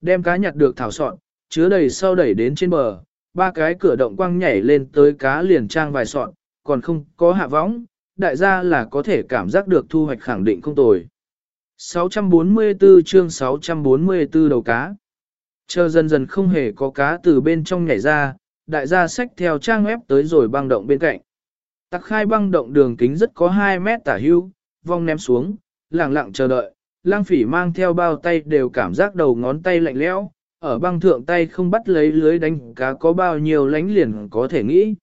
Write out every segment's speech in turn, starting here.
Đem cá nhặt được thảo sọn, chứa đầy sau đẩy đến trên bờ, ba cái cửa động quăng nhảy lên tới cá liền trang vài sọn, còn không có hạ võng, đại gia là có thể cảm giác được thu hoạch khẳng định không tồi. 644 chương 644 đầu cá. Chờ dần dần không hề có cá từ bên trong nhảy ra, đại gia xách theo trang ép tới rồi băng động bên cạnh. Tắc khai băng động đường kính rất có 2 mét tả hưu, vong ném xuống, lặng lặng chờ đợi, lang phỉ mang theo bao tay đều cảm giác đầu ngón tay lạnh lẽo, ở băng thượng tay không bắt lấy lưới đánh cá có bao nhiêu lánh liền có thể nghĩ.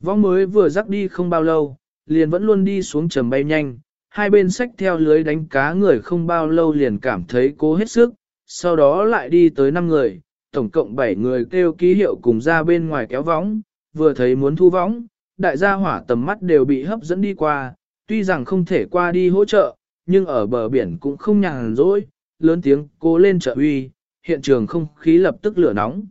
Vong mới vừa rắc đi không bao lâu, liền vẫn luôn đi xuống trầm bay nhanh, hai bên sách theo lưới đánh cá người không bao lâu liền cảm thấy cố hết sức, sau đó lại đi tới 5 người, tổng cộng 7 người kêu ký hiệu cùng ra bên ngoài kéo võng, vừa thấy muốn thu võng, đại gia hỏa tầm mắt đều bị hấp dẫn đi qua, tuy rằng không thể qua đi hỗ trợ, nhưng ở bờ biển cũng không nhàn rỗi, lớn tiếng cố lên trợ uy, hiện trường không khí lập tức lửa nóng.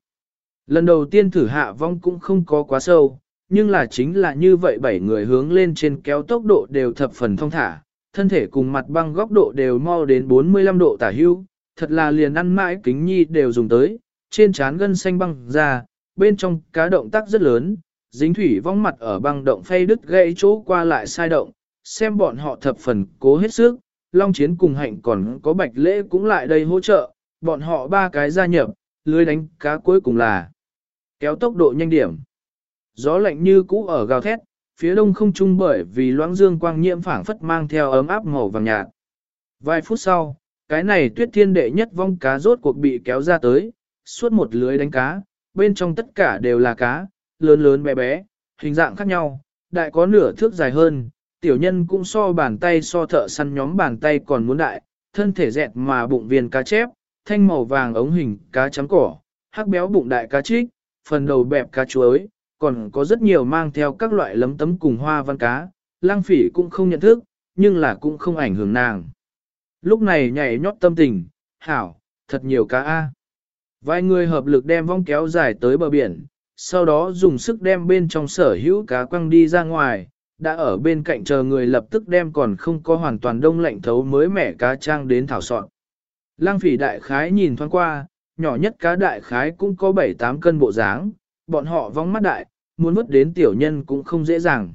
Lần đầu tiên thử hạ vong cũng không có quá sâu, nhưng là chính là như vậy bảy người hướng lên trên kéo tốc độ đều thập phần thông thả, thân thể cùng mặt băng góc độ đều mau đến 45 độ tả hưu, thật là liền ăn mãi kính nhi đều dùng tới, trên trán gân xanh băng ra, bên trong cá động tác rất lớn, dính thủy vong mặt ở băng động phay đứt gãy chỗ qua lại sai động, xem bọn họ thập phần cố hết sức, Long Chiến cùng hạnh còn có bạch lễ cũng lại đây hỗ trợ, bọn họ ba cái gia nhập, lưới đánh cá cuối cùng là kéo tốc độ nhanh điểm. Gió lạnh như cũ ở gào thét, phía đông không trung bởi vì loãng dương quang nhiễm phảng phất mang theo ấm áp màu vàng nhạt. Vài phút sau, cái này tuyết thiên đệ nhất vong cá rốt cuộc bị kéo ra tới, suốt một lưới đánh cá, bên trong tất cả đều là cá, lớn lớn bé bé, hình dạng khác nhau, đại có nửa thước dài hơn, tiểu nhân cũng so bàn tay so thợ săn nhóm bàn tay còn muốn đại, thân thể dẹt mà bụng viên cá chép, thanh màu vàng ống hình cá chấm cỏ, hắc béo bụng đại cá trích, phần đầu bẹp cá chuối, còn có rất nhiều mang theo các loại lấm tấm cùng hoa văn cá, lang phỉ cũng không nhận thức, nhưng là cũng không ảnh hưởng nàng. Lúc này nhảy nhót tâm tình, hảo, thật nhiều cá A. Vài người hợp lực đem vong kéo dài tới bờ biển, sau đó dùng sức đem bên trong sở hữu cá quăng đi ra ngoài, đã ở bên cạnh chờ người lập tức đem còn không có hoàn toàn đông lạnh thấu mới mẻ cá trang đến thảo soạn. Lăng phỉ đại khái nhìn thoáng qua, nhỏ nhất cá đại khái cũng có 7-8 cân bộ dáng, bọn họ vong mắt đại, muốn vứt đến tiểu nhân cũng không dễ dàng.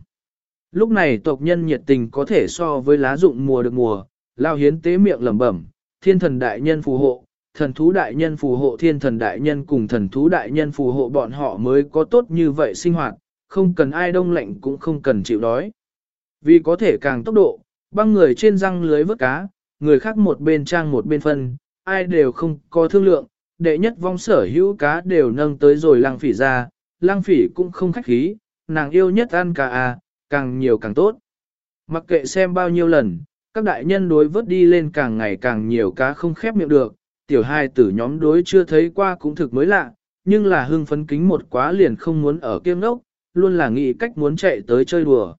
Lúc này tộc nhân nhiệt tình có thể so với lá dụng mùa được mùa, lao hiến tế miệng lẩm bẩm, thiên thần đại nhân phù hộ, thần thú đại nhân phù hộ thiên thần đại nhân cùng thần thú đại nhân phù hộ bọn họ mới có tốt như vậy sinh hoạt, không cần ai đông lạnh cũng không cần chịu đói. Vì có thể càng tốc độ, băng người trên răng lưới vớt cá, người khác một bên trang một bên phân, ai đều không có thương lượng, đệ nhất vong sở hữu cá đều nâng tới rồi lang phỉ ra, lang phỉ cũng không khách khí, nàng yêu nhất ăn cá à, càng nhiều càng tốt. Mặc kệ xem bao nhiêu lần, các đại nhân đối vớt đi lên càng ngày càng nhiều cá không khép miệng được, tiểu hai tử nhóm đối chưa thấy qua cũng thực mới lạ, nhưng là hưng phấn kính một quá liền không muốn ở kiêm đốc, luôn là nghĩ cách muốn chạy tới chơi đùa.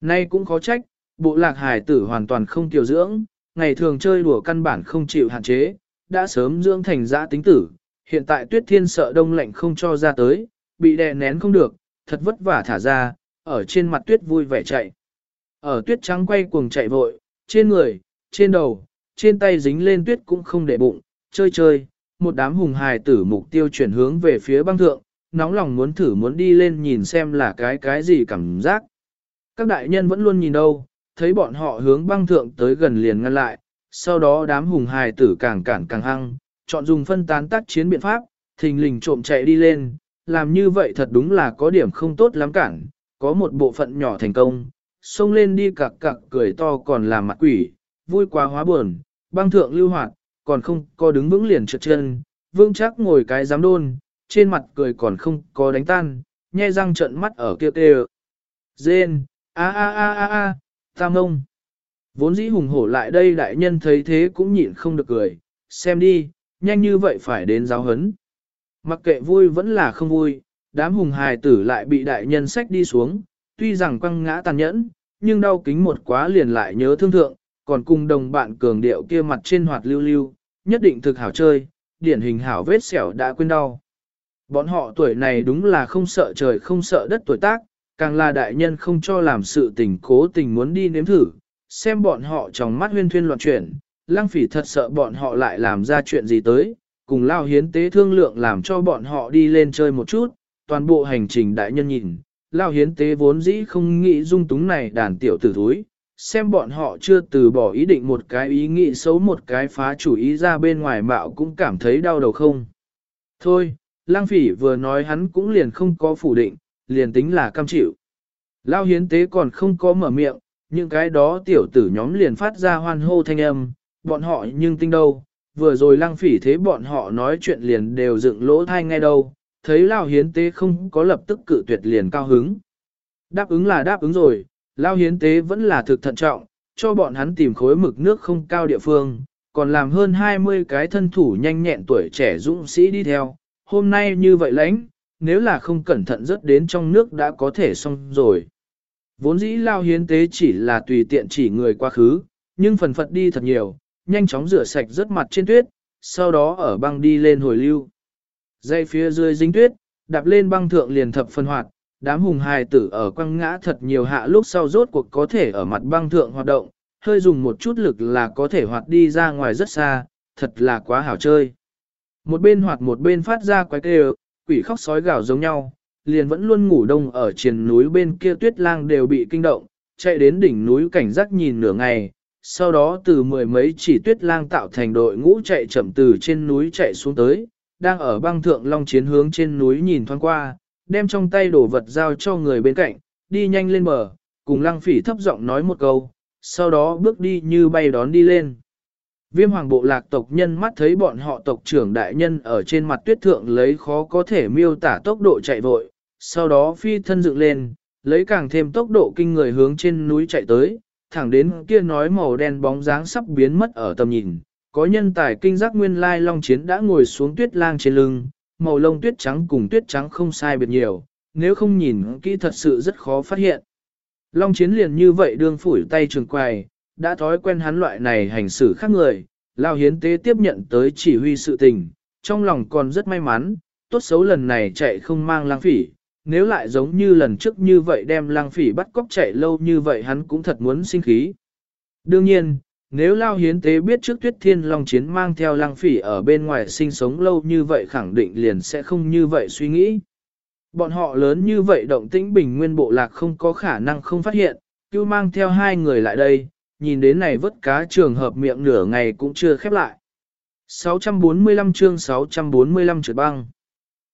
Nay cũng khó trách, bộ lạc hải tử hoàn toàn không tiểu dưỡng, ngày thường chơi đùa căn bản không chịu hạn chế, đã sớm dưỡng thành dã tính tử, hiện tại tuyết thiên sợ đông lạnh không cho ra tới, bị đè nén không được, thật vất vả thả ra, ở trên mặt tuyết vui vẻ chạy. Ở tuyết trắng quay cuồng chạy vội, trên người, trên đầu, trên tay dính lên tuyết cũng không để bụng, chơi chơi, một đám hùng hài tử mục tiêu chuyển hướng về phía băng thượng, nóng lòng muốn thử muốn đi lên nhìn xem là cái cái gì cảm giác. Các đại nhân vẫn luôn nhìn đâu, thấy bọn họ hướng băng thượng tới gần liền ngăn lại, sau đó đám hùng hài tử càng cản càng hăng, chọn dùng phân tán tác chiến biện pháp, thình lình trộm chạy đi lên, làm như vậy thật đúng là có điểm không tốt lắm cản, có một bộ phận nhỏ thành công, xông lên đi cặc cặc cười to còn làm mặt quỷ, vui quá hóa buồn, băng thượng lưu hoạt, còn không có đứng vững liền trượt chân, vương chắc ngồi cái giám đôn, trên mặt cười còn không có đánh tan, nhe răng trợn mắt ở kia kêu. Dên, a a a a a, tam ông. Vốn dĩ hùng hổ lại đây đại nhân thấy thế cũng nhịn không được cười, xem đi, nhanh như vậy phải đến giáo hấn. Mặc kệ vui vẫn là không vui, đám hùng hài tử lại bị đại nhân sách đi xuống, tuy rằng quăng ngã tàn nhẫn, nhưng đau kính một quá liền lại nhớ thương thượng, còn cùng đồng bạn cường điệu kia mặt trên hoạt lưu lưu, nhất định thực hảo chơi, điển hình hảo vết sẹo đã quên đau. Bọn họ tuổi này đúng là không sợ trời không sợ đất tuổi tác, càng là đại nhân không cho làm sự tình cố tình muốn đi nếm thử, xem bọn họ trong mắt huyên thuyên loạn chuyển, lăng phỉ thật sợ bọn họ lại làm ra chuyện gì tới, cùng lao hiến tế thương lượng làm cho bọn họ đi lên chơi một chút, toàn bộ hành trình đại nhân nhìn, lao hiến tế vốn dĩ không nghĩ dung túng này đàn tiểu tử thúi, xem bọn họ chưa từ bỏ ý định một cái ý nghĩ xấu một cái phá chủ ý ra bên ngoài mạo cũng cảm thấy đau đầu không. Thôi, lang phỉ vừa nói hắn cũng liền không có phủ định, liền tính là cam chịu. Lao hiến tế còn không có mở miệng, những cái đó tiểu tử nhóm liền phát ra hoan hô thanh âm, bọn họ nhưng tinh đâu, vừa rồi lăng phỉ thế bọn họ nói chuyện liền đều dựng lỗ thai ngay đâu, thấy Lao hiến tế không có lập tức cự tuyệt liền cao hứng. Đáp ứng là đáp ứng rồi, Lao hiến tế vẫn là thực thận trọng, cho bọn hắn tìm khối mực nước không cao địa phương, còn làm hơn 20 cái thân thủ nhanh nhẹn tuổi trẻ dũng sĩ đi theo. Hôm nay như vậy lãnh, nếu là không cẩn thận rớt đến trong nước đã có thể xong rồi. Vốn dĩ lao hiến tế chỉ là tùy tiện chỉ người quá khứ, nhưng phần phật đi thật nhiều, nhanh chóng rửa sạch rớt mặt trên tuyết, sau đó ở băng đi lên hồi lưu. Dây phía dưới dính tuyết, đạp lên băng thượng liền thập phân hoạt, đám hùng hài tử ở quăng ngã thật nhiều hạ lúc sau rốt cuộc có thể ở mặt băng thượng hoạt động, hơi dùng một chút lực là có thể hoạt đi ra ngoài rất xa, thật là quá hảo chơi. Một bên hoạt một bên phát ra quái kêu, quỷ khóc sói gào giống nhau, liền vẫn luôn ngủ đông ở trên núi bên kia tuyết lang đều bị kinh động, chạy đến đỉnh núi cảnh giác nhìn nửa ngày, sau đó từ mười mấy chỉ tuyết lang tạo thành đội ngũ chạy chậm từ trên núi chạy xuống tới, đang ở băng thượng long chiến hướng trên núi nhìn thoáng qua, đem trong tay đồ vật giao cho người bên cạnh, đi nhanh lên bờ, cùng lăng phỉ thấp giọng nói một câu, sau đó bước đi như bay đón đi lên. Viêm hoàng bộ lạc tộc nhân mắt thấy bọn họ tộc trưởng đại nhân ở trên mặt tuyết thượng lấy khó có thể miêu tả tốc độ chạy vội, sau đó phi thân dựng lên, lấy càng thêm tốc độ kinh người hướng trên núi chạy tới, thẳng đến kia nói màu đen bóng dáng sắp biến mất ở tầm nhìn. Có nhân tài kinh giác nguyên lai long chiến đã ngồi xuống tuyết lang trên lưng, màu lông tuyết trắng cùng tuyết trắng không sai biệt nhiều, nếu không nhìn kỹ thật sự rất khó phát hiện. Long chiến liền như vậy đương phủi tay trường quài, đã thói quen hắn loại này hành xử khác người, Lao Hiến Tế tiếp nhận tới chỉ huy sự tình, trong lòng còn rất may mắn, tốt xấu lần này chạy không mang lang phỉ, nếu lại giống như lần trước như vậy đem lang phỉ bắt cóc chạy lâu như vậy hắn cũng thật muốn sinh khí. Đương nhiên, nếu Lao Hiến Tế biết trước Tuyết Thiên Long Chiến mang theo lang phỉ ở bên ngoài sinh sống lâu như vậy khẳng định liền sẽ không như vậy suy nghĩ. Bọn họ lớn như vậy động tĩnh bình nguyên bộ lạc không có khả năng không phát hiện, cứ mang theo hai người lại đây, nhìn đến này vớt cá trường hợp miệng nửa ngày cũng chưa khép lại. 645 chương 645 trượt băng.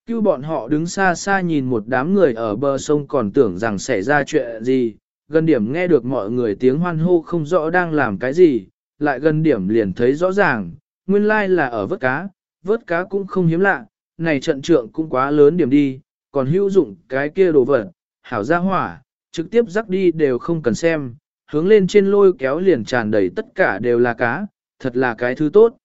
Cứu bọn họ đứng xa xa nhìn một đám người ở bờ sông còn tưởng rằng xảy ra chuyện gì, gần điểm nghe được mọi người tiếng hoan hô không rõ đang làm cái gì, lại gần điểm liền thấy rõ ràng, nguyên lai là ở vớt cá, vớt cá cũng không hiếm lạ, này trận trượng cũng quá lớn điểm đi, còn hữu dụng cái kia đồ vật, hảo ra hỏa, trực tiếp rắc đi đều không cần xem, hướng lên trên lôi kéo liền tràn đầy tất cả đều là cá, thật là cái thứ tốt.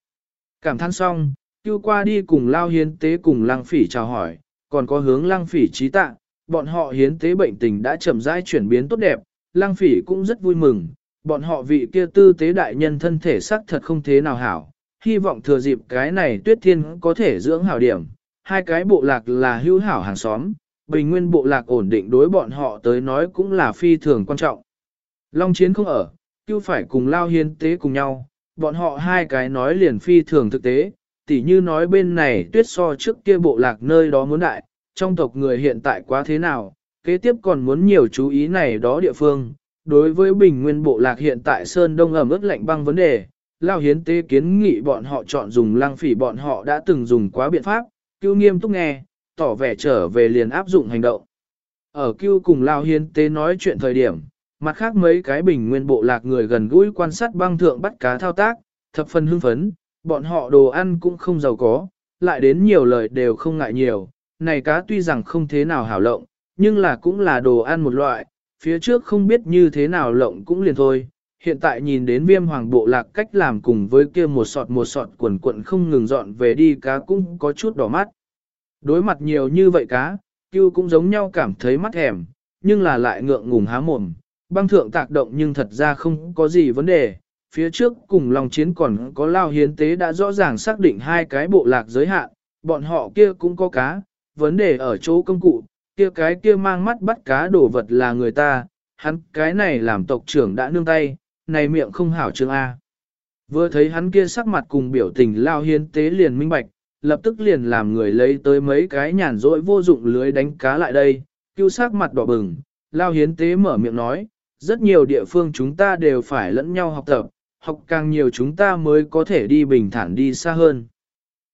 Cảm than xong, Cứu qua đi cùng lao hiến tế cùng lăng phỉ chào hỏi, còn có hướng lăng phỉ trí tạ, bọn họ hiến tế bệnh tình đã chậm rãi chuyển biến tốt đẹp, lăng phỉ cũng rất vui mừng, bọn họ vị kia tư tế đại nhân thân thể sắc thật không thế nào hảo, hy vọng thừa dịp cái này tuyết thiên có thể dưỡng hảo điểm, hai cái bộ lạc là hữu hảo hàng xóm, bình nguyên bộ lạc ổn định đối bọn họ tới nói cũng là phi thường quan trọng. Long chiến không ở, cứ phải cùng lao hiến tế cùng nhau, bọn họ hai cái nói liền phi thường thực tế, tỉ như nói bên này tuyết so trước kia bộ lạc nơi đó muốn đại, trong tộc người hiện tại quá thế nào, kế tiếp còn muốn nhiều chú ý này đó địa phương. Đối với bình nguyên bộ lạc hiện tại Sơn Đông ẩm ướt lạnh băng vấn đề, Lao Hiến Tế kiến nghị bọn họ chọn dùng lăng phỉ bọn họ đã từng dùng quá biện pháp, cứu nghiêm túc nghe, tỏ vẻ trở về liền áp dụng hành động. Ở cứu cùng Lao Hiến Tế nói chuyện thời điểm, mặt khác mấy cái bình nguyên bộ lạc người gần gũi quan sát băng thượng bắt cá thao tác, thập phần hưng phấn, bọn họ đồ ăn cũng không giàu có, lại đến nhiều lời đều không ngại nhiều, này cá tuy rằng không thế nào hảo lộng, nhưng là cũng là đồ ăn một loại, phía trước không biết như thế nào lộng cũng liền thôi. Hiện tại nhìn đến viêm hoàng bộ lạc cách làm cùng với kia một sọt một sọt quần quận không ngừng dọn về đi cá cũng có chút đỏ mắt. Đối mặt nhiều như vậy cá, kêu cũng giống nhau cảm thấy mắt thèm, nhưng là lại ngượng ngùng há mồm, băng thượng tạc động nhưng thật ra không có gì vấn đề, phía trước cùng lòng chiến còn có lao hiến tế đã rõ ràng xác định hai cái bộ lạc giới hạn, bọn họ kia cũng có cá, vấn đề ở chỗ công cụ, kia cái kia mang mắt bắt cá đổ vật là người ta, hắn cái này làm tộc trưởng đã nương tay, này miệng không hảo chương A. Vừa thấy hắn kia sắc mặt cùng biểu tình lao hiến tế liền minh bạch, lập tức liền làm người lấy tới mấy cái nhàn rỗi vô dụng lưới đánh cá lại đây, cứu sắc mặt đỏ bừng, lao hiến tế mở miệng nói, rất nhiều địa phương chúng ta đều phải lẫn nhau học tập, học càng nhiều chúng ta mới có thể đi bình thản đi xa hơn.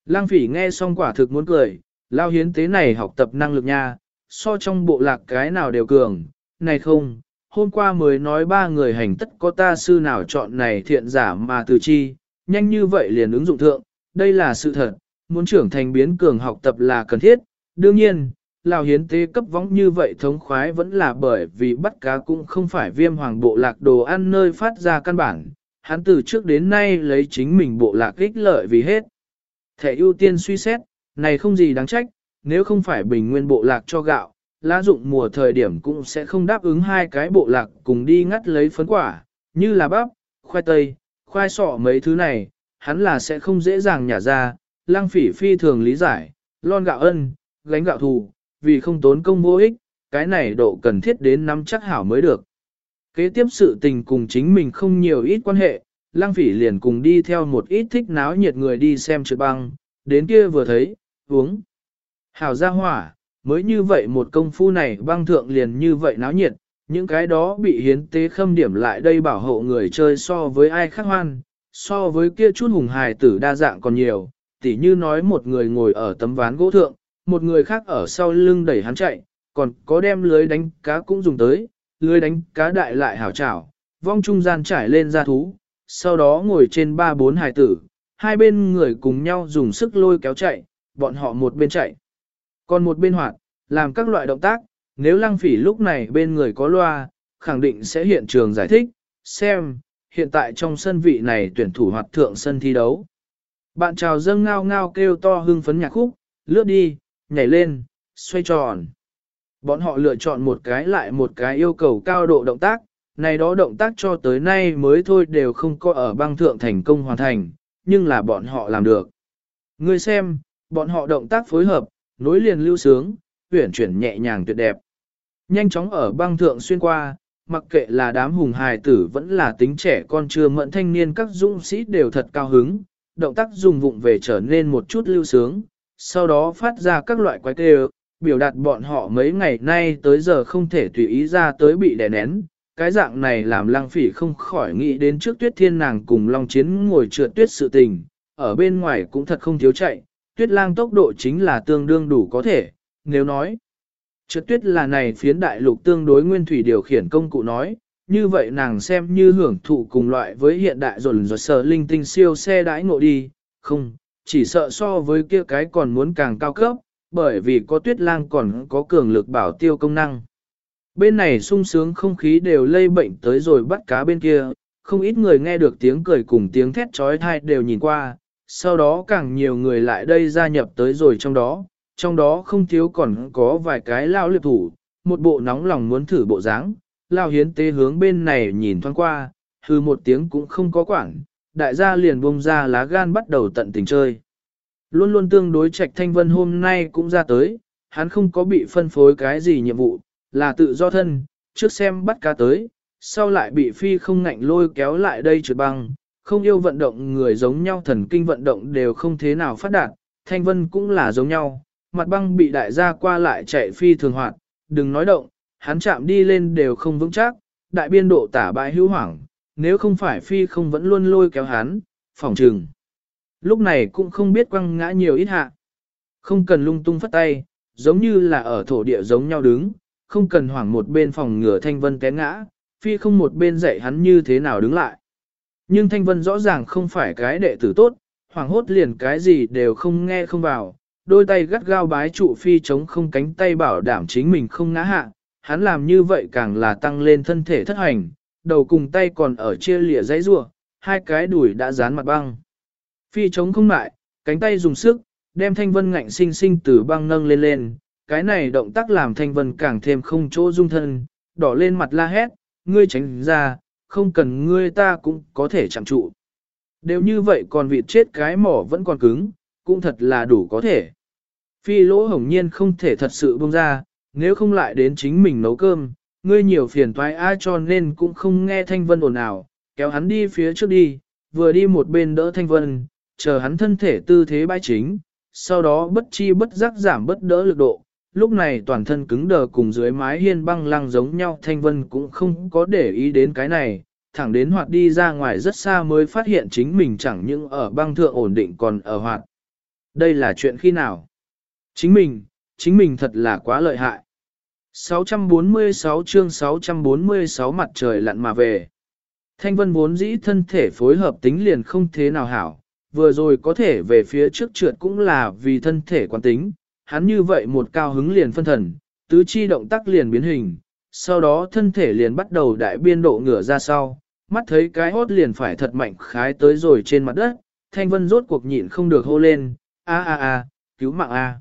Lăng phỉ nghe xong quả thực muốn cười, lao hiến tế này học tập năng lực nha, so trong bộ lạc cái nào đều cường, này không, hôm qua mới nói ba người hành tất có ta sư nào chọn này thiện giả mà từ chi, nhanh như vậy liền ứng dụng thượng, đây là sự thật, muốn trưởng thành biến cường học tập là cần thiết, đương nhiên, Lào hiến tế cấp vóng như vậy thống khoái vẫn là bởi vì bắt cá cũng không phải viêm hoàng bộ lạc đồ ăn nơi phát ra căn bản, hắn từ trước đến nay lấy chính mình bộ lạc ích lợi vì hết. Thẻ ưu tiên suy xét, này không gì đáng trách, nếu không phải bình nguyên bộ lạc cho gạo, lá dụng mùa thời điểm cũng sẽ không đáp ứng hai cái bộ lạc cùng đi ngắt lấy phấn quả, như là bắp, khoai tây, khoai sọ mấy thứ này, hắn là sẽ không dễ dàng nhả ra, lang phỉ phi thường lý giải, lon gạo ân, gánh gạo thù, vì không tốn công vô ích, cái này độ cần thiết đến nắm chắc hảo mới được. Kế tiếp sự tình cùng chính mình không nhiều ít quan hệ, lang phỉ liền cùng đi theo một ít thích náo nhiệt người đi xem trượt băng, đến kia vừa thấy, uống. Hảo ra hỏa, mới như vậy một công phu này băng thượng liền như vậy náo nhiệt, những cái đó bị hiến tế khâm điểm lại đây bảo hộ người chơi so với ai khác hoan, so với kia chút hùng hài tử đa dạng còn nhiều, tỉ như nói một người ngồi ở tấm ván gỗ thượng, một người khác ở sau lưng đẩy hắn chạy, còn có đem lưới đánh cá cũng dùng tới, lưới đánh cá đại lại hảo trảo, vong trung gian trải lên ra thú, sau đó ngồi trên ba bốn hải tử, hai bên người cùng nhau dùng sức lôi kéo chạy, bọn họ một bên chạy, còn một bên hoạt, làm các loại động tác, nếu lăng phỉ lúc này bên người có loa, khẳng định sẽ hiện trường giải thích, xem, hiện tại trong sân vị này tuyển thủ hoạt thượng sân thi đấu. Bạn chào dâng ngao ngao kêu to hưng phấn nhạc khúc, lướt đi, nhảy lên, xoay tròn. Bọn họ lựa chọn một cái lại một cái yêu cầu cao độ động tác, này đó động tác cho tới nay mới thôi đều không có ở băng thượng thành công hoàn thành, nhưng là bọn họ làm được. Ngươi xem, bọn họ động tác phối hợp, nối liền lưu sướng, tuyển chuyển nhẹ nhàng tuyệt đẹp. Nhanh chóng ở băng thượng xuyên qua, mặc kệ là đám hùng hài tử vẫn là tính trẻ con chưa mẫn thanh niên các dũng sĩ đều thật cao hứng, động tác dùng vụng về trở nên một chút lưu sướng, sau đó phát ra các loại quái kêu, biểu đạt bọn họ mấy ngày nay tới giờ không thể tùy ý ra tới bị đè nén. Cái dạng này làm lăng phỉ không khỏi nghĩ đến trước tuyết thiên nàng cùng long chiến ngồi trượt tuyết sự tình, ở bên ngoài cũng thật không thiếu chạy, tuyết lang tốc độ chính là tương đương đủ có thể, nếu nói. Trượt tuyết là này phiến đại lục tương đối nguyên thủy điều khiển công cụ nói, như vậy nàng xem như hưởng thụ cùng loại với hiện đại rồn rồi sở linh tinh siêu xe đãi ngộ đi, không, chỉ sợ so với kia cái còn muốn càng cao cấp, bởi vì có tuyết lang còn có cường lực bảo tiêu công năng. Bên này sung sướng không khí đều lây bệnh tới rồi bắt cá bên kia, không ít người nghe được tiếng cười cùng tiếng thét trói thai đều nhìn qua, sau đó càng nhiều người lại đây gia nhập tới rồi trong đó, trong đó không thiếu còn có vài cái lao liệp thủ, một bộ nóng lòng muốn thử bộ dáng, lao hiến tế hướng bên này nhìn thoáng qua, hư một tiếng cũng không có quảng đại gia liền bông ra lá gan bắt đầu tận tình chơi. Luôn luôn tương đối trạch thanh vân hôm nay cũng ra tới, hắn không có bị phân phối cái gì nhiệm vụ, là tự do thân, trước xem bắt cá tới, sau lại bị phi không ngạnh lôi kéo lại đây trượt băng, không yêu vận động người giống nhau thần kinh vận động đều không thế nào phát đạt, thanh vân cũng là giống nhau, mặt băng bị đại gia qua lại chạy phi thường hoạt, đừng nói động, hắn chạm đi lên đều không vững chắc, đại biên độ tả bãi hữu hoảng, nếu không phải phi không vẫn luôn lôi kéo hắn, phòng trừng. Lúc này cũng không biết quăng ngã nhiều ít hạ. Không cần lung tung phất tay, giống như là ở thổ địa giống nhau đứng, không cần hoảng một bên phòng ngừa thanh vân té ngã, phi không một bên dạy hắn như thế nào đứng lại. Nhưng thanh vân rõ ràng không phải cái đệ tử tốt, hoảng hốt liền cái gì đều không nghe không vào, đôi tay gắt gao bái trụ phi chống không cánh tay bảo đảm chính mình không ngã hạ, hắn làm như vậy càng là tăng lên thân thể thất hành, đầu cùng tay còn ở chia lìa dãy rua, hai cái đùi đã dán mặt băng. Phi chống không lại, cánh tay dùng sức, đem thanh vân ngạnh sinh sinh từ băng nâng lên lên, cái này động tác làm thanh vân càng thêm không chỗ dung thân, đỏ lên mặt la hét, ngươi tránh ra, không cần ngươi ta cũng có thể chạm trụ. Đều như vậy còn vịt chết cái mỏ vẫn còn cứng, cũng thật là đủ có thể. Phi lỗ hồng nhiên không thể thật sự buông ra, nếu không lại đến chính mình nấu cơm, ngươi nhiều phiền toái ai cho nên cũng không nghe Thanh Vân ồn ào, kéo hắn đi phía trước đi, vừa đi một bên đỡ Thanh Vân, chờ hắn thân thể tư thế bãi chính, sau đó bất chi bất giác giảm bất đỡ lực độ. Lúc này toàn thân cứng đờ cùng dưới mái hiên băng lăng giống nhau Thanh Vân cũng không có để ý đến cái này, thẳng đến hoạt đi ra ngoài rất xa mới phát hiện chính mình chẳng những ở băng thượng ổn định còn ở hoạt. Đây là chuyện khi nào? Chính mình, chính mình thật là quá lợi hại. 646 chương 646 mặt trời lặn mà về. Thanh vân vốn dĩ thân thể phối hợp tính liền không thế nào hảo, vừa rồi có thể về phía trước trượt cũng là vì thân thể quán tính, hắn như vậy một cao hứng liền phân thần, tứ chi động tác liền biến hình, sau đó thân thể liền bắt đầu đại biên độ ngửa ra sau, mắt thấy cái hốt liền phải thật mạnh khái tới rồi trên mặt đất, thanh vân rốt cuộc nhịn không được hô lên, a a a, cứu mạng a.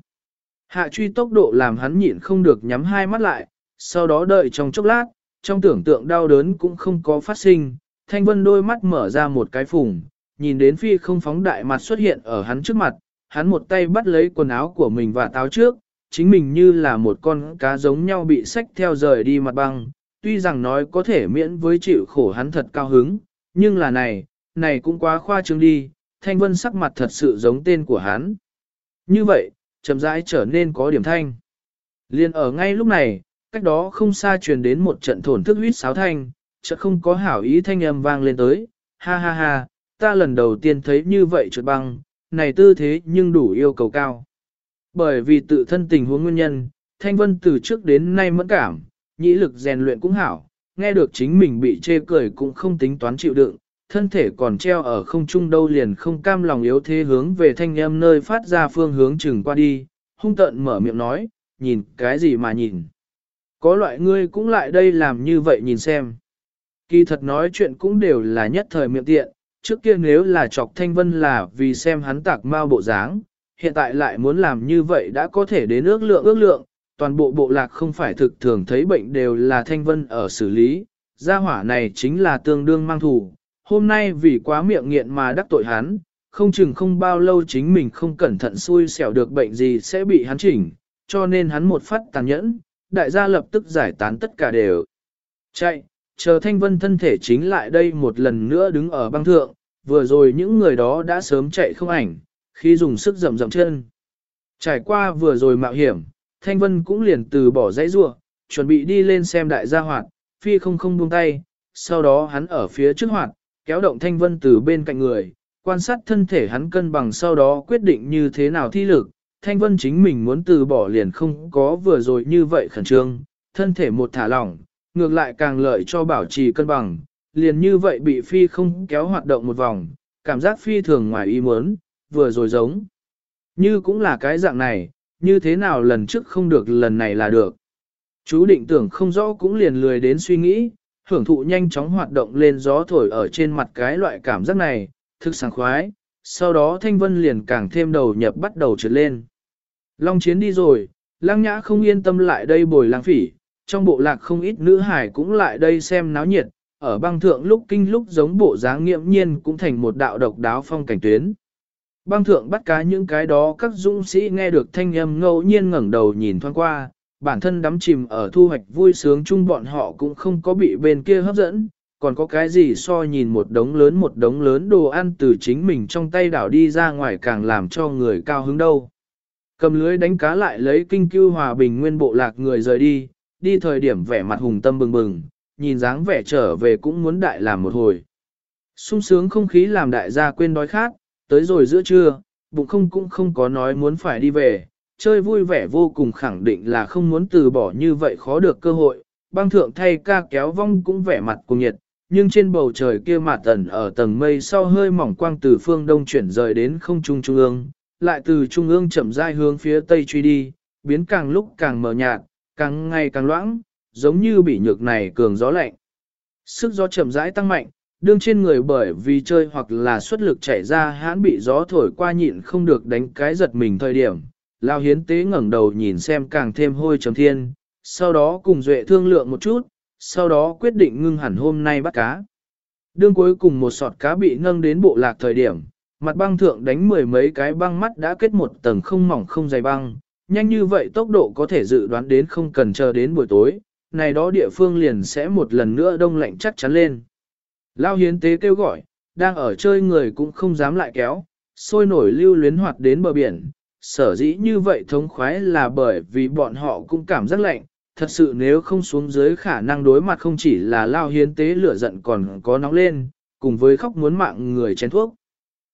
Hạ truy tốc độ làm hắn nhịn không được nhắm hai mắt lại, sau đó đợi trong chốc lát, trong tưởng tượng đau đớn cũng không có phát sinh, thanh vân đôi mắt mở ra một cái phùng, nhìn đến phi không phóng đại mặt xuất hiện ở hắn trước mặt, hắn một tay bắt lấy quần áo của mình và táo trước, chính mình như là một con cá giống nhau bị sách theo rời đi mặt băng, tuy rằng nói có thể miễn với chịu khổ hắn thật cao hứng, nhưng là này, này cũng quá khoa trương đi, thanh vân sắc mặt thật sự giống tên của hắn. Như vậy, chậm rãi trở nên có điểm thanh. Liên ở ngay lúc này, cách đó không xa truyền đến một trận thổn thức huyết sáo thanh, chợt không có hảo ý thanh âm vang lên tới, ha ha ha, ta lần đầu tiên thấy như vậy trượt băng, này tư thế nhưng đủ yêu cầu cao. Bởi vì tự thân tình huống nguyên nhân, Thanh Vân từ trước đến nay mẫn cảm, nhĩ lực rèn luyện cũng hảo, nghe được chính mình bị chê cười cũng không tính toán chịu đựng, thân thể còn treo ở không trung đâu liền không cam lòng yếu thế hướng về thanh âm nơi phát ra phương hướng chừng qua đi, hung tận mở miệng nói, nhìn cái gì mà nhìn. Có loại ngươi cũng lại đây làm như vậy nhìn xem. Kỳ thật nói chuyện cũng đều là nhất thời miệng tiện, trước kia nếu là chọc thanh vân là vì xem hắn tạc mau bộ dáng, hiện tại lại muốn làm như vậy đã có thể đến ước lượng ước lượng, toàn bộ bộ lạc không phải thực thường thấy bệnh đều là thanh vân ở xử lý, gia hỏa này chính là tương đương mang thủ hôm nay vì quá miệng nghiện mà đắc tội hắn, không chừng không bao lâu chính mình không cẩn thận xui xẻo được bệnh gì sẽ bị hắn chỉnh, cho nên hắn một phát tàn nhẫn, đại gia lập tức giải tán tất cả đều. Chạy, chờ thanh vân thân thể chính lại đây một lần nữa đứng ở băng thượng, vừa rồi những người đó đã sớm chạy không ảnh, khi dùng sức rậm rậm chân. Trải qua vừa rồi mạo hiểm, thanh vân cũng liền từ bỏ dãy rua, chuẩn bị đi lên xem đại gia hoạt, phi không không buông tay, sau đó hắn ở phía trước hoạt, kéo động thanh vân từ bên cạnh người, quan sát thân thể hắn cân bằng sau đó quyết định như thế nào thi lực. Thanh vân chính mình muốn từ bỏ liền không có vừa rồi như vậy khẩn trương, thân thể một thả lỏng, ngược lại càng lợi cho bảo trì cân bằng, liền như vậy bị phi không kéo hoạt động một vòng, cảm giác phi thường ngoài ý muốn, vừa rồi giống. Như cũng là cái dạng này, như thế nào lần trước không được lần này là được. Chú định tưởng không rõ cũng liền lười đến suy nghĩ, hưởng thụ nhanh chóng hoạt động lên gió thổi ở trên mặt cái loại cảm giác này, thực sảng khoái, sau đó thanh vân liền càng thêm đầu nhập bắt đầu trượt lên. Long chiến đi rồi, lang nhã không yên tâm lại đây bồi lang phỉ, trong bộ lạc không ít nữ hải cũng lại đây xem náo nhiệt, ở băng thượng lúc kinh lúc giống bộ dáng nghiệm nhiên cũng thành một đạo độc đáo phong cảnh tuyến. Băng thượng bắt cá những cái đó các dũng sĩ nghe được thanh âm ngẫu nhiên ngẩng đầu nhìn thoáng qua, bản thân đắm chìm ở thu hoạch vui sướng chung bọn họ cũng không có bị bên kia hấp dẫn, còn có cái gì so nhìn một đống lớn một đống lớn đồ ăn từ chính mình trong tay đảo đi ra ngoài càng làm cho người cao hứng đâu. Cầm lưới đánh cá lại lấy kinh cưu hòa bình nguyên bộ lạc người rời đi, đi thời điểm vẻ mặt hùng tâm bừng bừng, nhìn dáng vẻ trở về cũng muốn đại làm một hồi. sung sướng không khí làm đại gia quên đói khát, tới rồi giữa trưa, bụng không cũng không có nói muốn phải đi về, chơi vui vẻ vô cùng khẳng định là không muốn từ bỏ như vậy khó được cơ hội, băng thượng thay ca kéo vong cũng vẻ mặt cùng nhiệt, nhưng trên bầu trời kia mà tần ở tầng mây sau hơi mỏng quang từ phương đông chuyển rời đến không trung trung ương, lại từ trung ương chậm rãi hướng phía tây truy đi, biến càng lúc càng mờ nhạt, càng ngày càng loãng, giống như bị nhược này cường gió lạnh. Sức gió chậm rãi tăng mạnh, đương trên người bởi vì chơi hoặc là xuất lực chảy ra hãn bị gió thổi qua nhịn không được đánh cái giật mình thời điểm. Lao hiến tế ngẩng đầu nhìn xem càng thêm hôi trầm thiên, sau đó cùng duệ thương lượng một chút, sau đó quyết định ngưng hẳn hôm nay bắt cá. Đương cuối cùng một sọt cá bị nâng đến bộ lạc thời điểm, mặt băng thượng đánh mười mấy cái băng mắt đã kết một tầng không mỏng không dày băng, nhanh như vậy tốc độ có thể dự đoán đến không cần chờ đến buổi tối, này đó địa phương liền sẽ một lần nữa đông lạnh chắc chắn lên. Lao hiến tế kêu gọi, đang ở chơi người cũng không dám lại kéo, sôi nổi lưu luyến hoạt đến bờ biển, sở dĩ như vậy thống khoái là bởi vì bọn họ cũng cảm giác lạnh, thật sự nếu không xuống dưới khả năng đối mặt không chỉ là lao hiến tế lửa giận còn có nóng lên, cùng với khóc muốn mạng người chén thuốc.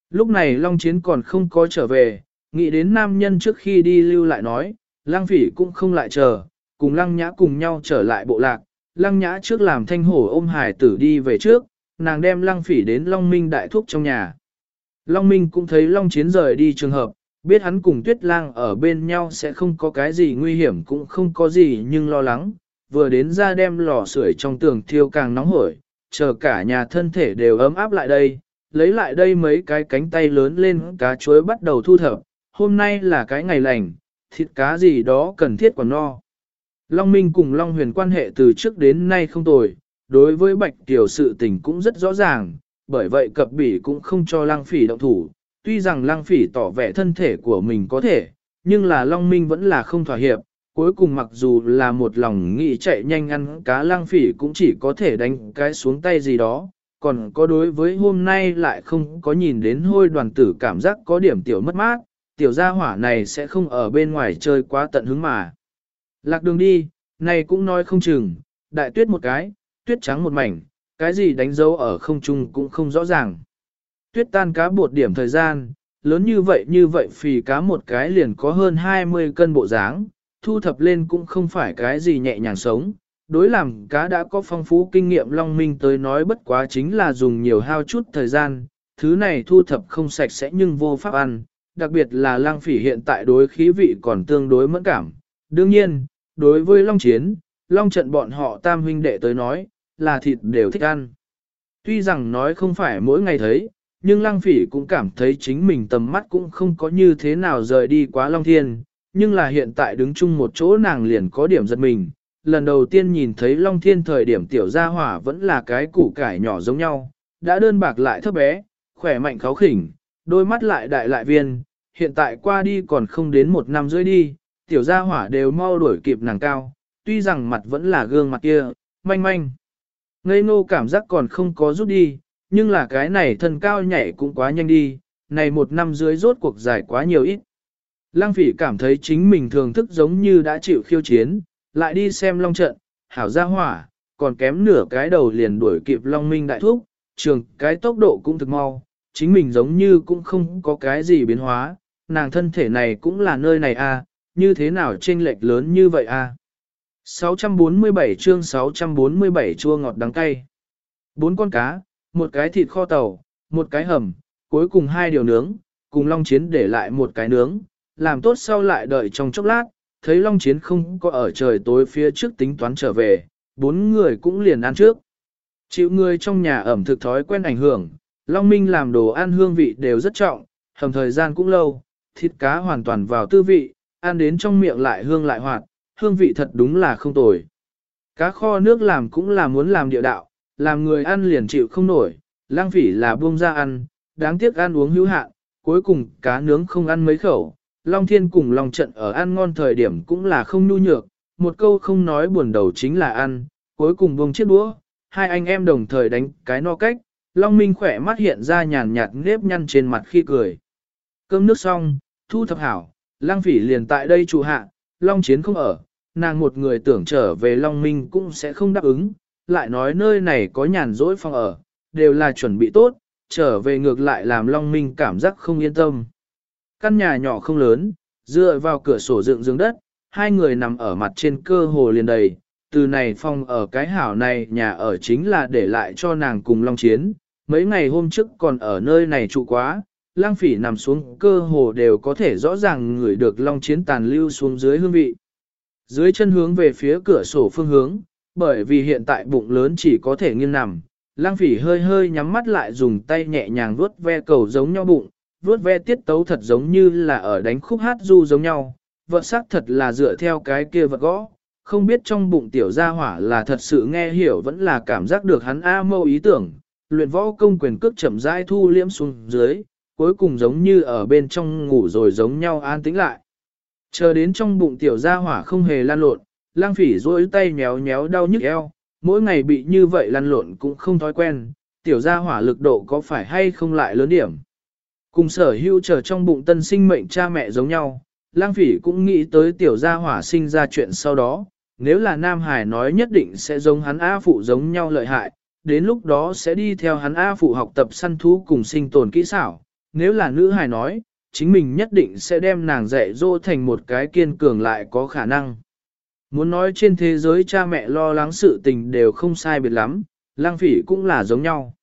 Lúc này Long Chiến còn không có trở về, nghĩ đến nam nhân trước khi đi lưu lại nói, lang phỉ cũng không lại chờ, cùng lăng nhã cùng nhau trở lại bộ lạc, lăng nhã trước làm thanh hổ ôm hải tử đi về trước, nàng đem lăng phỉ đến Long Minh đại thúc trong nhà. Long Minh cũng thấy Long Chiến rời đi trường hợp, biết hắn cùng Tuyết Lang ở bên nhau sẽ không có cái gì nguy hiểm cũng không có gì nhưng lo lắng, vừa đến ra đem lò sưởi trong tường thiêu càng nóng hổi, chờ cả nhà thân thể đều ấm áp lại đây, lấy lại đây mấy cái cánh tay lớn lên cá chuối bắt đầu thu thập, hôm nay là cái ngày lành, thịt cá gì đó cần thiết còn no. Long Minh cùng Long Huyền quan hệ từ trước đến nay không tồi, đối với Bạch Tiểu sự tình cũng rất rõ ràng, bởi vậy cập bỉ cũng không cho lang Phỉ động thủ. Tuy rằng Lăng Phỉ tỏ vẻ thân thể của mình có thể, nhưng là Long Minh vẫn là không thỏa hiệp. Cuối cùng mặc dù là một lòng nghĩ chạy nhanh ăn cá Lăng Phỉ cũng chỉ có thể đánh cái xuống tay gì đó. Còn có đối với hôm nay lại không có nhìn đến hôi đoàn tử cảm giác có điểm tiểu mất mát, tiểu gia hỏa này sẽ không ở bên ngoài chơi quá tận hứng mà. Lạc đường đi, này cũng nói không chừng, đại tuyết một cái, tuyết trắng một mảnh, cái gì đánh dấu ở không trung cũng không rõ ràng. Tuyết tan cá bột điểm thời gian, lớn như vậy như vậy phì cá một cái liền có hơn 20 cân bộ dáng, thu thập lên cũng không phải cái gì nhẹ nhàng sống. Đối làm cá đã có phong phú kinh nghiệm Long Minh tới nói bất quá chính là dùng nhiều hao chút thời gian, thứ này thu thập không sạch sẽ nhưng vô pháp ăn, đặc biệt là lang phỉ hiện tại đối khí vị còn tương đối mẫn cảm. Đương nhiên, đối với Long Chiến, Long trận bọn họ tam huynh đệ tới nói, là thịt đều thích ăn. Tuy rằng nói không phải mỗi ngày thấy, nhưng Lăng Phỉ cũng cảm thấy chính mình tầm mắt cũng không có như thế nào rời đi quá Long Thiên, nhưng là hiện tại đứng chung một chỗ nàng liền có điểm giật mình. Lần đầu tiên nhìn thấy Long Thiên thời điểm tiểu gia hỏa vẫn là cái củ cải nhỏ giống nhau, đã đơn bạc lại thấp bé, khỏe mạnh kháo khỉnh, đôi mắt lại đại lại viên, hiện tại qua đi còn không đến một năm rưỡi đi, tiểu gia hỏa đều mau đuổi kịp nàng cao, tuy rằng mặt vẫn là gương mặt kia, manh manh. Ngây ngô cảm giác còn không có rút đi, nhưng là cái này thân cao nhảy cũng quá nhanh đi, này một năm dưới rốt cuộc dài quá nhiều ít. Lăng phỉ cảm thấy chính mình thường thức giống như đã chịu khiêu chiến, lại đi xem long trận, hảo gia hỏa, còn kém nửa cái đầu liền đuổi kịp long minh đại thúc, trường cái tốc độ cũng thực mau, chính mình giống như cũng không có cái gì biến hóa, nàng thân thể này cũng là nơi này à, như thế nào chênh lệch lớn như vậy à. 647 chương 647 chua ngọt đắng cay. Bốn con cá, một cái thịt kho tàu, một cái hầm, cuối cùng hai điều nướng, cùng Long Chiến để lại một cái nướng, làm tốt sau lại đợi trong chốc lát, thấy Long Chiến không có ở trời tối phía trước tính toán trở về, bốn người cũng liền ăn trước. Chịu người trong nhà ẩm thực thói quen ảnh hưởng, Long Minh làm đồ ăn hương vị đều rất trọng, hầm thời gian cũng lâu, thịt cá hoàn toàn vào tư vị, ăn đến trong miệng lại hương lại hoạt, hương vị thật đúng là không tồi. Cá kho nước làm cũng là muốn làm địa đạo, làm người ăn liền chịu không nổi, lang phỉ là buông ra ăn, đáng tiếc ăn uống hữu hạn, cuối cùng cá nướng không ăn mấy khẩu, Long Thiên cùng Long Trận ở ăn ngon thời điểm cũng là không nhu nhược, một câu không nói buồn đầu chính là ăn, cuối cùng buông chiếc đũa, hai anh em đồng thời đánh cái no cách, Long Minh khỏe mắt hiện ra nhàn nhạt nếp nhăn trên mặt khi cười. Cơm nước xong, thu thập hảo, lang phỉ liền tại đây trụ hạ, Long Chiến không ở, nàng một người tưởng trở về Long Minh cũng sẽ không đáp ứng, lại nói nơi này có nhàn rỗi phòng ở, đều là chuẩn bị tốt, trở về ngược lại làm Long Minh cảm giác không yên tâm. Căn nhà nhỏ không lớn, dựa vào cửa sổ dựng dương đất, hai người nằm ở mặt trên cơ hồ liền đầy, từ này phòng ở cái hảo này nhà ở chính là để lại cho nàng cùng Long Chiến, mấy ngày hôm trước còn ở nơi này trụ quá, lang phỉ nằm xuống cơ hồ đều có thể rõ ràng ngửi được Long Chiến tàn lưu xuống dưới hương vị. Dưới chân hướng về phía cửa sổ phương hướng, bởi vì hiện tại bụng lớn chỉ có thể nghiêng nằm, lang phỉ hơi hơi nhắm mắt lại dùng tay nhẹ nhàng vuốt ve cầu giống nhau bụng, vuốt ve tiết tấu thật giống như là ở đánh khúc hát du giống nhau, vật sắc thật là dựa theo cái kia vật gõ, không biết trong bụng tiểu gia hỏa là thật sự nghe hiểu vẫn là cảm giác được hắn A mâu ý tưởng, luyện võ công quyền cước chậm rãi thu liễm xuống dưới, cuối cùng giống như ở bên trong ngủ rồi giống nhau an tĩnh lại. Chờ đến trong bụng tiểu gia hỏa không hề lan lộn, lang phỉ rỗi tay nhéo nhéo đau nhức eo, mỗi ngày bị như vậy lăn lộn cũng không thói quen, tiểu gia hỏa lực độ có phải hay không lại lớn điểm. Cùng sở hữu trở trong bụng tân sinh mệnh cha mẹ giống nhau, lang phỉ cũng nghĩ tới tiểu gia hỏa sinh ra chuyện sau đó, nếu là Nam Hải nói nhất định sẽ giống hắn A phụ giống nhau lợi hại, đến lúc đó sẽ đi theo hắn A phụ học tập săn thú cùng sinh tồn kỹ xảo, nếu là nữ Hải nói, chính mình nhất định sẽ đem nàng dạy dỗ thành một cái kiên cường lại có khả năng. Muốn nói trên thế giới cha mẹ lo lắng sự tình đều không sai biệt lắm, lang phỉ cũng là giống nhau.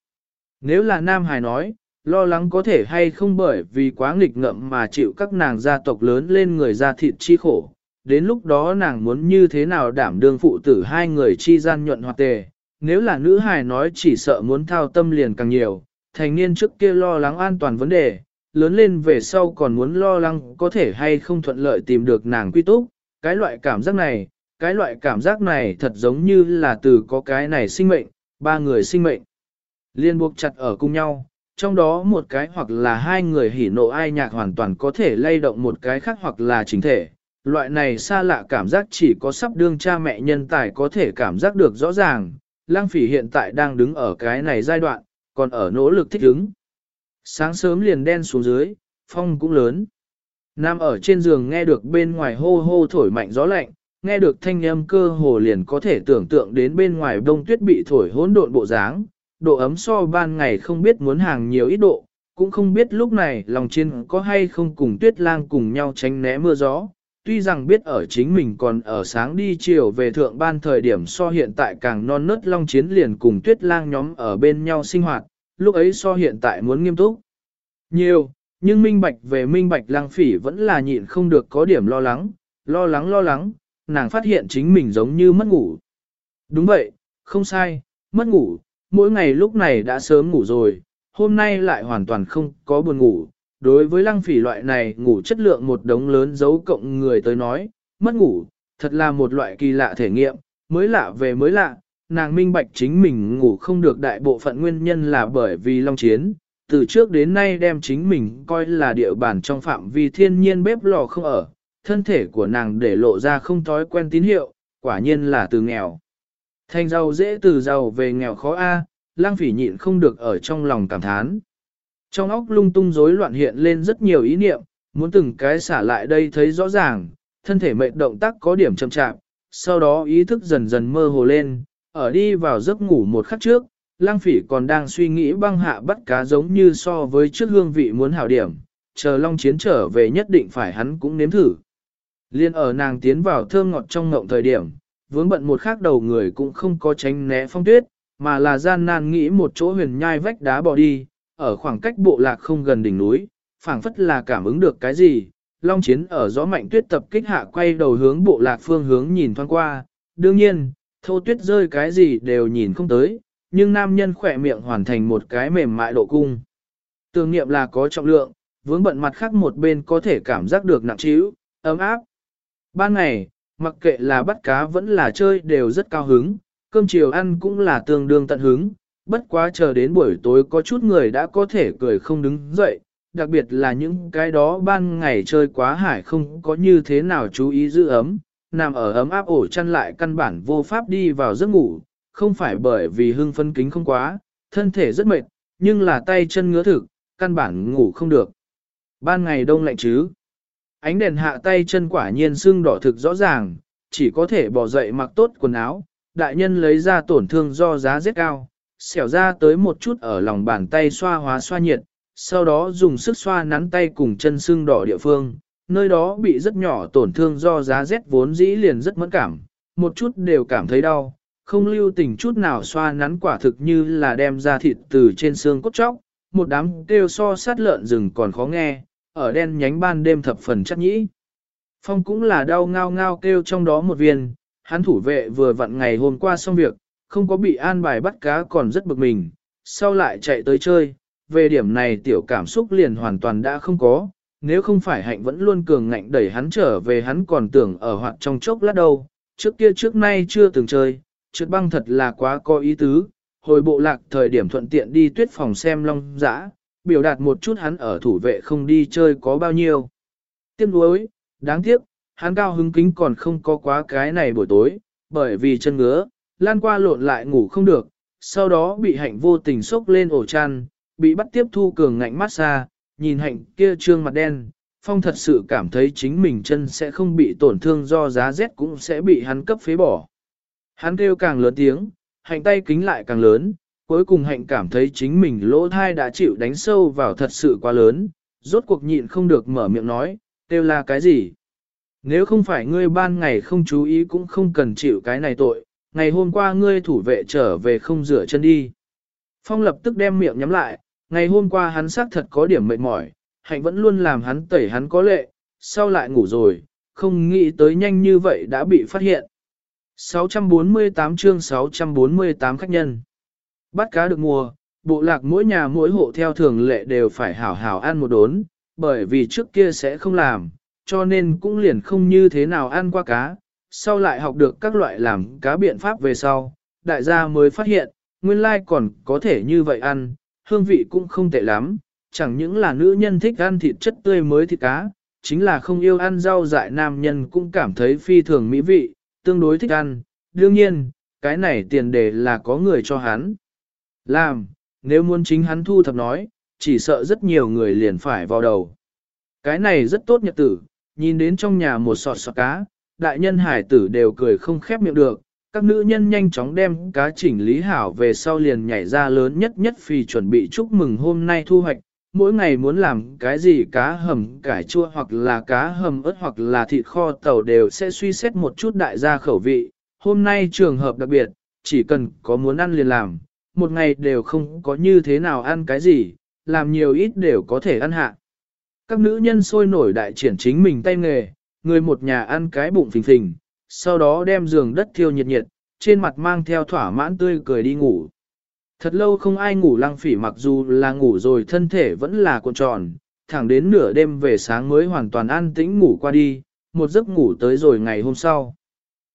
Nếu là Nam Hải nói, lo lắng có thể hay không bởi vì quá nghịch ngợm mà chịu các nàng gia tộc lớn lên người ra thịt chi khổ. Đến lúc đó nàng muốn như thế nào đảm đương phụ tử hai người chi gian nhuận hoặc tề. Nếu là nữ hài nói chỉ sợ muốn thao tâm liền càng nhiều, thành niên trước kia lo lắng an toàn vấn đề, lớn lên về sau còn muốn lo lắng có thể hay không thuận lợi tìm được nàng quy túc. Cái loại cảm giác này, cái loại cảm giác này thật giống như là từ có cái này sinh mệnh, ba người sinh mệnh. Liên buộc chặt ở cùng nhau, trong đó một cái hoặc là hai người hỉ nộ ai nhạc hoàn toàn có thể lay động một cái khác hoặc là chính thể. Loại này xa lạ cảm giác chỉ có sắp đương cha mẹ nhân tài có thể cảm giác được rõ ràng. Lang phỉ hiện tại đang đứng ở cái này giai đoạn, còn ở nỗ lực thích ứng. Sáng sớm liền đen xuống dưới, phong cũng lớn. Nam ở trên giường nghe được bên ngoài hô hô thổi mạnh gió lạnh, nghe được thanh âm cơ hồ liền có thể tưởng tượng đến bên ngoài đông tuyết bị thổi hỗn độn bộ dáng, độ ấm so ban ngày không biết muốn hàng nhiều ít độ, cũng không biết lúc này lòng chiên có hay không cùng tuyết lang cùng nhau tránh né mưa gió. Tuy rằng biết ở chính mình còn ở sáng đi chiều về thượng ban thời điểm so hiện tại càng non nớt long chiến liền cùng tuyết lang nhóm ở bên nhau sinh hoạt, lúc ấy so hiện tại muốn nghiêm túc. Nhiều, nhưng minh bạch về minh bạch lang phỉ vẫn là nhịn không được có điểm lo lắng, lo lắng lo lắng, nàng phát hiện chính mình giống như mất ngủ. Đúng vậy, không sai, mất ngủ, mỗi ngày lúc này đã sớm ngủ rồi, hôm nay lại hoàn toàn không có buồn ngủ. Đối với lăng phỉ loại này ngủ chất lượng một đống lớn dấu cộng người tới nói, mất ngủ, thật là một loại kỳ lạ thể nghiệm, mới lạ về mới lạ, nàng minh bạch chính mình ngủ không được đại bộ phận nguyên nhân là bởi vì long chiến, từ trước đến nay đem chính mình coi là địa bàn trong phạm vi thiên nhiên bếp lò không ở, thân thể của nàng để lộ ra không thói quen tín hiệu, quả nhiên là từ nghèo. Thành giàu dễ từ giàu về nghèo khó A, lang phỉ nhịn không được ở trong lòng cảm thán. Trong óc lung tung rối loạn hiện lên rất nhiều ý niệm, muốn từng cái xả lại đây thấy rõ ràng, thân thể mệnh động tác có điểm chậm chạp, sau đó ý thức dần dần mơ hồ lên, ở đi vào giấc ngủ một khắc trước, lang phỉ còn đang suy nghĩ băng hạ bắt cá giống như so với trước hương vị muốn hảo điểm, chờ long chiến trở về nhất định phải hắn cũng nếm thử. Liên ở nàng tiến vào thơm ngọt trong ngộng thời điểm, vướng bận một khác đầu người cũng không có tránh né phong tuyết, mà là gian nan nghĩ một chỗ huyền nhai vách đá bỏ đi, ở khoảng cách bộ lạc không gần đỉnh núi, phảng phất là cảm ứng được cái gì. Long chiến ở gió mạnh tuyết tập kích hạ quay đầu hướng bộ lạc phương hướng nhìn thoáng qua, đương nhiên, thô tuyết rơi cái gì đều nhìn không tới, nhưng nam nhân khỏe miệng hoàn thành một cái mềm mại độ cung. Tưởng niệm là có trọng lượng, vướng bận mặt khác một bên có thể cảm giác được nặng trĩu, ấm áp. Ban ngày, mặc kệ là bắt cá vẫn là chơi đều rất cao hứng, cơm chiều ăn cũng là tương đương tận hứng, bất quá chờ đến buổi tối có chút người đã có thể cười không đứng dậy, đặc biệt là những cái đó ban ngày chơi quá hải không có như thế nào chú ý giữ ấm, nằm ở ấm áp ổ chăn lại căn bản vô pháp đi vào giấc ngủ, không phải bởi vì hưng phân kính không quá, thân thể rất mệt, nhưng là tay chân ngứa thực, căn bản ngủ không được. Ban ngày đông lạnh chứ. Ánh đèn hạ tay chân quả nhiên sưng đỏ thực rõ ràng, chỉ có thể bỏ dậy mặc tốt quần áo, đại nhân lấy ra tổn thương do giá rất cao, xẻo ra tới một chút ở lòng bàn tay xoa hóa xoa nhiệt, sau đó dùng sức xoa nắn tay cùng chân sưng đỏ địa phương, nơi đó bị rất nhỏ tổn thương do giá rét vốn dĩ liền rất mẫn cảm, một chút đều cảm thấy đau, không lưu tình chút nào xoa nắn quả thực như là đem ra thịt từ trên xương cốt chóc, một đám kêu so sát lợn rừng còn khó nghe, ở đen nhánh ban đêm thập phần chắc nhĩ. Phong cũng là đau ngao ngao kêu trong đó một viên, hắn thủ vệ vừa vặn ngày hôm qua xong việc, không có bị an bài bắt cá còn rất bực mình, sau lại chạy tới chơi, về điểm này tiểu cảm xúc liền hoàn toàn đã không có, nếu không phải hạnh vẫn luôn cường ngạnh đẩy hắn trở về hắn còn tưởng ở hoạt trong chốc lát đâu, trước kia trước nay chưa từng chơi, trượt băng thật là quá có ý tứ, hồi bộ lạc thời điểm thuận tiện đi tuyết phòng xem long dã, biểu đạt một chút hắn ở thủ vệ không đi chơi có bao nhiêu. Tiếc nuối, đáng tiếc, hắn cao hứng kính còn không có quá cái này buổi tối, bởi vì chân ngứa, lan qua lộn lại ngủ không được, sau đó bị hạnh vô tình sốc lên ổ chăn, bị bắt tiếp thu cường ngạnh massage, nhìn hạnh kia trương mặt đen, Phong thật sự cảm thấy chính mình chân sẽ không bị tổn thương do giá rét cũng sẽ bị hắn cấp phế bỏ. Hắn kêu càng lớn tiếng, hạnh tay kính lại càng lớn, cuối cùng hạnh cảm thấy chính mình lỗ thai đã chịu đánh sâu vào thật sự quá lớn, rốt cuộc nhịn không được mở miệng nói, kêu là cái gì? Nếu không phải ngươi ban ngày không chú ý cũng không cần chịu cái này tội, ngày hôm qua ngươi thủ vệ trở về không rửa chân đi. Phong lập tức đem miệng nhắm lại, ngày hôm qua hắn xác thật có điểm mệt mỏi, hạnh vẫn luôn làm hắn tẩy hắn có lệ, sau lại ngủ rồi, không nghĩ tới nhanh như vậy đã bị phát hiện. 648 chương 648 khách nhân. Bắt cá được mua, bộ lạc mỗi nhà mỗi hộ theo thường lệ đều phải hảo hảo ăn một đốn, bởi vì trước kia sẽ không làm, cho nên cũng liền không như thế nào ăn qua cá. Sau lại học được các loại làm cá biện pháp về sau, đại gia mới phát hiện, nguyên lai còn có thể như vậy ăn, hương vị cũng không tệ lắm, chẳng những là nữ nhân thích ăn thịt chất tươi mới thịt cá, chính là không yêu ăn rau dại nam nhân cũng cảm thấy phi thường mỹ vị, tương đối thích ăn. Đương nhiên, cái này tiền đề là có người cho hắn. Làm, nếu muốn chính hắn thu thập nói, chỉ sợ rất nhiều người liền phải vào đầu. Cái này rất tốt nhật tử, nhìn đến trong nhà một sọt sọt cá, đại nhân hải tử đều cười không khép miệng được, các nữ nhân nhanh chóng đem cá chỉnh lý hảo về sau liền nhảy ra lớn nhất nhất vì chuẩn bị chúc mừng hôm nay thu hoạch, mỗi ngày muốn làm cái gì cá hầm cải chua hoặc là cá hầm ớt hoặc là thịt kho tàu đều sẽ suy xét một chút đại gia khẩu vị. Hôm nay trường hợp đặc biệt, chỉ cần có muốn ăn liền làm, một ngày đều không có như thế nào ăn cái gì, làm nhiều ít đều có thể ăn hạ. Các nữ nhân sôi nổi đại triển chính mình tay nghề, người một nhà ăn cái bụng phình phình, sau đó đem giường đất thiêu nhiệt nhiệt, trên mặt mang theo thỏa mãn tươi cười đi ngủ. Thật lâu không ai ngủ lăng phỉ mặc dù là ngủ rồi thân thể vẫn là cuộn tròn, thẳng đến nửa đêm về sáng mới hoàn toàn an tĩnh ngủ qua đi, một giấc ngủ tới rồi ngày hôm sau.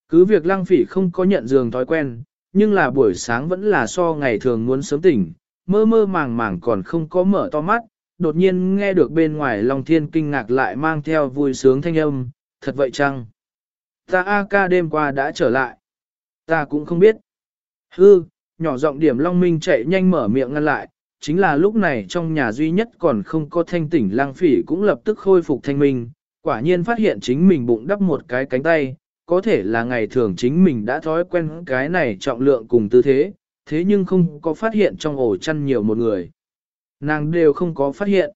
Cứ việc lăng phỉ không có nhận giường thói quen, nhưng là buổi sáng vẫn là so ngày thường muốn sớm tỉnh, mơ mơ màng màng còn không có mở to mắt, đột nhiên nghe được bên ngoài Long Thiên kinh ngạc lại mang theo vui sướng thanh âm, thật vậy chăng? Ta A ca đêm qua đã trở lại. Ta cũng không biết. Hư, nhỏ giọng điểm Long Minh chạy nhanh mở miệng ngăn lại, chính là lúc này trong nhà duy nhất còn không có thanh tỉnh lang phỉ cũng lập tức khôi phục thanh minh, quả nhiên phát hiện chính mình bụng đắp một cái cánh tay, có thể là ngày thường chính mình đã thói quen cái này trọng lượng cùng tư thế, thế nhưng không có phát hiện trong ổ chăn nhiều một người. Nàng đều không có phát hiện.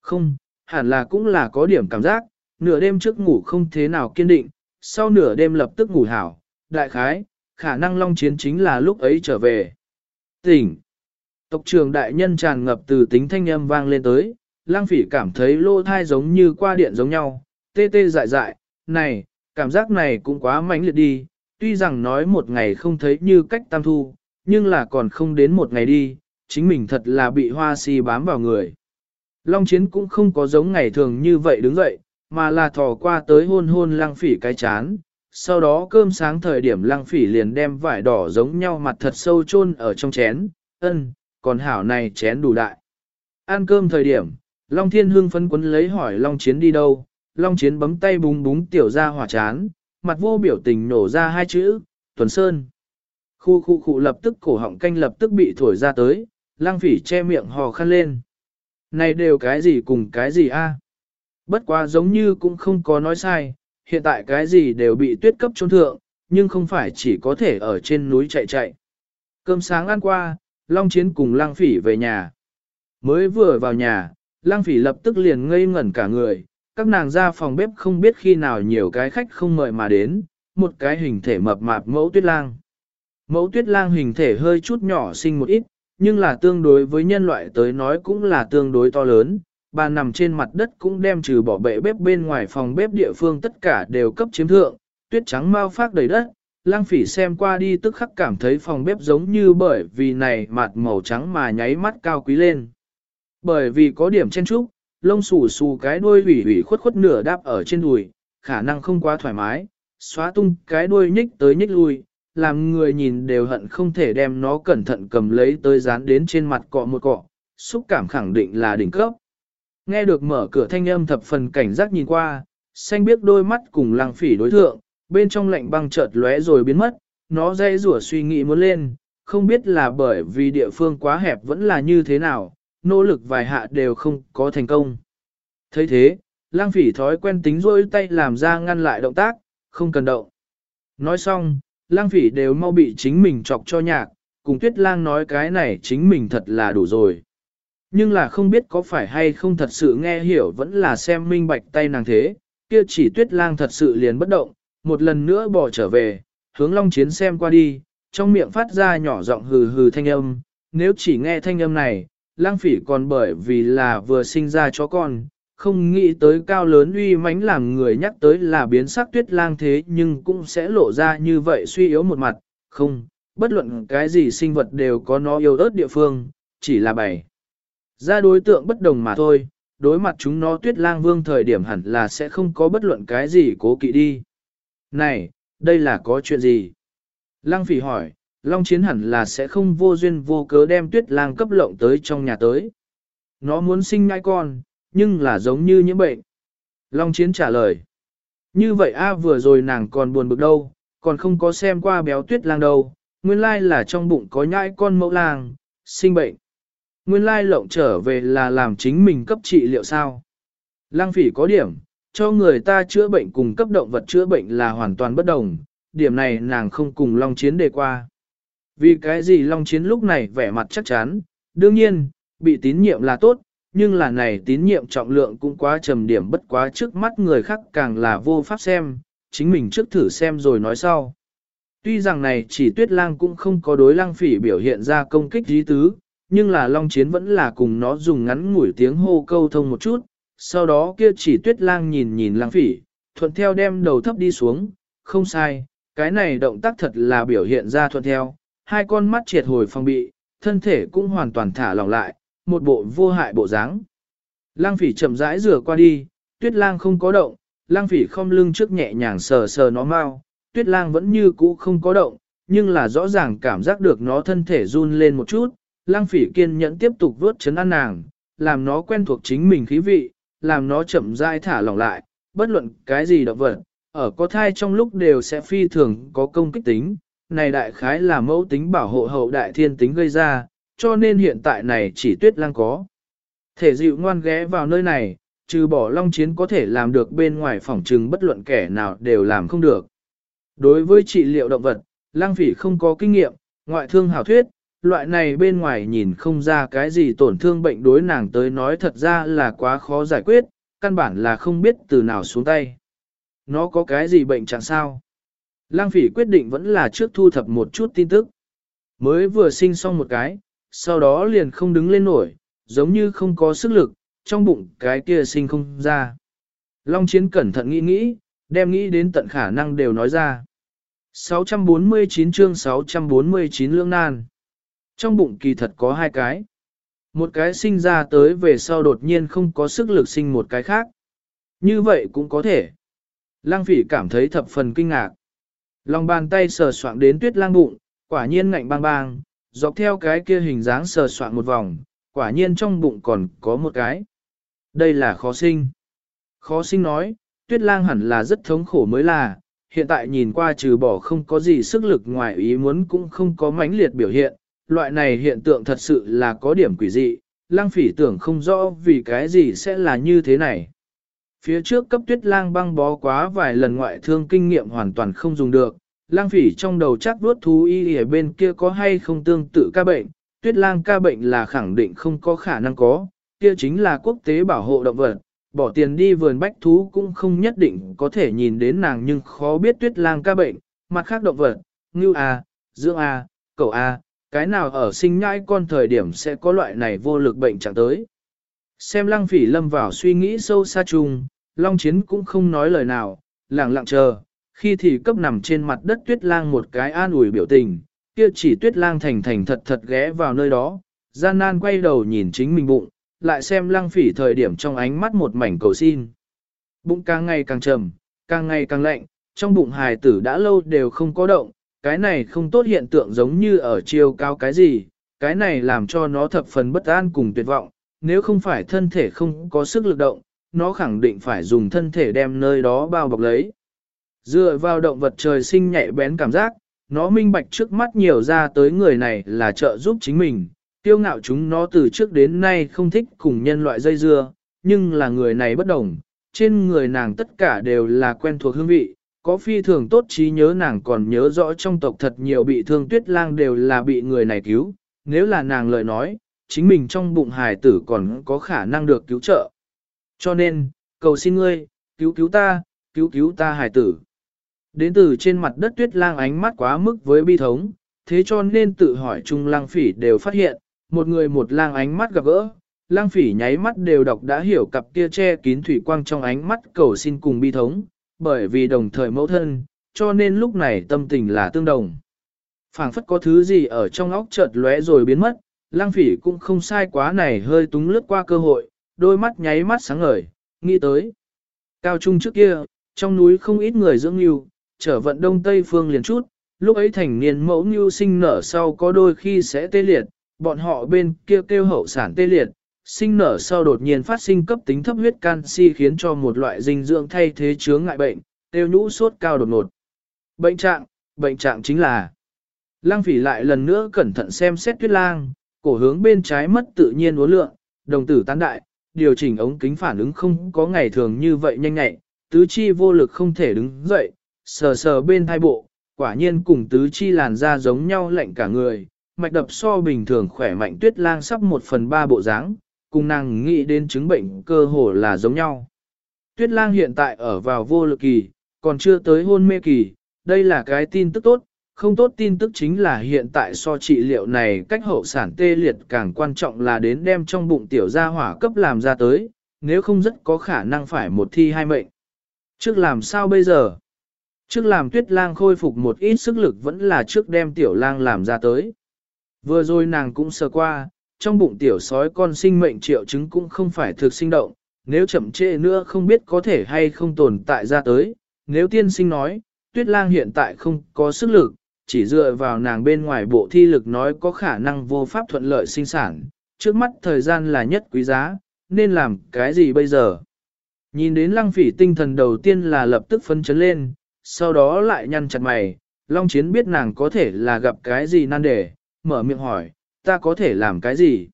Không, hẳn là cũng là có điểm cảm giác, nửa đêm trước ngủ không thế nào kiên định, sau nửa đêm lập tức ngủ hảo, đại khái, khả năng long chiến chính là lúc ấy trở về. Tỉnh. Tộc trường đại nhân tràn ngập từ tính thanh âm vang lên tới, lang phỉ cảm thấy lô thai giống như qua điện giống nhau, tê tê dại dại, này, cảm giác này cũng quá mãnh liệt đi, tuy rằng nói một ngày không thấy như cách tam thu, nhưng là còn không đến một ngày đi, chính mình thật là bị hoa si bám vào người. Long chiến cũng không có giống ngày thường như vậy đứng dậy, mà là thò qua tới hôn hôn lăng phỉ cái chán. Sau đó cơm sáng thời điểm lăng phỉ liền đem vải đỏ giống nhau mặt thật sâu chôn ở trong chén, ân, còn hảo này chén đủ đại. Ăn cơm thời điểm, Long Thiên Hương phấn quấn lấy hỏi Long Chiến đi đâu, Long Chiến bấm tay búng búng tiểu ra hỏa chán, mặt vô biểu tình nổ ra hai chữ, Tuần Sơn. Khu khu khu lập tức cổ họng canh lập tức bị thổi ra tới, lang phỉ che miệng hò khăn lên. Này đều cái gì cùng cái gì a? Bất quá giống như cũng không có nói sai, hiện tại cái gì đều bị tuyết cấp trốn thượng, nhưng không phải chỉ có thể ở trên núi chạy chạy. Cơm sáng ăn qua, Long Chiến cùng lang phỉ về nhà. Mới vừa vào nhà, lang phỉ lập tức liền ngây ngẩn cả người, các nàng ra phòng bếp không biết khi nào nhiều cái khách không mời mà đến, một cái hình thể mập mạp mẫu tuyết lang. Mẫu tuyết lang hình thể hơi chút nhỏ xinh một ít, nhưng là tương đối với nhân loại tới nói cũng là tương đối to lớn. Bà nằm trên mặt đất cũng đem trừ bỏ bệ bếp bên ngoài phòng bếp địa phương tất cả đều cấp chiếm thượng, tuyết trắng mau phát đầy đất. Lang phỉ xem qua đi tức khắc cảm thấy phòng bếp giống như bởi vì này mặt màu trắng mà nháy mắt cao quý lên. Bởi vì có điểm chen trúc, lông xù xù cái đuôi ủy ủy khuất khuất nửa đáp ở trên đùi, khả năng không quá thoải mái, xóa tung cái đuôi nhích tới nhích lui, làm người nhìn đều hận không thể đem nó cẩn thận cầm lấy tới dán đến trên mặt cọ một cọ, xúc cảm khẳng định là đỉnh cấp. Nghe được mở cửa thanh âm thập phần cảnh giác nhìn qua, xanh biết đôi mắt cùng lăng phỉ đối thượng, bên trong lạnh băng chợt lóe rồi biến mất, nó dây rủa suy nghĩ muốn lên, không biết là bởi vì địa phương quá hẹp vẫn là như thế nào, nỗ lực vài hạ đều không có thành công. thấy thế, lang phỉ thói quen tính rôi tay làm ra ngăn lại động tác, không cần động. Nói xong, lang phỉ đều mau bị chính mình chọc cho nhạc, cùng tuyết lang nói cái này chính mình thật là đủ rồi. Nhưng là không biết có phải hay không thật sự nghe hiểu vẫn là xem minh bạch tay nàng thế, kia chỉ tuyết lang thật sự liền bất động, một lần nữa bỏ trở về, hướng long chiến xem qua đi, trong miệng phát ra nhỏ giọng hừ hừ thanh âm, nếu chỉ nghe thanh âm này, lang phỉ còn bởi vì là vừa sinh ra chó con, không nghĩ tới cao lớn uy mãnh làm người nhắc tới là biến sắc tuyết lang thế nhưng cũng sẽ lộ ra như vậy suy yếu một mặt, không, bất luận cái gì sinh vật đều có nó yêu ớt địa phương, chỉ là bảy. Ra đối tượng bất đồng mà thôi, đối mặt chúng nó tuyết lang vương thời điểm hẳn là sẽ không có bất luận cái gì cố kỵ đi. Này, đây là có chuyện gì? Lăng phỉ hỏi, Long Chiến hẳn là sẽ không vô duyên vô cớ đem tuyết lang cấp lộng tới trong nhà tới. Nó muốn sinh ngai con, nhưng là giống như những bệnh. Long Chiến trả lời. Như vậy a vừa rồi nàng còn buồn bực đâu, còn không có xem qua béo tuyết lang đâu, nguyên lai là trong bụng có nhãi con mẫu lang, sinh bệnh. Nguyên lai lộng trở về là làm chính mình cấp trị liệu sao. Lang phỉ có điểm, cho người ta chữa bệnh cùng cấp động vật chữa bệnh là hoàn toàn bất đồng, điểm này nàng không cùng Long Chiến đề qua. Vì cái gì Long Chiến lúc này vẻ mặt chắc chắn, đương nhiên, bị tín nhiệm là tốt, nhưng là này tín nhiệm trọng lượng cũng quá trầm điểm bất quá trước mắt người khác càng là vô pháp xem, chính mình trước thử xem rồi nói sau. Tuy rằng này chỉ tuyết lang cũng không có đối lang phỉ biểu hiện ra công kích dí tứ, nhưng là long chiến vẫn là cùng nó dùng ngắn ngủi tiếng hô câu thông một chút, sau đó kia chỉ tuyết lang nhìn nhìn lang phỉ, thuận theo đem đầu thấp đi xuống, không sai, cái này động tác thật là biểu hiện ra thuận theo, hai con mắt triệt hồi phong bị, thân thể cũng hoàn toàn thả lỏng lại, một bộ vô hại bộ dáng. Lang phỉ chậm rãi rửa qua đi, tuyết lang không có động, lang phỉ không lưng trước nhẹ nhàng sờ sờ nó mau, tuyết lang vẫn như cũ không có động, nhưng là rõ ràng cảm giác được nó thân thể run lên một chút, lang phỉ kiên nhẫn tiếp tục vớt chấn an nàng, làm nó quen thuộc chính mình khí vị, làm nó chậm rãi thả lỏng lại, bất luận cái gì động vật, ở có thai trong lúc đều sẽ phi thường có công kích tính, này đại khái là mẫu tính bảo hộ hậu đại thiên tính gây ra, cho nên hiện tại này chỉ tuyết lang có. Thể dịu ngoan ghé vào nơi này, trừ bỏ long chiến có thể làm được bên ngoài phòng trừng bất luận kẻ nào đều làm không được. Đối với trị liệu động vật, lang phỉ không có kinh nghiệm, ngoại thương hảo thuyết, loại này bên ngoài nhìn không ra cái gì tổn thương bệnh đối nàng tới nói thật ra là quá khó giải quyết, căn bản là không biết từ nào xuống tay. Nó có cái gì bệnh chẳng sao? Lang phỉ quyết định vẫn là trước thu thập một chút tin tức. Mới vừa sinh xong một cái, sau đó liền không đứng lên nổi, giống như không có sức lực, trong bụng cái kia sinh không ra. Long chiến cẩn thận nghĩ nghĩ, đem nghĩ đến tận khả năng đều nói ra. 649 chương 649 lương nan. Trong bụng kỳ thật có hai cái. Một cái sinh ra tới về sau đột nhiên không có sức lực sinh một cái khác. Như vậy cũng có thể. Lang phỉ cảm thấy thập phần kinh ngạc. Lòng bàn tay sờ soạng đến tuyết lang bụng, quả nhiên ngạnh bang bang, dọc theo cái kia hình dáng sờ soạng một vòng, quả nhiên trong bụng còn có một cái. Đây là khó sinh. Khó sinh nói, tuyết lang hẳn là rất thống khổ mới là, hiện tại nhìn qua trừ bỏ không có gì sức lực ngoài ý muốn cũng không có mãnh liệt biểu hiện, loại này hiện tượng thật sự là có điểm quỷ dị, lang phỉ tưởng không rõ vì cái gì sẽ là như thế này. Phía trước cấp tuyết lang băng bó quá vài lần ngoại thương kinh nghiệm hoàn toàn không dùng được, lang phỉ trong đầu chắc vuốt thú y ở bên kia có hay không tương tự ca bệnh, tuyết lang ca bệnh là khẳng định không có khả năng có, kia chính là quốc tế bảo hộ động vật, bỏ tiền đi vườn bách thú cũng không nhất định có thể nhìn đến nàng nhưng khó biết tuyết lang ca bệnh, mặt khác động vật, ngưu a, dưỡng a, cậu a, cái nào ở sinh nhãi con thời điểm sẽ có loại này vô lực bệnh chẳng tới. Xem lăng phỉ lâm vào suy nghĩ sâu xa chung, Long Chiến cũng không nói lời nào, lặng lặng chờ, khi thì cấp nằm trên mặt đất tuyết lang một cái an ủi biểu tình, kia chỉ tuyết lang thành thành thật thật ghé vào nơi đó, gian nan quay đầu nhìn chính mình bụng, lại xem lăng phỉ thời điểm trong ánh mắt một mảnh cầu xin. Bụng càng ngày càng trầm, càng ngày càng lạnh, trong bụng hài tử đã lâu đều không có động, cái này không tốt hiện tượng giống như ở chiều cao cái gì, cái này làm cho nó thập phần bất an cùng tuyệt vọng, nếu không phải thân thể không có sức lực động, nó khẳng định phải dùng thân thể đem nơi đó bao bọc lấy. Dựa vào động vật trời sinh nhạy bén cảm giác, nó minh bạch trước mắt nhiều ra tới người này là trợ giúp chính mình, tiêu ngạo chúng nó từ trước đến nay không thích cùng nhân loại dây dưa, nhưng là người này bất đồng, trên người nàng tất cả đều là quen thuộc hương vị, có phi thường tốt trí nhớ nàng còn nhớ rõ trong tộc thật nhiều bị thương tuyết lang đều là bị người này cứu, nếu là nàng lời nói, chính mình trong bụng hài tử còn có khả năng được cứu trợ. Cho nên, cầu xin ngươi, cứu cứu ta, cứu cứu ta hài tử. Đến từ trên mặt đất tuyết lang ánh mắt quá mức với bi thống, thế cho nên tự hỏi chung lang phỉ đều phát hiện, một người một lang ánh mắt gặp gỡ, lang phỉ nháy mắt đều đọc đã hiểu cặp kia che kín thủy quang trong ánh mắt cầu xin cùng bi thống, bởi vì đồng thời mẫu thân, cho nên lúc này tâm tình là tương đồng. phảng phất có thứ gì ở trong óc chợt lóe rồi biến mất, lang phỉ cũng không sai quá này hơi túng lướt qua cơ hội, đôi mắt nháy mắt sáng ngời, nghĩ tới. Cao trung trước kia, trong núi không ít người dưỡng yêu, trở vận đông tây phương liền chút, lúc ấy thành niên mẫu như sinh nở sau có đôi khi sẽ tê liệt, bọn họ bên kia kêu hậu sản tê liệt, sinh nở sau đột nhiên phát sinh cấp tính thấp huyết canxi khiến cho một loại dinh dưỡng thay thế chướng ngại bệnh, tiêu nhũ sốt cao đột ngột. Bệnh trạng, bệnh trạng chính là Lang phỉ lại lần nữa cẩn thận xem xét tuyết lang, cổ hướng bên trái mất tự nhiên uốn lượng, đồng tử tán đại, điều chỉnh ống kính phản ứng không có ngày thường như vậy nhanh nhẹ, tứ chi vô lực không thể đứng dậy, sờ sờ bên thai bộ, quả nhiên cùng tứ chi làn da giống nhau lạnh cả người, mạch đập so bình thường khỏe mạnh tuyết lang sắp một phần ba bộ dáng, cùng nàng nghĩ đến chứng bệnh cơ hồ là giống nhau. Tuyết lang hiện tại ở vào vô lực kỳ, còn chưa tới hôn mê kỳ, đây là cái tin tức tốt, không tốt tin tức chính là hiện tại so trị liệu này cách hậu sản tê liệt càng quan trọng là đến đem trong bụng tiểu gia hỏa cấp làm ra tới, nếu không rất có khả năng phải một thi hai mệnh. Trước làm sao bây giờ? Trước làm tuyết lang khôi phục một ít sức lực vẫn là trước đem tiểu lang làm ra tới. Vừa rồi nàng cũng sơ qua, trong bụng tiểu sói con sinh mệnh triệu chứng cũng không phải thực sinh động, nếu chậm trễ nữa không biết có thể hay không tồn tại ra tới. Nếu tiên sinh nói, tuyết lang hiện tại không có sức lực, chỉ dựa vào nàng bên ngoài bộ thi lực nói có khả năng vô pháp thuận lợi sinh sản, trước mắt thời gian là nhất quý giá, nên làm cái gì bây giờ? Nhìn đến lăng phỉ tinh thần đầu tiên là lập tức phân chấn lên, sau đó lại nhăn chặt mày, Long Chiến biết nàng có thể là gặp cái gì nan đề, mở miệng hỏi, ta có thể làm cái gì?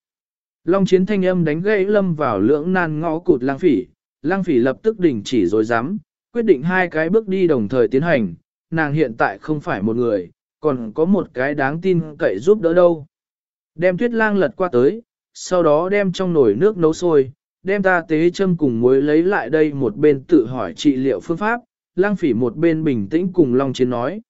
Long Chiến thanh âm đánh gãy lâm vào lưỡng nan ngõ cụt lang phỉ, lang phỉ lập tức đình chỉ rồi dám, quyết định hai cái bước đi đồng thời tiến hành, nàng hiện tại không phải một người, còn có một cái đáng tin cậy giúp đỡ đâu. Đem tuyết lang lật qua tới, sau đó đem trong nồi nước nấu sôi, đem ta tế châm cùng muối lấy lại đây một bên tự hỏi trị liệu phương pháp, lang phỉ một bên bình tĩnh cùng Long Chiến nói.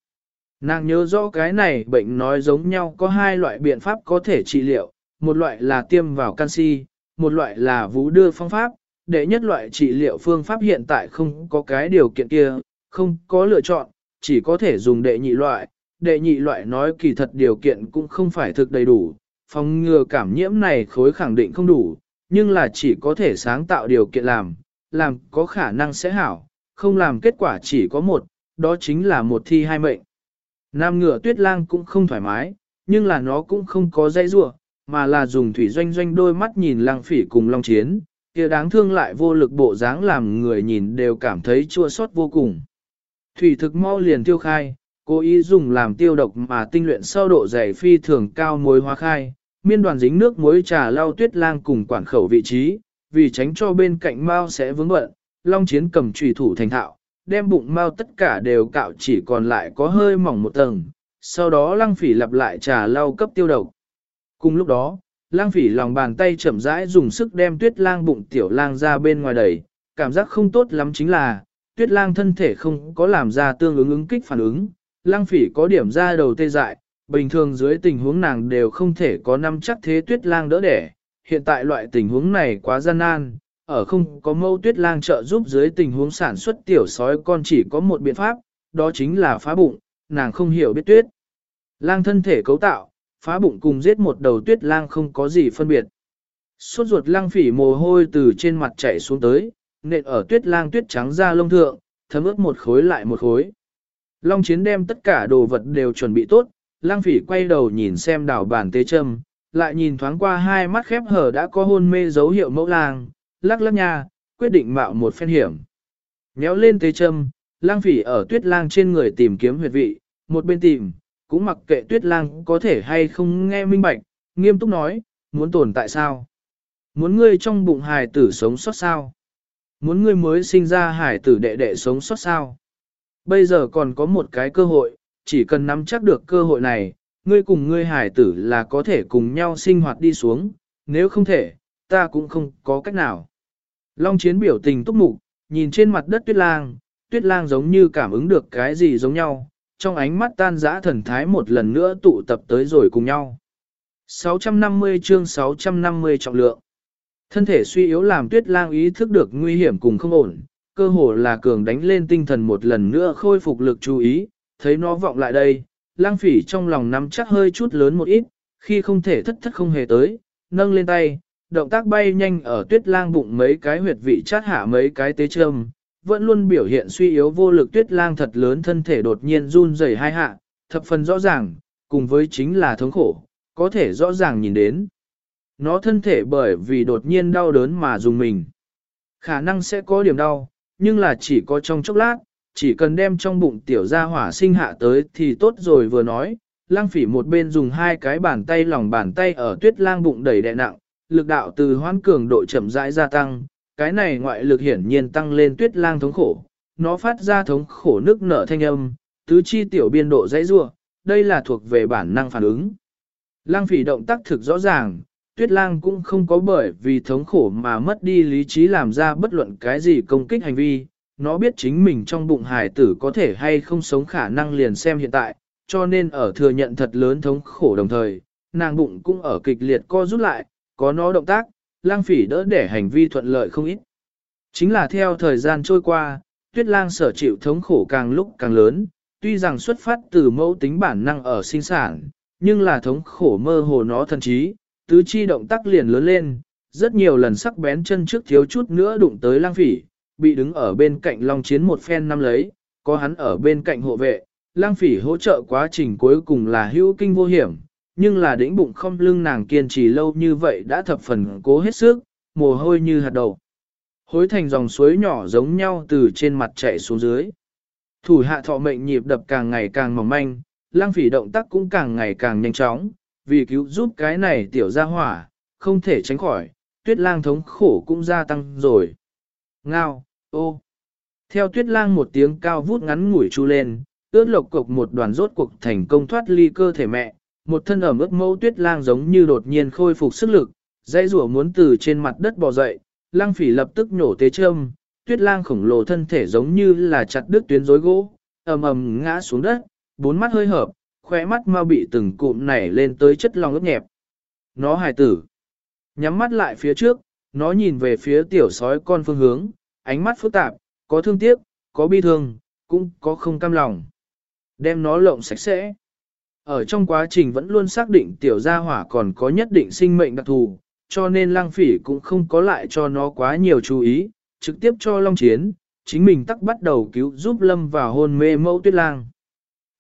Nàng nhớ rõ cái này bệnh nói giống nhau có hai loại biện pháp có thể trị liệu, một loại là tiêm vào canxi, một loại là vũ đưa phương pháp, để nhất loại trị liệu phương pháp hiện tại không có cái điều kiện kia, không có lựa chọn, chỉ có thể dùng đệ nhị loại, đệ nhị loại nói kỳ thật điều kiện cũng không phải thực đầy đủ, phòng ngừa cảm nhiễm này khối khẳng định không đủ, nhưng là chỉ có thể sáng tạo điều kiện làm, làm có khả năng sẽ hảo, không làm kết quả chỉ có một, đó chính là một thi hai mệnh. Nam ngựa tuyết lang cũng không thoải mái, nhưng là nó cũng không có dây rua, mà là dùng thủy doanh doanh đôi mắt nhìn lang phỉ cùng long chiến, kia đáng thương lại vô lực bộ dáng làm người nhìn đều cảm thấy chua xót vô cùng. Thủy thực mau liền tiêu khai, cố ý dùng làm tiêu độc mà tinh luyện sau độ dày phi thường cao muối hóa khai, miên đoàn dính nước muối trà lau tuyết lang cùng quản khẩu vị trí, vì tránh cho bên cạnh mao sẽ vướng bận, long chiến cầm trùy thủ thành thạo, đem bụng mao tất cả đều cạo chỉ còn lại có hơi mỏng một tầng, sau đó lăng phỉ lặp lại trà lau cấp tiêu độc. Cùng lúc đó, Lang phỉ lòng bàn tay chậm rãi dùng sức đem tuyết lang bụng tiểu lang ra bên ngoài đẩy, cảm giác không tốt lắm chính là, tuyết lang thân thể không có làm ra tương ứng ứng kích phản ứng, lang phỉ có điểm ra đầu tê dại, bình thường dưới tình huống nàng đều không thể có năm chắc thế tuyết lang đỡ đẻ, hiện tại loại tình huống này quá gian nan, ở không có mâu tuyết lang trợ giúp dưới tình huống sản xuất tiểu sói con chỉ có một biện pháp, đó chính là phá bụng, nàng không hiểu biết tuyết. Lang thân thể cấu tạo, phá bụng cùng giết một đầu tuyết lang không có gì phân biệt. Suốt ruột lang phỉ mồ hôi từ trên mặt chảy xuống tới, nện ở tuyết lang tuyết trắng ra lông thượng, thấm ướt một khối lại một khối. Long chiến đem tất cả đồ vật đều chuẩn bị tốt, lang phỉ quay đầu nhìn xem đảo bản tế châm, lại nhìn thoáng qua hai mắt khép hở đã có hôn mê dấu hiệu mẫu lang, lắc lắc nha, quyết định mạo một phen hiểm. Nhéo lên tế châm, lang phỉ ở tuyết lang trên người tìm kiếm huyệt vị, một bên tìm, cũng mặc kệ tuyết lang có thể hay không nghe minh bạch, nghiêm túc nói, muốn tồn tại sao? Muốn ngươi trong bụng hài tử sống sót sao? Muốn ngươi mới sinh ra hài tử đệ đệ sống sót sao? Bây giờ còn có một cái cơ hội, chỉ cần nắm chắc được cơ hội này, ngươi cùng ngươi hải tử là có thể cùng nhau sinh hoạt đi xuống, nếu không thể, ta cũng không có cách nào. Long chiến biểu tình túc mục, nhìn trên mặt đất tuyết lang, tuyết lang giống như cảm ứng được cái gì giống nhau, trong ánh mắt tan dã thần thái một lần nữa tụ tập tới rồi cùng nhau. 650 chương 650 trọng lượng. Thân thể suy yếu làm tuyết lang ý thức được nguy hiểm cùng không ổn, cơ hồ là cường đánh lên tinh thần một lần nữa khôi phục lực chú ý, thấy nó vọng lại đây, lang phỉ trong lòng nắm chắc hơi chút lớn một ít, khi không thể thất thất không hề tới, nâng lên tay, động tác bay nhanh ở tuyết lang bụng mấy cái huyệt vị chát hạ mấy cái tế châm, vẫn luôn biểu hiện suy yếu vô lực tuyết lang thật lớn thân thể đột nhiên run rẩy hai hạ, thập phần rõ ràng, cùng với chính là thống khổ, có thể rõ ràng nhìn đến. Nó thân thể bởi vì đột nhiên đau đớn mà dùng mình. Khả năng sẽ có điểm đau, nhưng là chỉ có trong chốc lát, chỉ cần đem trong bụng tiểu ra hỏa sinh hạ tới thì tốt rồi vừa nói. Lang phỉ một bên dùng hai cái bàn tay lòng bàn tay ở tuyết lang bụng đẩy đè nặng, lực đạo từ hoán cường độ chậm rãi gia tăng, cái này ngoại lực hiển nhiên tăng lên tuyết lang thống khổ, nó phát ra thống khổ nước nở thanh âm, tứ chi tiểu biên độ dãy rua, đây là thuộc về bản năng phản ứng. Lang phỉ động tác thực rõ ràng, tuyết lang cũng không có bởi vì thống khổ mà mất đi lý trí làm ra bất luận cái gì công kích hành vi, nó biết chính mình trong bụng hài tử có thể hay không sống khả năng liền xem hiện tại, cho nên ở thừa nhận thật lớn thống khổ đồng thời, nàng bụng cũng ở kịch liệt co rút lại, có nó động tác, lang phỉ đỡ để hành vi thuận lợi không ít. Chính là theo thời gian trôi qua, tuyết lang sở chịu thống khổ càng lúc càng lớn, tuy rằng xuất phát từ mẫu tính bản năng ở sinh sản, nhưng là thống khổ mơ hồ nó thần trí, tứ chi động tác liền lớn lên, rất nhiều lần sắc bén chân trước thiếu chút nữa đụng tới lang phỉ, bị đứng ở bên cạnh long chiến một phen năm lấy, có hắn ở bên cạnh hộ vệ, lang phỉ hỗ trợ quá trình cuối cùng là hữu kinh vô hiểm, nhưng là đĩnh bụng không lưng nàng kiên trì lâu như vậy đã thập phần cố hết sức, mồ hôi như hạt đầu. Hối thành dòng suối nhỏ giống nhau từ trên mặt chảy xuống dưới. Thủ hạ thọ mệnh nhịp đập càng ngày càng mỏng manh, lang phỉ động tác cũng càng ngày càng nhanh chóng, vì cứu giúp cái này tiểu ra hỏa, không thể tránh khỏi, tuyết lang thống khổ cũng gia tăng rồi. Ngao, ô. Theo tuyết lang một tiếng cao vút ngắn ngủi chu lên, ướt lộc cục một đoàn rốt cuộc thành công thoát ly cơ thể mẹ, một thân ẩm ướt mẫu tuyết lang giống như đột nhiên khôi phục sức lực, dãy rủa muốn từ trên mặt đất bò dậy, lang phỉ lập tức nhổ tế châm, tuyết lang khổng lồ thân thể giống như là chặt đứt tuyến rối gỗ, ầm ầm ngã xuống đất, bốn mắt hơi hợp, khóe mắt mau bị từng cụm nảy lên tới chất lòng ướt nhẹp. Nó hài tử. Nhắm mắt lại phía trước, nó nhìn về phía tiểu sói con phương hướng, ánh mắt phức tạp, có thương tiếc, có bi thương, cũng có không cam lòng. Đem nó lộng sạch sẽ. Ở trong quá trình vẫn luôn xác định tiểu gia hỏa còn có nhất định sinh mệnh đặc thù, cho nên lăng phỉ cũng không có lại cho nó quá nhiều chú ý, trực tiếp cho long chiến, chính mình tắc bắt đầu cứu giúp lâm vào hôn mê mẫu tuyết lang.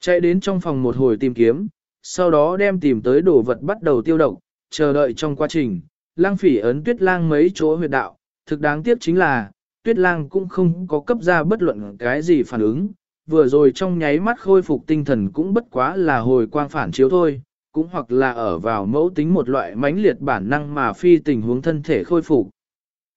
Chạy đến trong phòng một hồi tìm kiếm, sau đó đem tìm tới đồ vật bắt đầu tiêu độc, chờ đợi trong quá trình, lang phỉ ấn tuyết lang mấy chỗ huyệt đạo, thực đáng tiếc chính là, tuyết lang cũng không có cấp ra bất luận cái gì phản ứng, vừa rồi trong nháy mắt khôi phục tinh thần cũng bất quá là hồi quang phản chiếu thôi, cũng hoặc là ở vào mẫu tính một loại mãnh liệt bản năng mà phi tình huống thân thể khôi phục.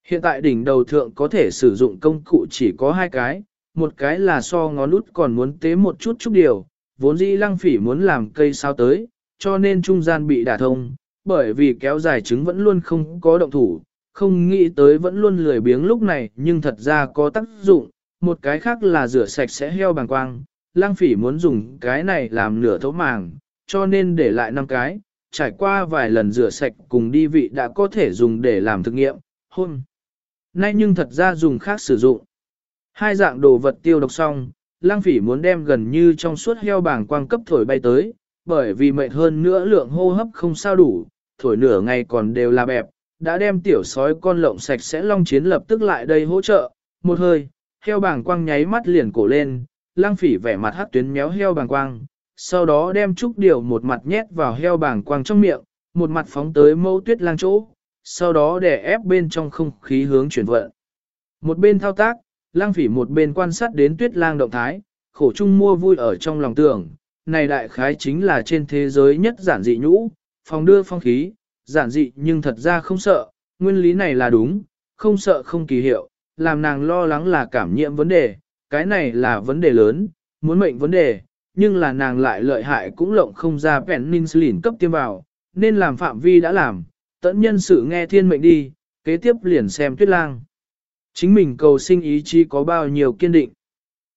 Hiện tại đỉnh đầu thượng có thể sử dụng công cụ chỉ có hai cái, một cái là so ngón út còn muốn tế một chút chút điều, vốn dĩ lăng phỉ muốn làm cây sao tới, cho nên trung gian bị đả thông, bởi vì kéo dài trứng vẫn luôn không có động thủ, không nghĩ tới vẫn luôn lười biếng lúc này nhưng thật ra có tác dụng, một cái khác là rửa sạch sẽ heo bằng quang, lang phỉ muốn dùng cái này làm nửa thấu màng, cho nên để lại 5 cái, trải qua vài lần rửa sạch cùng đi vị đã có thể dùng để làm thực nghiệm, hôn. Nay nhưng thật ra dùng khác sử dụng. Hai dạng đồ vật tiêu độc xong, lang phỉ muốn đem gần như trong suốt heo bàng quang cấp thổi bay tới, bởi vì mệt hơn nữa lượng hô hấp không sao đủ, thổi nửa ngày còn đều là bẹp, đã đem tiểu sói con lộng sạch sẽ long chiến lập tức lại đây hỗ trợ, một hơi, heo bàng quang nháy mắt liền cổ lên, lang phỉ vẻ mặt hát tuyến méo heo bàng quang, sau đó đem trúc điều một mặt nhét vào heo bàng quang trong miệng, một mặt phóng tới mẫu tuyết lang chỗ, sau đó để ép bên trong không khí hướng chuyển vận. Một bên thao tác, lang phỉ một bên quan sát đến tuyết lang động thái, khổ chung mua vui ở trong lòng tưởng, này đại khái chính là trên thế giới nhất giản dị nhũ, phòng đưa phong khí, giản dị nhưng thật ra không sợ, nguyên lý này là đúng, không sợ không kỳ hiệu, làm nàng lo lắng là cảm nhiễm vấn đề, cái này là vấn đề lớn, muốn mệnh vấn đề, nhưng là nàng lại lợi hại cũng lộng không ra penicillin cấp tiêm vào, nên làm phạm vi đã làm, tận nhân sự nghe thiên mệnh đi, kế tiếp liền xem tuyết lang. Chính mình cầu sinh ý chí có bao nhiêu kiên định.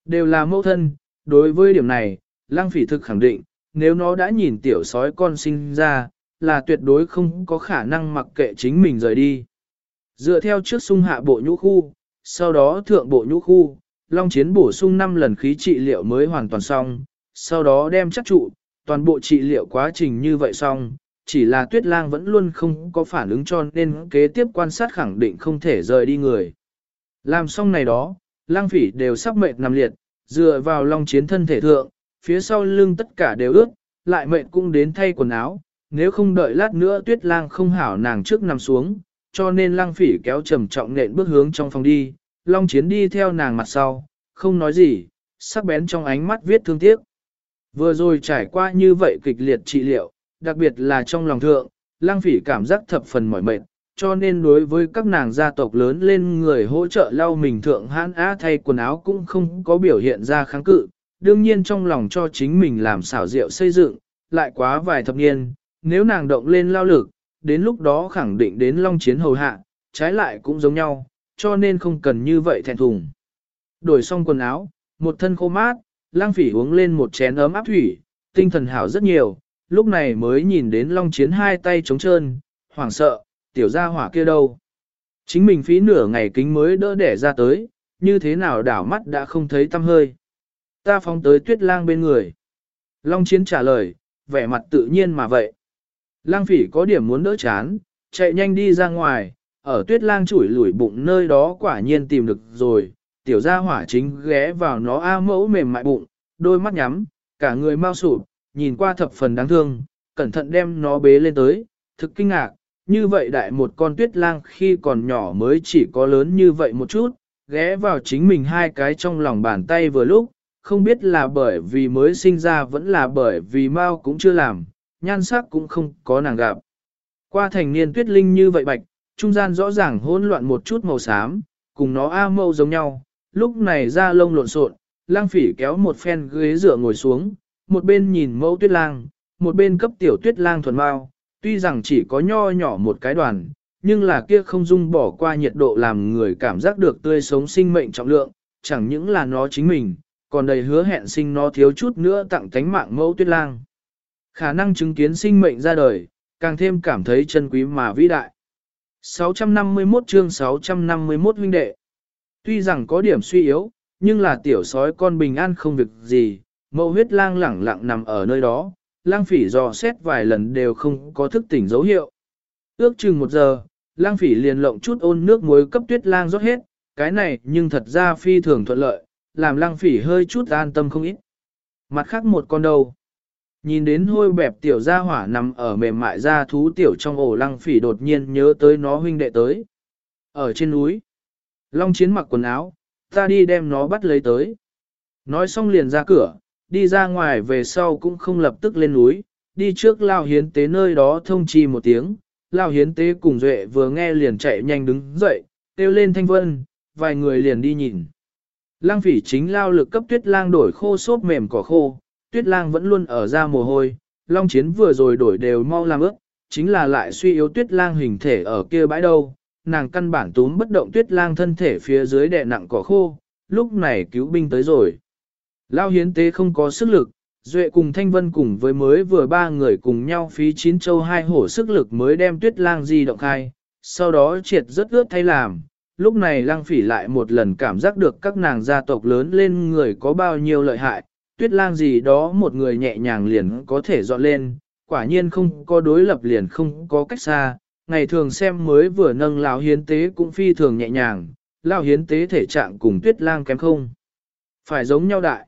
Đều là mẫu thân, đối với điểm này, lang phỉ thực khẳng định, nếu nó đã nhìn tiểu sói con sinh ra, là tuyệt đối không có khả năng mặc kệ chính mình rời đi. Dựa theo trước sung hạ bộ nhũ khu, sau đó thượng bộ nhũ khu, Long Chiến bổ sung 5 lần khí trị liệu mới hoàn toàn xong, sau đó đem chắc trụ, toàn bộ trị liệu quá trình như vậy xong, chỉ là tuyết lang vẫn luôn không có phản ứng cho nên kế tiếp quan sát khẳng định không thể rời đi người. Làm xong này đó, lang phỉ đều sắp mệt nằm liệt, dựa vào long chiến thân thể thượng, phía sau lưng tất cả đều ướt, lại mệt cũng đến thay quần áo, nếu không đợi lát nữa tuyết lang không hảo nàng trước nằm xuống, cho nên lang phỉ kéo trầm trọng nện bước hướng trong phòng đi, long chiến đi theo nàng mặt sau, không nói gì, sắc bén trong ánh mắt viết thương tiếc. Vừa rồi trải qua như vậy kịch liệt trị liệu, đặc biệt là trong lòng thượng, lang phỉ cảm giác thập phần mỏi mệt, cho nên đối với các nàng gia tộc lớn lên người hỗ trợ lau mình thượng hãn á thay quần áo cũng không có biểu hiện ra kháng cự, đương nhiên trong lòng cho chính mình làm xảo diệu xây dựng, lại quá vài thập niên, nếu nàng động lên lao lực, đến lúc đó khẳng định đến long chiến hầu hạ, trái lại cũng giống nhau, cho nên không cần như vậy thẹn thùng. Đổi xong quần áo, một thân khô mát, lang phỉ uống lên một chén ấm áp thủy, tinh thần hảo rất nhiều, lúc này mới nhìn đến long chiến hai tay trống trơn, hoảng sợ, tiểu gia hỏa kia đâu. Chính mình phí nửa ngày kính mới đỡ đẻ ra tới, như thế nào đảo mắt đã không thấy tâm hơi. Ta phóng tới tuyết lang bên người. Long chiến trả lời, vẻ mặt tự nhiên mà vậy. Lang phỉ có điểm muốn đỡ chán, chạy nhanh đi ra ngoài, ở tuyết lang chủi lủi bụng nơi đó quả nhiên tìm được rồi, tiểu gia hỏa chính ghé vào nó a mẫu mềm mại bụng, đôi mắt nhắm, cả người mau sụp, nhìn qua thập phần đáng thương, cẩn thận đem nó bế lên tới, thực kinh ngạc, như vậy đại một con tuyết lang khi còn nhỏ mới chỉ có lớn như vậy một chút, ghé vào chính mình hai cái trong lòng bàn tay vừa lúc, không biết là bởi vì mới sinh ra vẫn là bởi vì mau cũng chưa làm, nhan sắc cũng không có nàng gặp. Qua thành niên tuyết linh như vậy bạch, trung gian rõ ràng hỗn loạn một chút màu xám, cùng nó a mâu giống nhau, lúc này ra lông lộn xộn, lang phỉ kéo một phen ghế dựa ngồi xuống, một bên nhìn mẫu tuyết lang, một bên cấp tiểu tuyết lang thuần mau, tuy rằng chỉ có nho nhỏ một cái đoàn, nhưng là kia không dung bỏ qua nhiệt độ làm người cảm giác được tươi sống sinh mệnh trọng lượng, chẳng những là nó chính mình, còn đầy hứa hẹn sinh nó thiếu chút nữa tặng tánh mạng mẫu tuyết lang. Khả năng chứng kiến sinh mệnh ra đời, càng thêm cảm thấy chân quý mà vĩ đại. 651 chương 651 huynh đệ. Tuy rằng có điểm suy yếu, nhưng là tiểu sói con bình an không việc gì, mẫu huyết lang lẳng lặng nằm ở nơi đó, lang phỉ dò xét vài lần đều không có thức tỉnh dấu hiệu. Ước chừng một giờ, lang phỉ liền lộng chút ôn nước muối cấp tuyết lang rót hết, cái này nhưng thật ra phi thường thuận lợi, làm lang phỉ hơi chút an tâm không ít. Mặt khác một con đầu. Nhìn đến hôi bẹp tiểu gia hỏa nằm ở mềm mại da thú tiểu trong ổ lăng phỉ đột nhiên nhớ tới nó huynh đệ tới. Ở trên núi, Long Chiến mặc quần áo, ta đi đem nó bắt lấy tới. Nói xong liền ra cửa, đi ra ngoài về sau cũng không lập tức lên núi, đi trước Lao Hiến Tế nơi đó thông chi một tiếng. Lao Hiến Tế cùng Duệ vừa nghe liền chạy nhanh đứng dậy, kêu lên thanh vân, vài người liền đi nhìn. Lang phỉ chính lao lực cấp tuyết lang đổi khô xốp mềm cỏ khô, tuyết lang vẫn luôn ở ra mồ hôi, long chiến vừa rồi đổi đều mau làm ướt, chính là lại suy yếu tuyết lang hình thể ở kia bãi đâu, nàng căn bản túm bất động tuyết lang thân thể phía dưới đè nặng cỏ khô, lúc này cứu binh tới rồi. Lao hiến tế không có sức lực, Duệ cùng Thanh Vân cùng với mới vừa ba người cùng nhau phí chín châu hai hổ sức lực mới đem tuyết lang di động khai, sau đó triệt rất ướt thay làm. Lúc này lang phỉ lại một lần cảm giác được các nàng gia tộc lớn lên người có bao nhiêu lợi hại, tuyết lang gì đó một người nhẹ nhàng liền có thể dọn lên, quả nhiên không có đối lập liền không có cách xa, ngày thường xem mới vừa nâng lão hiến tế cũng phi thường nhẹ nhàng, lão hiến tế thể trạng cùng tuyết lang kém không. Phải giống nhau đại.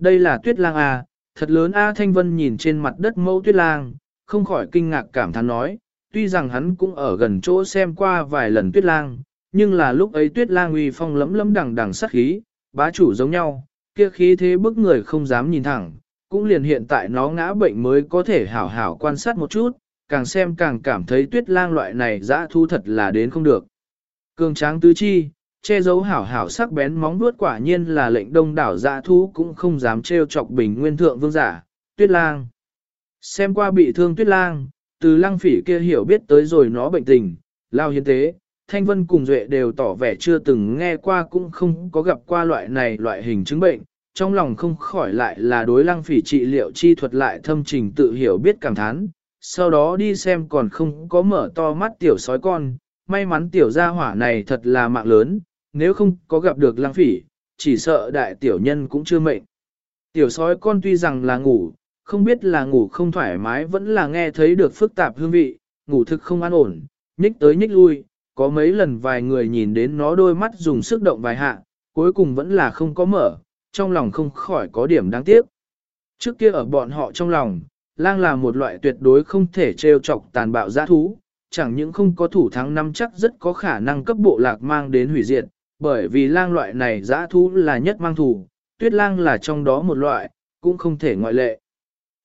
Đây là tuyết lang A, thật lớn A Thanh Vân nhìn trên mặt đất mẫu tuyết lang, không khỏi kinh ngạc cảm thán nói, tuy rằng hắn cũng ở gần chỗ xem qua vài lần tuyết lang, nhưng là lúc ấy tuyết lang uy phong lấm lấm đằng đằng sát khí, bá chủ giống nhau, kia khí thế bức người không dám nhìn thẳng, cũng liền hiện tại nó ngã bệnh mới có thể hảo hảo quan sát một chút, càng xem càng cảm thấy tuyết lang loại này dã thu thật là đến không được. Cường tráng tứ chi, che giấu hảo hảo sắc bén móng vuốt quả nhiên là lệnh đông đảo dạ thú cũng không dám trêu chọc bình nguyên thượng vương giả, tuyết lang. Xem qua bị thương tuyết lang, từ lăng phỉ kia hiểu biết tới rồi nó bệnh tình, lao hiến tế, thanh vân cùng duệ đều tỏ vẻ chưa từng nghe qua cũng không có gặp qua loại này loại hình chứng bệnh, trong lòng không khỏi lại là đối lăng phỉ trị liệu chi thuật lại thâm trình tự hiểu biết cảm thán, sau đó đi xem còn không có mở to mắt tiểu sói con, may mắn tiểu gia hỏa này thật là mạng lớn, nếu không có gặp được lăng phỉ, chỉ sợ đại tiểu nhân cũng chưa mệnh. Tiểu sói con tuy rằng là ngủ, không biết là ngủ không thoải mái vẫn là nghe thấy được phức tạp hương vị, ngủ thực không an ổn, nhích tới nhích lui, có mấy lần vài người nhìn đến nó đôi mắt dùng sức động vài hạ, cuối cùng vẫn là không có mở, trong lòng không khỏi có điểm đáng tiếc. Trước kia ở bọn họ trong lòng, lang là một loại tuyệt đối không thể trêu chọc tàn bạo giã thú, chẳng những không có thủ thắng năm chắc rất có khả năng cấp bộ lạc mang đến hủy diệt, bởi vì lang loại này dã thú là nhất mang thủ, tuyết lang là trong đó một loại, cũng không thể ngoại lệ.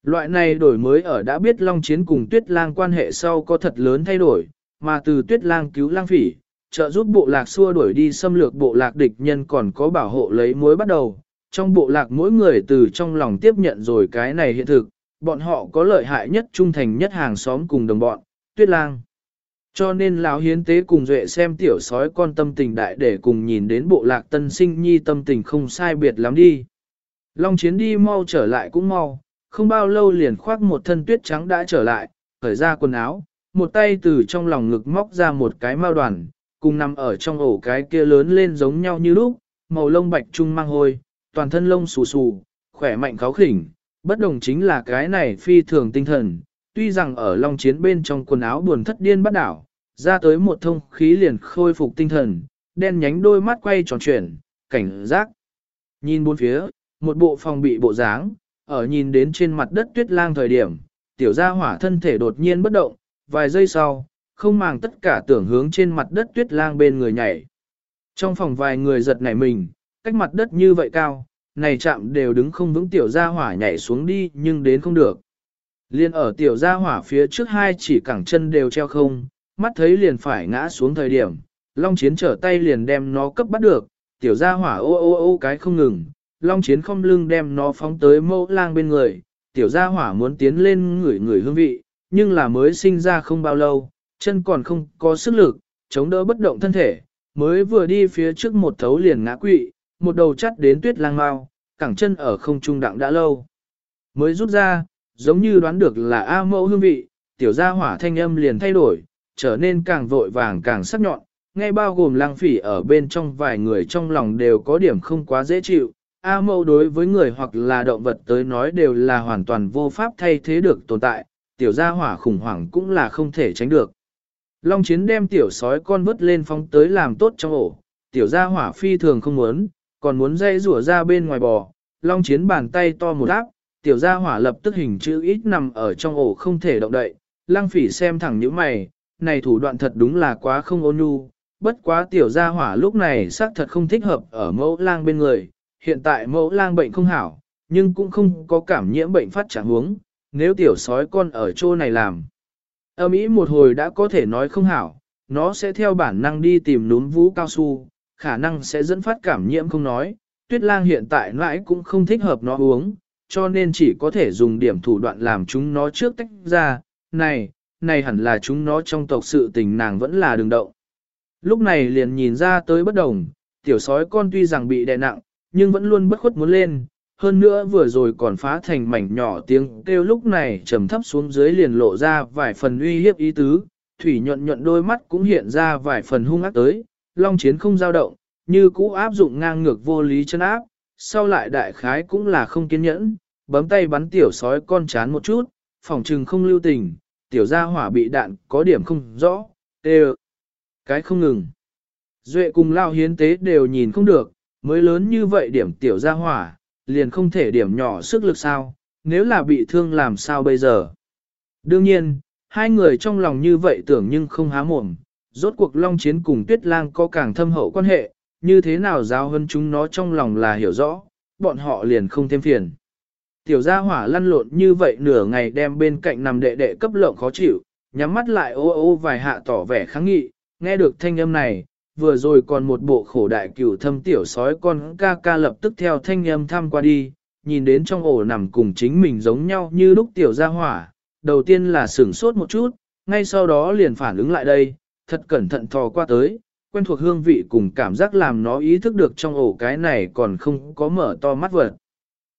Loại này đổi mới ở đã biết Long Chiến cùng Tuyết Lang quan hệ sau có thật lớn thay đổi, mà từ Tuyết Lang cứu Lang Phỉ, trợ giúp bộ lạc xua đuổi đi xâm lược bộ lạc địch nhân còn có bảo hộ lấy mối bắt đầu. Trong bộ lạc mỗi người từ trong lòng tiếp nhận rồi cái này hiện thực, bọn họ có lợi hại nhất trung thành nhất hàng xóm cùng đồng bọn, Tuyết Lang. Cho nên lão hiến tế cùng duệ xem tiểu sói con tâm tình đại để cùng nhìn đến bộ lạc tân sinh nhi tâm tình không sai biệt lắm đi. Long chiến đi mau trở lại cũng mau, không bao lâu liền khoác một thân tuyết trắng đã trở lại, khởi ra quần áo, một tay từ trong lòng ngực móc ra một cái mao đoàn, cùng nằm ở trong ổ cái kia lớn lên giống nhau như lúc, màu lông bạch trung mang hôi, toàn thân lông xù xù, khỏe mạnh kháo khỉnh, bất đồng chính là cái này phi thường tinh thần, tuy rằng ở long chiến bên trong quần áo buồn thất điên bắt đảo, ra tới một thông khí liền khôi phục tinh thần, đen nhánh đôi mắt quay tròn chuyển, cảnh giác. Nhìn bốn phía, một bộ phòng bị bộ dáng, ở nhìn đến trên mặt đất tuyết lang thời điểm, tiểu gia hỏa thân thể đột nhiên bất động, vài giây sau, không màng tất cả tưởng hướng trên mặt đất tuyết lang bên người nhảy. Trong phòng vài người giật nảy mình, cách mặt đất như vậy cao, này chạm đều đứng không vững tiểu gia hỏa nhảy xuống đi nhưng đến không được. Liên ở tiểu gia hỏa phía trước hai chỉ cẳng chân đều treo không, mắt thấy liền phải ngã xuống thời điểm, Long Chiến trở tay liền đem nó cấp bắt được, tiểu gia hỏa ô ô ô cái không ngừng, Long Chiến không lưng đem nó phóng tới mẫu lang bên người, tiểu gia hỏa muốn tiến lên ngửi ngửi hương vị, nhưng là mới sinh ra không bao lâu, chân còn không có sức lực, chống đỡ bất động thân thể, mới vừa đi phía trước một thấu liền ngã quỵ, một đầu chắt đến tuyết lang mau, cẳng chân ở không trung đặng đã lâu. Mới rút ra, giống như đoán được là A mẫu hương vị, tiểu gia hỏa thanh âm liền thay đổi, trở nên càng vội vàng càng sắc nhọn, ngay bao gồm lang phỉ ở bên trong vài người trong lòng đều có điểm không quá dễ chịu. A mẫu đối với người hoặc là động vật tới nói đều là hoàn toàn vô pháp thay thế được tồn tại, tiểu gia hỏa khủng hoảng cũng là không thể tránh được. Long chiến đem tiểu sói con vứt lên phóng tới làm tốt trong ổ, tiểu gia hỏa phi thường không muốn, còn muốn dây rủa ra bên ngoài bò. Long chiến bàn tay to một áp, tiểu gia hỏa lập tức hình chữ ít nằm ở trong ổ không thể động đậy. Lang phỉ xem thẳng những mày, này thủ đoạn thật đúng là quá không ôn nhu, bất quá tiểu gia hỏa lúc này xác thật không thích hợp ở mẫu lang bên người, hiện tại mẫu lang bệnh không hảo, nhưng cũng không có cảm nhiễm bệnh phát trạng huống, nếu tiểu sói con ở chỗ này làm. Âm ý một hồi đã có thể nói không hảo, nó sẽ theo bản năng đi tìm núm vũ cao su, khả năng sẽ dẫn phát cảm nhiễm không nói, tuyết lang hiện tại mãi cũng không thích hợp nó uống, cho nên chỉ có thể dùng điểm thủ đoạn làm chúng nó trước tách ra, này, này hẳn là chúng nó trong tộc sự tình nàng vẫn là đường động. Lúc này liền nhìn ra tới bất đồng, tiểu sói con tuy rằng bị đè nặng, nhưng vẫn luôn bất khuất muốn lên, hơn nữa vừa rồi còn phá thành mảnh nhỏ tiếng kêu lúc này trầm thấp xuống dưới liền lộ ra vài phần uy hiếp ý tứ, thủy nhuận nhuận đôi mắt cũng hiện ra vài phần hung ác tới, long chiến không dao động, như cũ áp dụng ngang ngược vô lý chân áp, sau lại đại khái cũng là không kiên nhẫn, bấm tay bắn tiểu sói con chán một chút, phòng trừng không lưu tình, tiểu gia hỏa bị đạn có điểm không rõ, tê cái không ngừng. Duệ cùng lao hiến tế đều nhìn không được, mới lớn như vậy điểm tiểu gia hỏa, liền không thể điểm nhỏ sức lực sao, nếu là bị thương làm sao bây giờ. Đương nhiên, hai người trong lòng như vậy tưởng nhưng không há mồm, rốt cuộc long chiến cùng tuyết lang có càng thâm hậu quan hệ, như thế nào giáo hơn chúng nó trong lòng là hiểu rõ, bọn họ liền không thêm phiền. Tiểu gia hỏa lăn lộn như vậy nửa ngày đem bên cạnh nằm đệ đệ cấp lộng khó chịu, nhắm mắt lại ô ô vài hạ tỏ vẻ kháng nghị, nghe được thanh âm này, vừa rồi còn một bộ khổ đại cửu thâm tiểu sói con ca ca lập tức theo thanh âm thăm qua đi, nhìn đến trong ổ nằm cùng chính mình giống nhau như lúc tiểu gia hỏa, đầu tiên là sửng sốt một chút, ngay sau đó liền phản ứng lại đây, thật cẩn thận thò qua tới, quen thuộc hương vị cùng cảm giác làm nó ý thức được trong ổ cái này còn không có mở to mắt vật.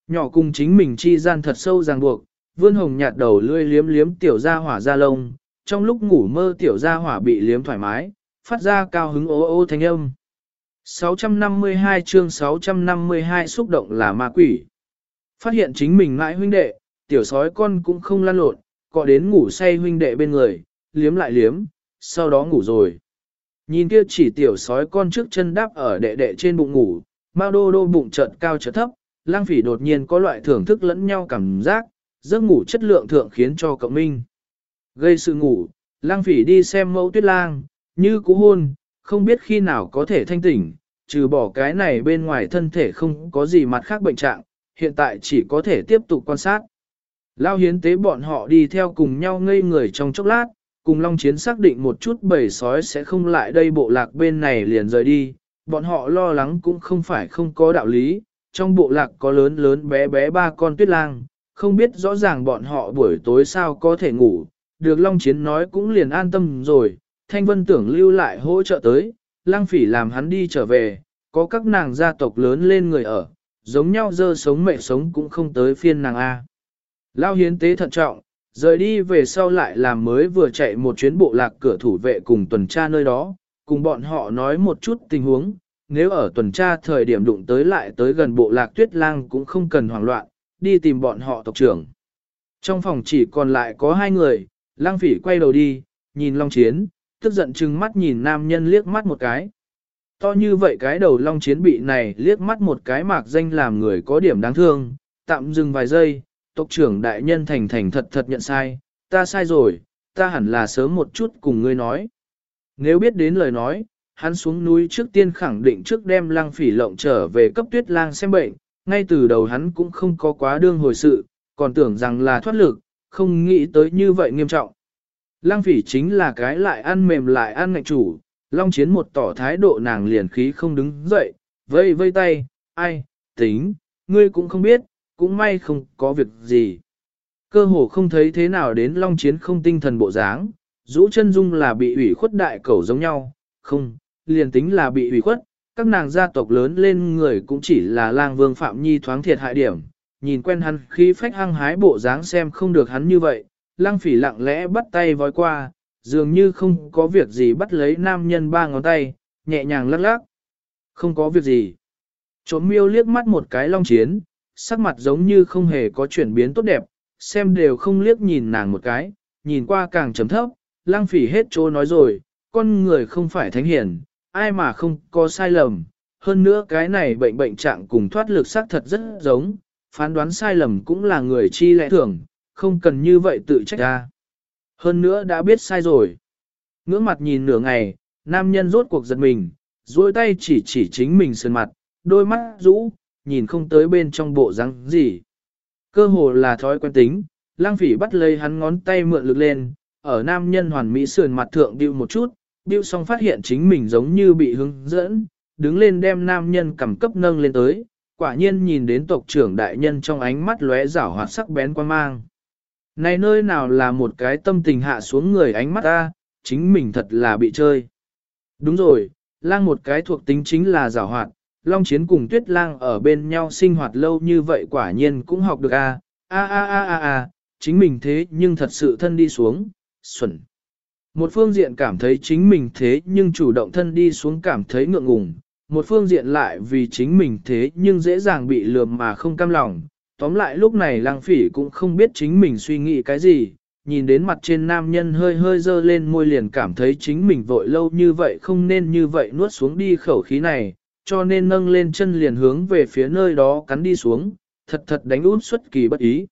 Nhỏ cùng chính mình chi gian thật sâu ràng buộc, vươn hồng nhạt đầu lươi liếm liếm tiểu gia hỏa ra lông, trong lúc ngủ mơ tiểu gia hỏa bị liếm thoải mái, phát ra cao hứng ô ô thanh âm. 652 chương 652 xúc động là ma quỷ. Phát hiện chính mình ngãi huynh đệ, tiểu sói con cũng không lăn lộn, cọ đến ngủ say huynh đệ bên người, liếm lại liếm, sau đó ngủ rồi. Nhìn kia chỉ tiểu sói con trước chân đáp ở đệ đệ trên bụng ngủ, bao đô đô bụng chợt cao chợt thấp, lang phỉ đột nhiên có loại thưởng thức lẫn nhau cảm giác, giấc ngủ chất lượng thượng khiến cho cậu minh. Gây sự ngủ, lang phỉ đi xem mẫu tuyết lang, như cú hôn, không biết khi nào có thể thanh tỉnh, trừ bỏ cái này bên ngoài thân thể không có gì mặt khác bệnh trạng, hiện tại chỉ có thể tiếp tục quan sát. Lao hiến tế bọn họ đi theo cùng nhau ngây người trong chốc lát, cùng Long Chiến xác định một chút bầy sói sẽ không lại đây bộ lạc bên này liền rời đi, bọn họ lo lắng cũng không phải không có đạo lý, trong bộ lạc có lớn lớn bé bé ba con tuyết lang, không biết rõ ràng bọn họ buổi tối sao có thể ngủ, được Long Chiến nói cũng liền an tâm rồi, Thanh Vân tưởng lưu lại hỗ trợ tới, lang phỉ làm hắn đi trở về, có các nàng gia tộc lớn lên người ở, giống nhau dơ sống mẹ sống cũng không tới phiên nàng A. Lao hiến tế thận trọng, rời đi về sau lại làm mới vừa chạy một chuyến bộ lạc cửa thủ vệ cùng tuần tra nơi đó, cùng bọn họ nói một chút tình huống, nếu ở tuần tra thời điểm đụng tới lại tới gần bộ lạc tuyết lang cũng không cần hoảng loạn, đi tìm bọn họ tộc trưởng. Trong phòng chỉ còn lại có hai người, lang phỉ quay đầu đi, nhìn Long Chiến, tức giận chừng mắt nhìn nam nhân liếc mắt một cái. To như vậy cái đầu Long Chiến bị này liếc mắt một cái mạc danh làm người có điểm đáng thương, tạm dừng vài giây, tộc trưởng đại nhân thành thành thật thật nhận sai, ta sai rồi, ta hẳn là sớm một chút cùng ngươi nói. Nếu biết đến lời nói, hắn xuống núi trước tiên khẳng định trước đem lang phỉ lộng trở về cấp tuyết lang xem bệnh, ngay từ đầu hắn cũng không có quá đương hồi sự, còn tưởng rằng là thoát lực, không nghĩ tới như vậy nghiêm trọng. Lang phỉ chính là cái lại ăn mềm lại ăn ngạnh chủ, long chiến một tỏ thái độ nàng liền khí không đứng dậy, vây vây tay, ai, tính, ngươi cũng không biết, cũng may không có việc gì. Cơ hồ không thấy thế nào đến long chiến không tinh thần bộ dáng, rũ chân dung là bị ủy khuất đại cẩu giống nhau, không, liền tính là bị ủy khuất, các nàng gia tộc lớn lên người cũng chỉ là lang vương phạm nhi thoáng thiệt hại điểm, nhìn quen hắn khi phách hăng hái bộ dáng xem không được hắn như vậy, lang phỉ lặng lẽ bắt tay vói qua, dường như không có việc gì bắt lấy nam nhân ba ngón tay, nhẹ nhàng lắc lắc. Không có việc gì. Trốn miêu liếc mắt một cái long chiến, sắc mặt giống như không hề có chuyển biến tốt đẹp, xem đều không liếc nhìn nàng một cái, nhìn qua càng chấm thấp, lang phỉ hết chỗ nói rồi, con người không phải thánh hiển, ai mà không có sai lầm, hơn nữa cái này bệnh bệnh trạng cùng thoát lực xác thật rất giống, phán đoán sai lầm cũng là người chi lẽ thường, không cần như vậy tự trách ra. Hơn nữa đã biết sai rồi. Ngưỡng mặt nhìn nửa ngày, nam nhân rốt cuộc giật mình, duỗi tay chỉ chỉ chính mình sơn mặt, đôi mắt rũ, nhìn không tới bên trong bộ răng gì. Cơ hồ là thói quen tính, lang phỉ bắt lấy hắn ngón tay mượn lực lên, ở nam nhân hoàn mỹ sườn mặt thượng điệu một chút, điệu xong phát hiện chính mình giống như bị hướng dẫn, đứng lên đem nam nhân cầm cấp nâng lên tới, quả nhiên nhìn đến tộc trưởng đại nhân trong ánh mắt lóe rảo hoạt sắc bén quan mang. Này nơi nào là một cái tâm tình hạ xuống người ánh mắt ta, chính mình thật là bị chơi. Đúng rồi, lang một cái thuộc tính chính là rảo hoạt, Long Chiến cùng Tuyết Lang ở bên nhau sinh hoạt lâu như vậy quả nhiên cũng học được a a a a a a, chính mình thế nhưng thật sự thân đi xuống, xuẩn. Một phương diện cảm thấy chính mình thế nhưng chủ động thân đi xuống cảm thấy ngượng ngùng, một phương diện lại vì chính mình thế nhưng dễ dàng bị lườm mà không cam lòng. Tóm lại lúc này lang phỉ cũng không biết chính mình suy nghĩ cái gì, nhìn đến mặt trên nam nhân hơi hơi dơ lên môi liền cảm thấy chính mình vội lâu như vậy không nên như vậy nuốt xuống đi khẩu khí này, cho nên nâng lên chân liền hướng về phía nơi đó cắn đi xuống, thật thật đánh út xuất kỳ bất ý.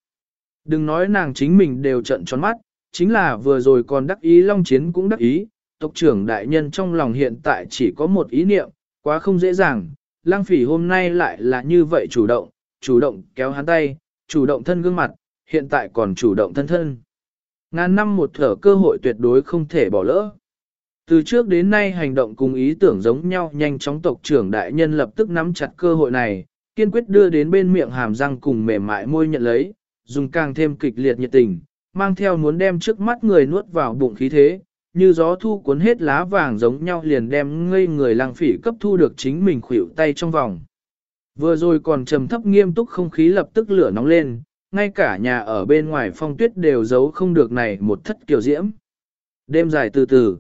Đừng nói nàng chính mình đều trận tròn mắt, chính là vừa rồi còn đắc ý Long Chiến cũng đắc ý, tộc trưởng đại nhân trong lòng hiện tại chỉ có một ý niệm, quá không dễ dàng, lang phỉ hôm nay lại là như vậy chủ động, chủ động kéo hắn tay, chủ động thân gương mặt, hiện tại còn chủ động thân thân. Ngàn năm một thở cơ hội tuyệt đối không thể bỏ lỡ. Từ trước đến nay hành động cùng ý tưởng giống nhau nhanh chóng tộc trưởng đại nhân lập tức nắm chặt cơ hội này, kiên quyết đưa đến bên miệng hàm răng cùng mềm mại môi nhận lấy, dùng càng thêm kịch liệt nhiệt tình, mang theo muốn đem trước mắt người nuốt vào bụng khí thế, như gió thu cuốn hết lá vàng giống nhau liền đem ngây người lang phỉ cấp thu được chính mình khuỷu tay trong vòng. Vừa rồi còn trầm thấp nghiêm túc không khí lập tức lửa nóng lên, ngay cả nhà ở bên ngoài phong tuyết đều giấu không được này một thất kiểu diễm. Đêm dài từ từ,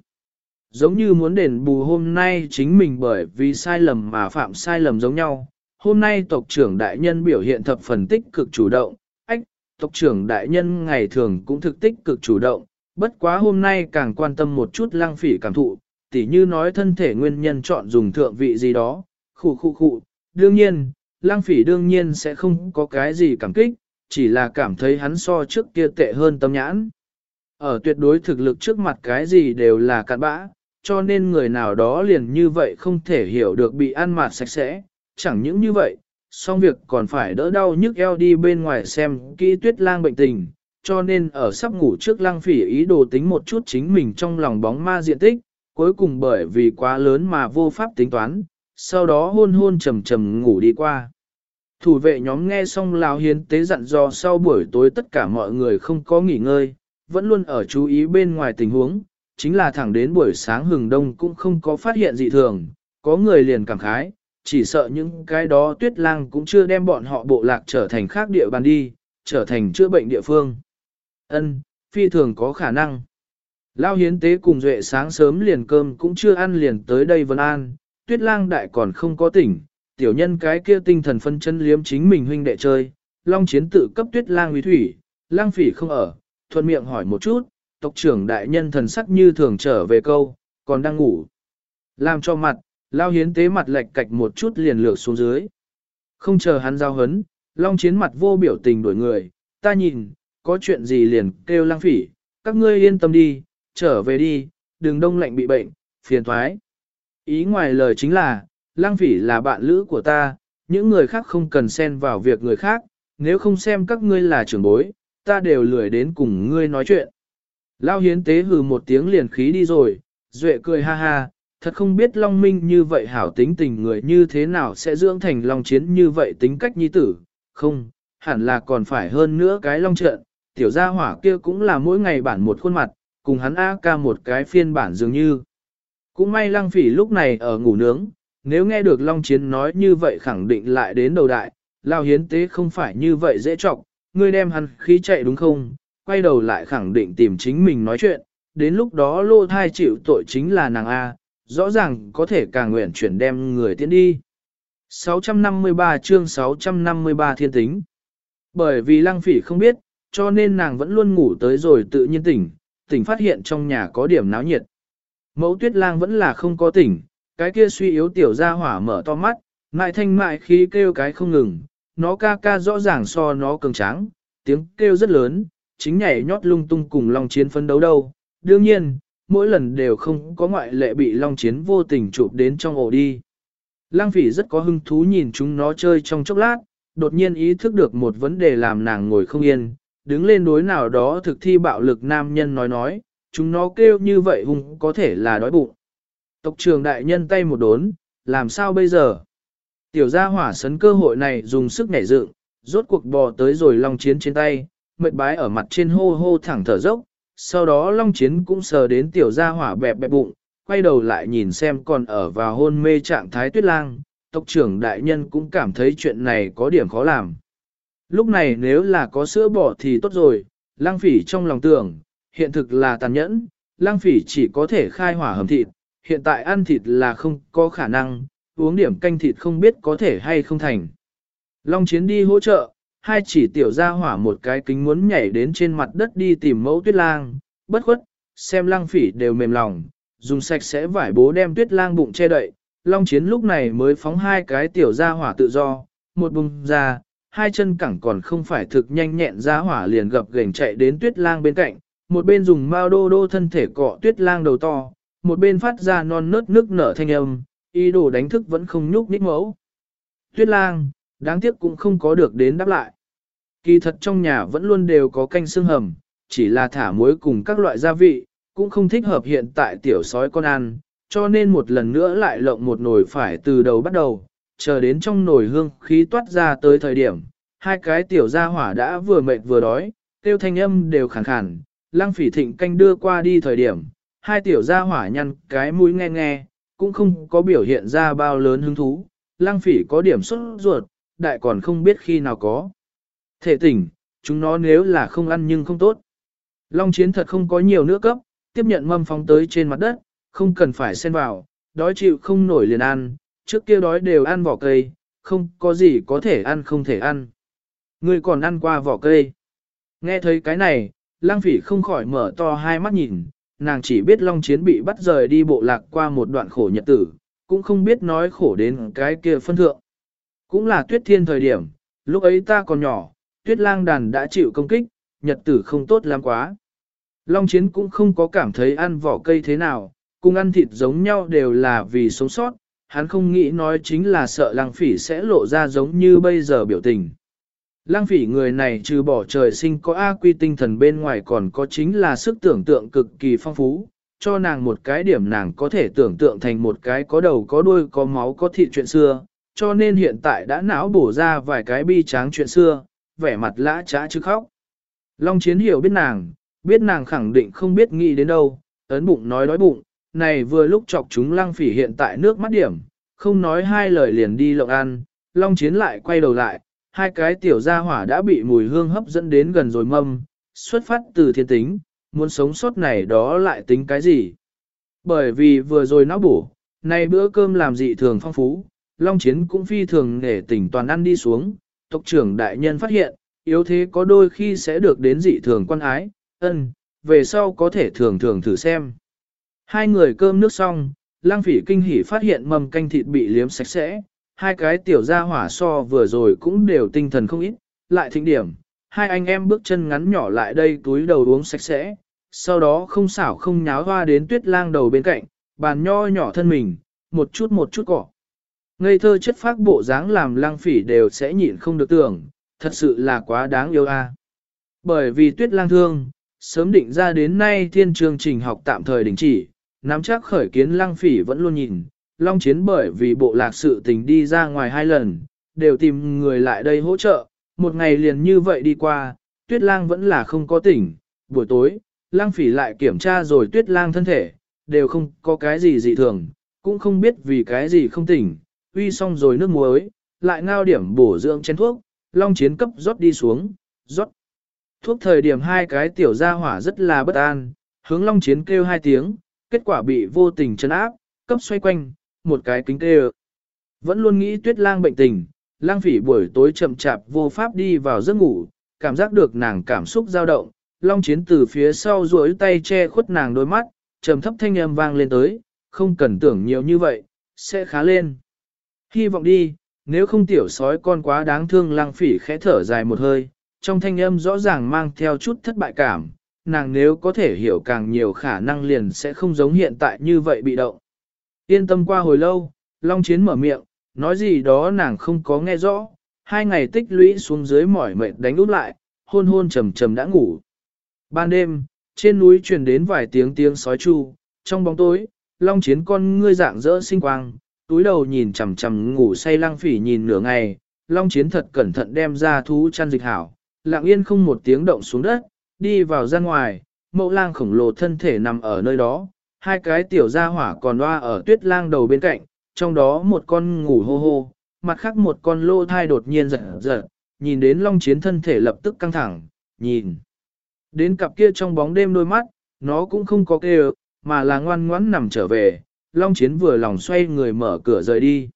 giống như muốn đền bù hôm nay chính mình bởi vì sai lầm mà phạm sai lầm giống nhau. Hôm nay tộc trưởng đại nhân biểu hiện thập phần tích cực chủ động, ách, tộc trưởng đại nhân ngày thường cũng thực tích cực chủ động, bất quá hôm nay càng quan tâm một chút lang phỉ cảm thụ, tỉ như nói thân thể nguyên nhân chọn dùng thượng vị gì đó, khụ khụ khụ, đương nhiên, lang phỉ đương nhiên sẽ không có cái gì cảm kích, chỉ là cảm thấy hắn so trước kia tệ hơn tâm nhãn. Ở tuyệt đối thực lực trước mặt cái gì đều là cạn bã, cho nên người nào đó liền như vậy không thể hiểu được bị ăn mạt sạch sẽ, chẳng những như vậy, xong việc còn phải đỡ đau nhức eo đi bên ngoài xem kỹ tuyết lang bệnh tình, cho nên ở sắp ngủ trước lang phỉ ý đồ tính một chút chính mình trong lòng bóng ma diện tích, cuối cùng bởi vì quá lớn mà vô pháp tính toán, sau đó hôn hôn trầm trầm ngủ đi qua. Thủ vệ nhóm nghe xong Lào Hiến tế dặn dò sau buổi tối tất cả mọi người không có nghỉ ngơi, vẫn luôn ở chú ý bên ngoài tình huống, chính là thẳng đến buổi sáng hừng đông cũng không có phát hiện dị thường, có người liền cảm khái, chỉ sợ những cái đó tuyết lang cũng chưa đem bọn họ bộ lạc trở thành khác địa bàn đi, trở thành chữa bệnh địa phương. Ân, phi thường có khả năng. Lao hiến tế cùng duệ sáng sớm liền cơm cũng chưa ăn liền tới đây vân an, tuyết lang đại còn không có tỉnh, tiểu nhân cái kia tinh thần phân chân liếm chính mình huynh đệ chơi, long chiến tự cấp tuyết lang uy thủy, lang phỉ không ở, thuận miệng hỏi một chút, tộc trưởng đại nhân thần sắc như thường trở về câu, còn đang ngủ. Làm cho mặt, lao hiến tế mặt lệch cạch một chút liền lược xuống dưới. Không chờ hắn giao hấn, long chiến mặt vô biểu tình đổi người, ta nhìn, có chuyện gì liền kêu lang phỉ, các ngươi yên tâm đi, trở về đi, đừng đông lạnh bị bệnh, phiền thoái. Ý ngoài lời chính là, lang phỉ là bạn lữ của ta, những người khác không cần xen vào việc người khác, nếu không xem các ngươi là trưởng bối, ta đều lười đến cùng ngươi nói chuyện. Lao hiến tế hừ một tiếng liền khí đi rồi, duệ cười ha ha, thật không biết Long Minh như vậy hảo tính tình người như thế nào sẽ dưỡng thành Long Chiến như vậy tính cách nhi tử, không, hẳn là còn phải hơn nữa cái Long Trận, tiểu gia hỏa kia cũng là mỗi ngày bản một khuôn mặt, cùng hắn A ca một cái phiên bản dường như. Cũng may Lăng Phỉ lúc này ở ngủ nướng, nếu nghe được Long Chiến nói như vậy khẳng định lại đến đầu đại, Lao Hiến Tế không phải như vậy dễ trọng, ngươi đem hắn khí chạy đúng không, quay đầu lại khẳng định tìm chính mình nói chuyện, đến lúc đó lô thai chịu tội chính là nàng A, rõ ràng có thể càng nguyện chuyển đem người tiến đi. 653 chương 653 thiên tính Bởi vì lăng phỉ không biết, cho nên nàng vẫn luôn ngủ tới rồi tự nhiên tỉnh, tỉnh phát hiện trong nhà có điểm náo nhiệt. Mẫu tuyết lang vẫn là không có tỉnh, cái kia suy yếu tiểu ra hỏa mở to mắt, mại thanh mại khí kêu cái không ngừng, nó ca ca rõ ràng so nó cường tráng, tiếng kêu rất lớn, chính nhảy nhót lung tung cùng Long Chiến phân đấu đâu. Đương nhiên, mỗi lần đều không có ngoại lệ bị Long Chiến vô tình chụp đến trong ổ đi. Lang phỉ rất có hứng thú nhìn chúng nó chơi trong chốc lát, đột nhiên ý thức được một vấn đề làm nàng ngồi không yên, đứng lên đối nào đó thực thi bạo lực nam nhân nói nói, chúng nó kêu như vậy hùng có thể là đói bụng. Tộc trường đại nhân tay một đốn, làm sao bây giờ? Tiểu gia hỏa sấn cơ hội này dùng sức nhảy dựng, rốt cuộc bò tới rồi long chiến trên tay, mệt bái ở mặt trên hô hô thẳng thở dốc, sau đó long chiến cũng sờ đến tiểu gia hỏa bẹp bẹp bụng, quay đầu lại nhìn xem còn ở vào hôn mê trạng thái tuyết lang, tộc trưởng đại nhân cũng cảm thấy chuyện này có điểm khó làm. Lúc này nếu là có sữa bỏ thì tốt rồi, lang phỉ trong lòng tưởng, hiện thực là tàn nhẫn, lang phỉ chỉ có thể khai hỏa hầm thịt, hiện tại ăn thịt là không có khả năng, uống điểm canh thịt không biết có thể hay không thành. Long chiến đi hỗ trợ, hai chỉ tiểu ra hỏa một cái kính muốn nhảy đến trên mặt đất đi tìm mẫu tuyết lang, bất khuất, xem lang phỉ đều mềm lòng, dùng sạch sẽ vải bố đem tuyết lang bụng che đậy. Long chiến lúc này mới phóng hai cái tiểu ra hỏa tự do, một bùng ra, hai chân cẳng còn không phải thực nhanh nhẹn ra hỏa liền gập gềnh chạy đến tuyết lang bên cạnh, một bên dùng mao đô đô thân thể cọ tuyết lang đầu to, một bên phát ra non nớt nước nở thanh âm, ý đồ đánh thức vẫn không nhúc nhích mẫu. Tuyết lang, đáng tiếc cũng không có được đến đáp lại. Kỳ thật trong nhà vẫn luôn đều có canh xương hầm, chỉ là thả muối cùng các loại gia vị, cũng không thích hợp hiện tại tiểu sói con ăn, cho nên một lần nữa lại lộng một nồi phải từ đầu bắt đầu, chờ đến trong nồi hương khí toát ra tới thời điểm, hai cái tiểu gia hỏa đã vừa mệt vừa đói, tiêu thanh âm đều khàn khàn, lăng phỉ thịnh canh đưa qua đi thời điểm, hai tiểu gia hỏa nhăn cái mũi nghe nghe, cũng không có biểu hiện ra bao lớn hứng thú, lăng phỉ có điểm xuất ruột, đại còn không biết khi nào có. Thể tỉnh, chúng nó nếu là không ăn nhưng không tốt. Long chiến thật không có nhiều nước cấp, tiếp nhận mâm phóng tới trên mặt đất, không cần phải xen vào, đói chịu không nổi liền ăn, trước kia đói đều ăn vỏ cây, không có gì có thể ăn không thể ăn. Ngươi còn ăn qua vỏ cây. Nghe thấy cái này, lang phỉ không khỏi mở to hai mắt nhìn, nàng chỉ biết Long Chiến bị bắt rời đi bộ lạc qua một đoạn khổ nhật tử, cũng không biết nói khổ đến cái kia phân thượng. Cũng là tuyết thiên thời điểm, lúc ấy ta còn nhỏ, tuyết lang đàn đã chịu công kích, nhật tử không tốt lắm quá. Long Chiến cũng không có cảm thấy ăn vỏ cây thế nào, cùng ăn thịt giống nhau đều là vì sống sót, hắn không nghĩ nói chính là sợ lang phỉ sẽ lộ ra giống như bây giờ biểu tình. Lang phỉ người này trừ bỏ trời sinh có A quy tinh thần bên ngoài còn có chính là sức tưởng tượng cực kỳ phong phú, cho nàng một cái điểm nàng có thể tưởng tượng thành một cái có đầu có đuôi có máu có thịt chuyện xưa, cho nên hiện tại đã não bổ ra vài cái bi tráng chuyện xưa, vẻ mặt lã trá chứ khóc. Long chiến hiểu biết nàng, biết nàng khẳng định không biết nghĩ đến đâu, ấn bụng nói đói bụng, này vừa lúc chọc chúng lăng phỉ hiện tại nước mắt điểm, không nói hai lời liền đi lộng ăn, long chiến lại quay đầu lại, hai cái tiểu gia hỏa đã bị mùi hương hấp dẫn đến gần rồi mâm, xuất phát từ thiên tính, muốn sống sót này đó lại tính cái gì. Bởi vì vừa rồi nó bổ, này bữa cơm làm dị thường phong phú, long chiến cũng phi thường để tỉnh toàn ăn đi xuống, tộc trưởng đại nhân phát hiện, yếu thế có đôi khi sẽ được đến dị thường quan ái, ân, về sau có thể thường thường thử xem. Hai người cơm nước xong, lang phỉ kinh hỉ phát hiện mầm canh thịt bị liếm sạch sẽ, hai cái tiểu gia hỏa so vừa rồi cũng đều tinh thần không ít, lại thịnh điểm, hai anh em bước chân ngắn nhỏ lại đây túi đầu uống sạch sẽ, sau đó không xảo không nháo hoa đến tuyết lang đầu bên cạnh, bàn nho nhỏ thân mình, một chút một chút cỏ. Ngây thơ chất phác bộ dáng làm lang phỉ đều sẽ nhịn không được tưởng, thật sự là quá đáng yêu a. Bởi vì tuyết lang thương, sớm định ra đến nay thiên chương trình học tạm thời đình chỉ, nắm chắc khởi kiến lang phỉ vẫn luôn nhìn, long chiến bởi vì bộ lạc sự tình đi ra ngoài hai lần, đều tìm người lại đây hỗ trợ, một ngày liền như vậy đi qua, tuyết lang vẫn là không có tỉnh, buổi tối, lang phỉ lại kiểm tra rồi tuyết lang thân thể, đều không có cái gì dị thường, cũng không biết vì cái gì không tỉnh, uy xong rồi nước muối, lại ngao điểm bổ dưỡng chén thuốc, long chiến cấp rót đi xuống, rót. Thuốc thời điểm hai cái tiểu gia hỏa rất là bất an, hướng long chiến kêu hai tiếng, kết quả bị vô tình chấn áp, cấp xoay quanh, một cái kính kêu. Vẫn luôn nghĩ tuyết lang bệnh tình, lang phỉ buổi tối chậm chạp vô pháp đi vào giấc ngủ, cảm giác được nàng cảm xúc dao động, long chiến từ phía sau duỗi tay che khuất nàng đôi mắt, trầm thấp thanh âm vang lên tới, không cần tưởng nhiều như vậy, sẽ khá lên. Hy vọng đi, nếu không tiểu sói con quá đáng thương lăng phỉ khẽ thở dài một hơi, trong thanh âm rõ ràng mang theo chút thất bại cảm, nàng nếu có thể hiểu càng nhiều khả năng liền sẽ không giống hiện tại như vậy bị động. Yên tâm qua hồi lâu, Long Chiến mở miệng, nói gì đó nàng không có nghe rõ, hai ngày tích lũy xuống dưới mỏi mệt đánh út lại, hôn hôn trầm trầm đã ngủ. Ban đêm, trên núi truyền đến vài tiếng tiếng sói chu, trong bóng tối, Long Chiến con ngươi dạng dỡ sinh quang, túi đầu nhìn chằm chằm ngủ say lăng phỉ nhìn nửa ngày, Long Chiến thật cẩn thận đem ra thú chăn dịch hảo, lặng yên không một tiếng động xuống đất, đi vào ra ngoài, mẫu lang khổng lồ thân thể nằm ở nơi đó, hai cái tiểu gia hỏa còn loa ở tuyết lang đầu bên cạnh, trong đó một con ngủ hô hô, mặt khác một con lô thai đột nhiên giật giật, nhìn đến long chiến thân thể lập tức căng thẳng, nhìn. Đến cặp kia trong bóng đêm đôi mắt, nó cũng không có kêu, mà là ngoan ngoãn nằm trở về, long chiến vừa lòng xoay người mở cửa rời đi.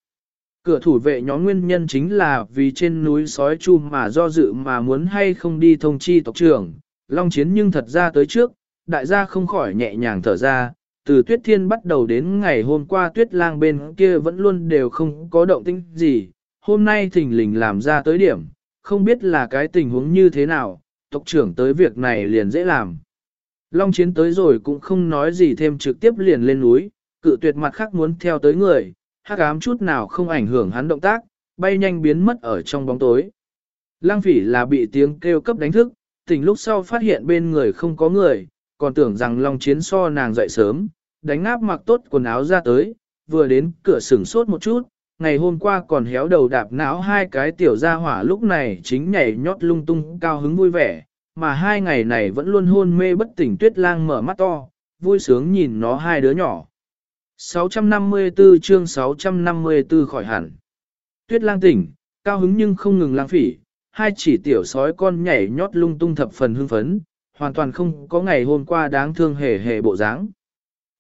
Cửa thủ vệ nhóm nguyên nhân chính là vì trên núi sói chu mà do dự mà muốn hay không đi thông chi tộc trưởng, long chiến nhưng thật ra tới trước, đại gia không khỏi nhẹ nhàng thở ra, từ tuyết thiên bắt đầu đến ngày hôm qua tuyết lang bên kia vẫn luôn đều không có động tĩnh gì, hôm nay thỉnh lình làm ra tới điểm, không biết là cái tình huống như thế nào, tộc trưởng tới việc này liền dễ làm. Long chiến tới rồi cũng không nói gì thêm trực tiếp liền lên núi, cự tuyệt mặt khác muốn theo tới người, hắc ám chút nào không ảnh hưởng hắn động tác, bay nhanh biến mất ở trong bóng tối. Lang phỉ là bị tiếng kêu cấp đánh thức, tỉnh lúc sau phát hiện bên người không có người, còn tưởng rằng Long Chiến so nàng dậy sớm, đánh áp mặc tốt quần áo ra tới, vừa đến cửa sửng sốt một chút, ngày hôm qua còn héo đầu đạp não hai cái tiểu gia hỏa lúc này chính nhảy nhót lung tung cao hứng vui vẻ, mà hai ngày này vẫn luôn hôn mê bất tỉnh tuyết lang mở mắt to, vui sướng nhìn nó hai đứa nhỏ. 654 chương 654 khỏi hẳn. Tuyết lang tỉnh, cao hứng nhưng không ngừng lang phỉ, hai chỉ tiểu sói con nhảy nhót lung tung thập phần hưng phấn, hoàn toàn không có ngày hôm qua đáng thương hề hề bộ dáng.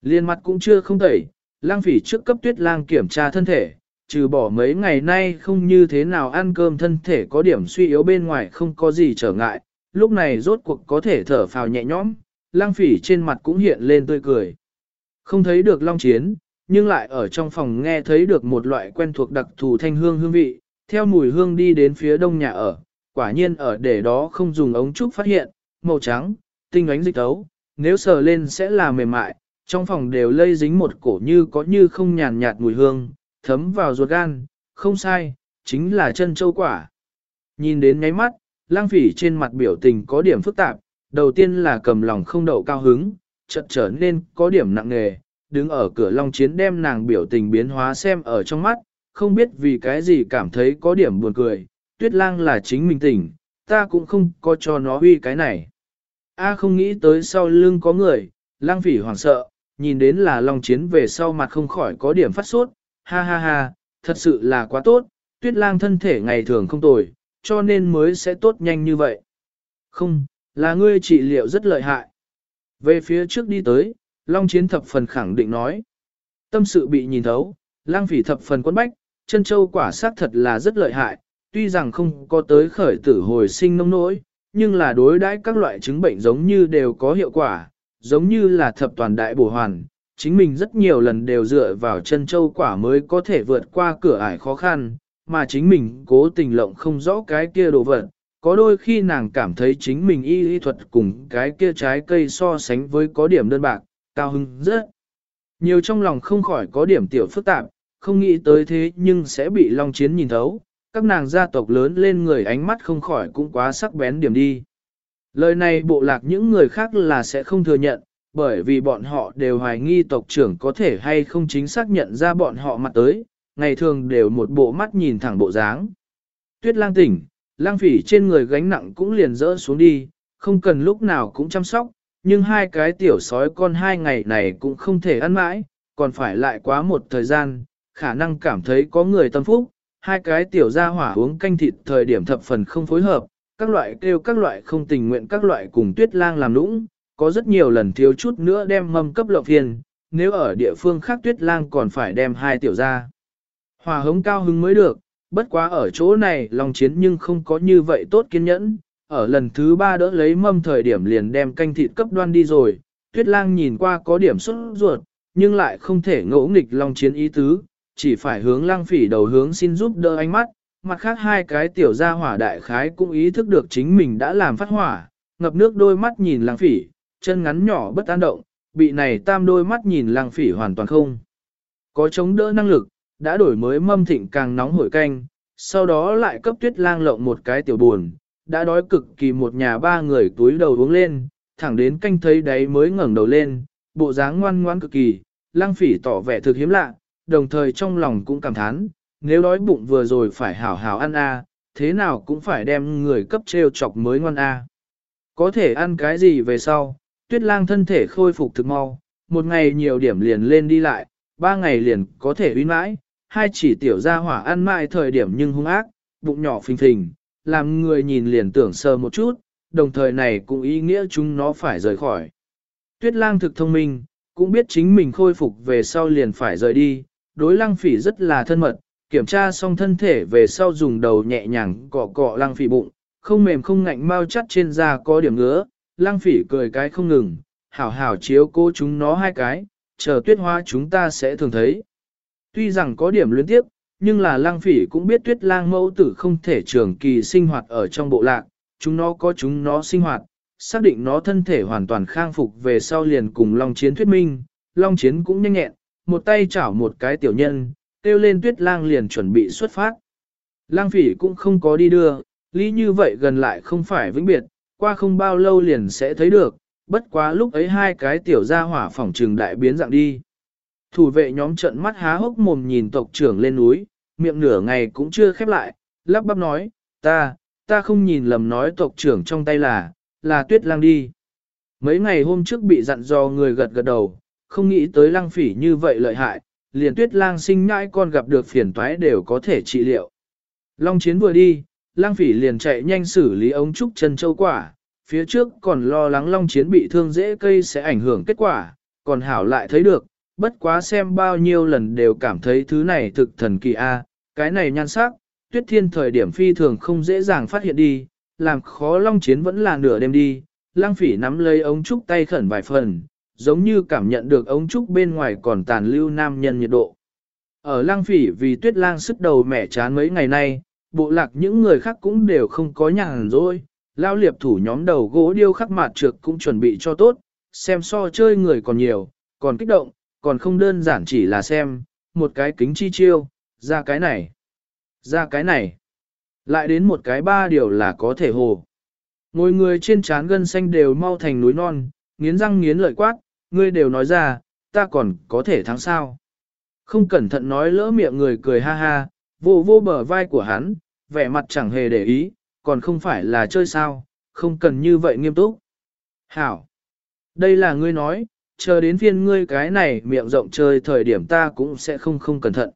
Liên mặt cũng chưa không tẩy, lang phỉ trước cấp tuyết lang kiểm tra thân thể, trừ bỏ mấy ngày nay không như thế nào ăn cơm thân thể có điểm suy yếu bên ngoài không có gì trở ngại, lúc này rốt cuộc có thể thở phào nhẹ nhõm, lang phỉ trên mặt cũng hiện lên tươi cười. Không thấy được long chiến, nhưng lại ở trong phòng nghe thấy được một loại quen thuộc đặc thù thanh hương hương vị, theo mùi hương đi đến phía đông nhà ở, quả nhiên ở để đó không dùng ống trúc phát hiện, màu trắng, tinh ánh dịch tấu, nếu sờ lên sẽ là mềm mại, trong phòng đều lây dính một cổ như có như không nhàn nhạt mùi hương, thấm vào ruột gan, không sai, chính là chân châu quả. Nhìn đến nháy mắt, lang phỉ trên mặt biểu tình có điểm phức tạp, đầu tiên là cầm lòng không đậu cao hứng, chợt trở nên có điểm nặng nề, đứng ở cửa long chiến đem nàng biểu tình biến hóa xem ở trong mắt, không biết vì cái gì cảm thấy có điểm buồn cười, tuyết lang là chính mình tỉnh, ta cũng không có cho nó huy cái này. A không nghĩ tới sau lưng có người, lang phỉ hoảng sợ, nhìn đến là long chiến về sau mặt không khỏi có điểm phát sốt, ha ha ha, thật sự là quá tốt, tuyết lang thân thể ngày thường không tồi, cho nên mới sẽ tốt nhanh như vậy. Không, là ngươi trị liệu rất lợi hại. Về phía trước đi tới, Long Chiến thập phần khẳng định nói. Tâm sự bị nhìn thấu, lang phỉ thập phần quân bách, chân châu quả xác thật là rất lợi hại, tuy rằng không có tới khởi tử hồi sinh nông nỗi, nhưng là đối đãi các loại chứng bệnh giống như đều có hiệu quả, giống như là thập toàn đại bổ hoàn. Chính mình rất nhiều lần đều dựa vào chân châu quả mới có thể vượt qua cửa ải khó khăn, mà chính mình cố tình lộng không rõ cái kia đồ vật. Có đôi khi nàng cảm thấy chính mình y y thuật cùng cái kia trái cây so sánh với có điểm đơn bạc, cao hứng rất. Nhiều trong lòng không khỏi có điểm tiểu phức tạp, không nghĩ tới thế nhưng sẽ bị Long Chiến nhìn thấu, các nàng gia tộc lớn lên người ánh mắt không khỏi cũng quá sắc bén điểm đi. Lời này bộ lạc những người khác là sẽ không thừa nhận, bởi vì bọn họ đều hoài nghi tộc trưởng có thể hay không chính xác nhận ra bọn họ mặt tới, ngày thường đều một bộ mắt nhìn thẳng bộ dáng. Tuyết lang tỉnh, lang phỉ trên người gánh nặng cũng liền rỡ xuống đi, không cần lúc nào cũng chăm sóc, nhưng hai cái tiểu sói con hai ngày này cũng không thể ăn mãi, còn phải lại quá một thời gian, khả năng cảm thấy có người tâm phúc, hai cái tiểu gia hỏa uống canh thịt thời điểm thập phần không phối hợp, các loại kêu các loại không tình nguyện các loại cùng tuyết lang làm nũng, có rất nhiều lần thiếu chút nữa đem mâm cấp lộng phiền, nếu ở địa phương khác tuyết lang còn phải đem hai tiểu ra. Hòa hống cao hứng mới được, bất quá ở chỗ này lòng chiến nhưng không có như vậy tốt kiên nhẫn, ở lần thứ ba đỡ lấy mâm thời điểm liền đem canh thịt cấp đoan đi rồi, tuyết lang nhìn qua có điểm xuất ruột, nhưng lại không thể ngỗ nghịch lòng chiến ý tứ, chỉ phải hướng lang phỉ đầu hướng xin giúp đỡ ánh mắt, mặt khác hai cái tiểu gia hỏa đại khái cũng ý thức được chính mình đã làm phát hỏa, ngập nước đôi mắt nhìn lang phỉ, chân ngắn nhỏ bất an động, bị này tam đôi mắt nhìn lang phỉ hoàn toàn không. Có chống đỡ năng lực, đã đổi mới mâm thịnh càng nóng hổi canh, sau đó lại cấp tuyết lang lộng một cái tiểu buồn, đã đói cực kỳ một nhà ba người túi đầu uống lên, thẳng đến canh thấy đấy mới ngẩng đầu lên, bộ dáng ngoan ngoan cực kỳ, lang phỉ tỏ vẻ thực hiếm lạ, đồng thời trong lòng cũng cảm thán, nếu đói bụng vừa rồi phải hảo hảo ăn a, thế nào cũng phải đem người cấp treo chọc mới ngon a. Có thể ăn cái gì về sau, tuyết lang thân thể khôi phục thực mau, một ngày nhiều điểm liền lên đi lại, ba ngày liền có thể uy mãi, hai chỉ tiểu ra hỏa ăn mãi thời điểm nhưng hung ác, bụng nhỏ phình phình, làm người nhìn liền tưởng sờ một chút, đồng thời này cũng ý nghĩa chúng nó phải rời khỏi. Tuyết lang thực thông minh, cũng biết chính mình khôi phục về sau liền phải rời đi, đối lăng phỉ rất là thân mật, kiểm tra xong thân thể về sau dùng đầu nhẹ nhàng cọ cọ lăng phỉ bụng, không mềm không ngạnh mau chắt trên da có điểm ngứa, lăng phỉ cười cái không ngừng, hảo hảo chiếu cố chúng nó hai cái, chờ tuyết hoa chúng ta sẽ thường thấy. Tuy rằng có điểm luyến tiếp, nhưng là lang phỉ cũng biết tuyết lang mẫu tử không thể trường kỳ sinh hoạt ở trong bộ lạc, chúng nó có chúng nó sinh hoạt, xác định nó thân thể hoàn toàn khang phục về sau liền cùng Long Chiến thuyết minh, Long Chiến cũng nhanh nhẹn, một tay chảo một cái tiểu nhân, kêu lên tuyết lang liền chuẩn bị xuất phát. Lang phỉ cũng không có đi đưa, lý như vậy gần lại không phải vĩnh biệt, qua không bao lâu liền sẽ thấy được, bất quá lúc ấy hai cái tiểu gia hỏa phỏng trường đại biến dạng đi. Thủ vệ nhóm trận mắt há hốc mồm nhìn tộc trưởng lên núi, miệng nửa ngày cũng chưa khép lại, lắp bắp nói, ta, ta không nhìn lầm nói tộc trưởng trong tay là, là tuyết lang đi. Mấy ngày hôm trước bị dặn dò người gật gật đầu, không nghĩ tới lang phỉ như vậy lợi hại, liền tuyết lang sinh nhãi con gặp được phiền toái đều có thể trị liệu. Long chiến vừa đi, lang phỉ liền chạy nhanh xử lý ống trúc chân châu quả, phía trước còn lo lắng long chiến bị thương dễ cây sẽ ảnh hưởng kết quả, còn hảo lại thấy được, bất quá xem bao nhiêu lần đều cảm thấy thứ này thực thần kỳ a, cái này nhan sắc, tuyết thiên thời điểm phi thường không dễ dàng phát hiện đi, làm khó long chiến vẫn là nửa đêm đi, lang phỉ nắm lấy ống trúc tay khẩn vài phần, giống như cảm nhận được ống trúc bên ngoài còn tàn lưu nam nhân nhiệt độ. Ở lang phỉ vì tuyết lang sức đầu mẻ chán mấy ngày nay, bộ lạc những người khác cũng đều không có nhàn rỗi, lao liệp thủ nhóm đầu gỗ điêu khắc mạt trược cũng chuẩn bị cho tốt, xem so chơi người còn nhiều, còn kích động, còn không đơn giản chỉ là xem, một cái kính chi chiêu, ra cái này, ra cái này, lại đến một cái ba điều là có thể hồ. Ngồi người trên trán gân xanh đều mau thành núi non, nghiến răng nghiến lợi quát, ngươi đều nói ra, ta còn có thể thắng sao. Không cẩn thận nói lỡ miệng người cười ha ha, vô vô bờ vai của hắn, vẻ mặt chẳng hề để ý, còn không phải là chơi sao, không cần như vậy nghiêm túc. Hảo! Đây là ngươi nói, chờ đến phiên ngươi cái này miệng rộng chơi thời điểm ta cũng sẽ không không cẩn thận.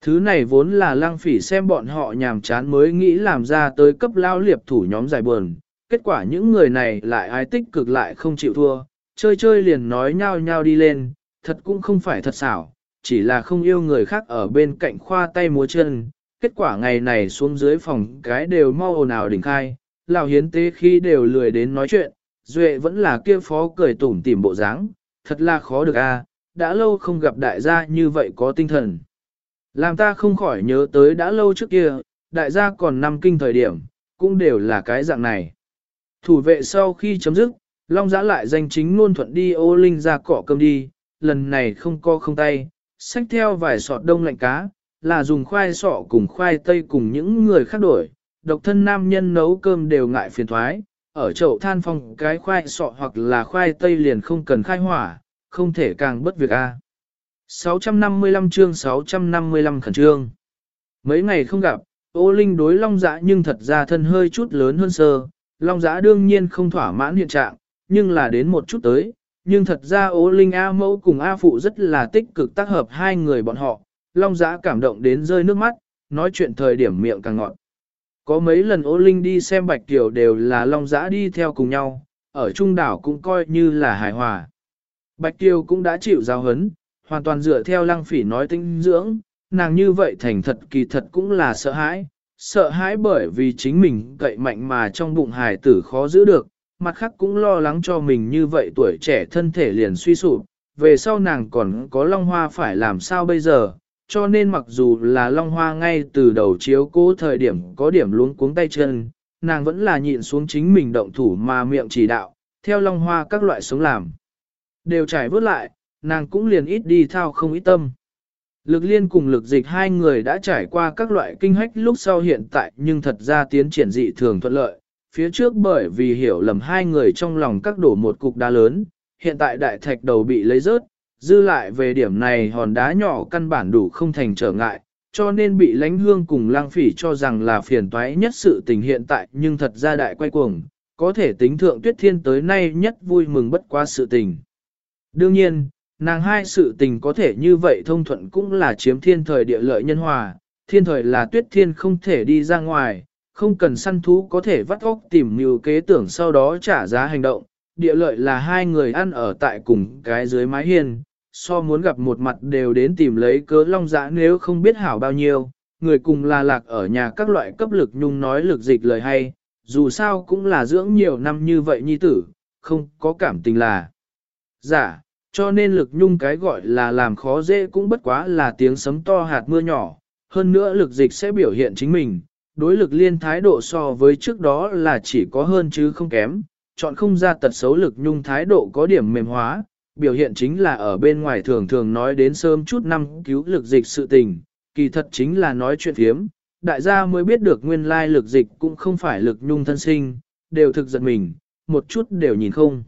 Thứ này vốn là lăng phỉ xem bọn họ nhàm chán mới nghĩ làm ra tới cấp lao liệp thủ nhóm giải buồn. Kết quả những người này lại ái tích cực lại không chịu thua, chơi chơi liền nói nhau nhau đi lên, thật cũng không phải thật xảo, chỉ là không yêu người khác ở bên cạnh khoa tay múa chân. Kết quả ngày này xuống dưới phòng cái đều mau ồn ào đỉnh khai, lão hiến tế khi đều lười đến nói chuyện, Duệ vẫn là kia phó cười tủm tỉm bộ dáng, thật là khó được a, đã lâu không gặp đại gia như vậy có tinh thần. Làm ta không khỏi nhớ tới đã lâu trước kia, đại gia còn năm kinh thời điểm, cũng đều là cái dạng này. Thủ vệ sau khi chấm dứt, Long giã lại danh chính luôn thuận đi ô linh ra cỏ cơm đi, lần này không co không tay, xách theo vài sọt đông lạnh cá, là dùng khoai sọ cùng khoai tây cùng những người khác đổi, độc thân nam nhân nấu cơm đều ngại phiền thoái, ở chậu than phong cái khoai sọ hoặc là khoai tây liền không cần khai hỏa, không thể càng bất việc a. 655 chương 655 khẩn trương. Mấy ngày không gặp, ô linh đối long dã nhưng thật ra thân hơi chút lớn hơn sơ, long dã đương nhiên không thỏa mãn hiện trạng, nhưng là đến một chút tới, nhưng thật ra ô linh A mẫu cùng A phụ rất là tích cực tác hợp hai người bọn họ, long dã cảm động đến rơi nước mắt, nói chuyện thời điểm miệng càng ngọt. Có mấy lần ô linh đi xem bạch tiểu đều là long giã đi theo cùng nhau, ở trung đảo cũng coi như là hài hòa. Bạch Tiêu cũng đã chịu giáo hấn, hoàn toàn dựa theo lăng phỉ nói tinh dưỡng, nàng như vậy thành thật kỳ thật cũng là sợ hãi, sợ hãi bởi vì chính mình cậy mạnh mà trong bụng hài tử khó giữ được, mặt khác cũng lo lắng cho mình như vậy tuổi trẻ thân thể liền suy sụp, về sau nàng còn có long hoa phải làm sao bây giờ, cho nên mặc dù là long hoa ngay từ đầu chiếu cố thời điểm có điểm luống cuống tay chân, nàng vẫn là nhịn xuống chính mình động thủ mà miệng chỉ đạo, theo long hoa các loại sống làm. Đều trải vớt lại, nàng cũng liền ít đi thao không ít tâm. Lực liên cùng lực dịch hai người đã trải qua các loại kinh hách lúc sau hiện tại nhưng thật ra tiến triển dị thường thuận lợi. Phía trước bởi vì hiểu lầm hai người trong lòng các đổ một cục đá lớn, hiện tại đại thạch đầu bị lấy rớt, dư lại về điểm này hòn đá nhỏ căn bản đủ không thành trở ngại, cho nên bị lánh hương cùng lang phỉ cho rằng là phiền toái nhất sự tình hiện tại nhưng thật ra đại quay cuồng, có thể tính thượng tuyết thiên tới nay nhất vui mừng bất qua sự tình. Đương nhiên, nàng hai sự tình có thể như vậy thông thuận cũng là chiếm thiên thời địa lợi nhân hòa, thiên thời là tuyết thiên không thể đi ra ngoài, không cần săn thú có thể vắt óc tìm nhiều kế tưởng sau đó trả giá hành động, địa lợi là hai người ăn ở tại cùng cái dưới mái hiên, so muốn gặp một mặt đều đến tìm lấy cớ long dã nếu không biết hảo bao nhiêu, người cùng là lạc ở nhà các loại cấp lực nhung nói lực dịch lời hay, dù sao cũng là dưỡng nhiều năm như vậy nhi tử, không có cảm tình là. Giả, cho nên lực nhung cái gọi là làm khó dễ cũng bất quá là tiếng sấm to hạt mưa nhỏ, hơn nữa lực dịch sẽ biểu hiện chính mình, đối lực liên thái độ so với trước đó là chỉ có hơn chứ không kém, chọn không ra tật xấu lực nhung thái độ có điểm mềm hóa, biểu hiện chính là ở bên ngoài thường thường nói đến sớm chút năm cứu lực dịch sự tình, kỳ thật chính là nói chuyện thiếm, đại gia mới biết được nguyên lai lực dịch cũng không phải lực nhung thân sinh, đều thực giật mình, một chút đều nhìn không.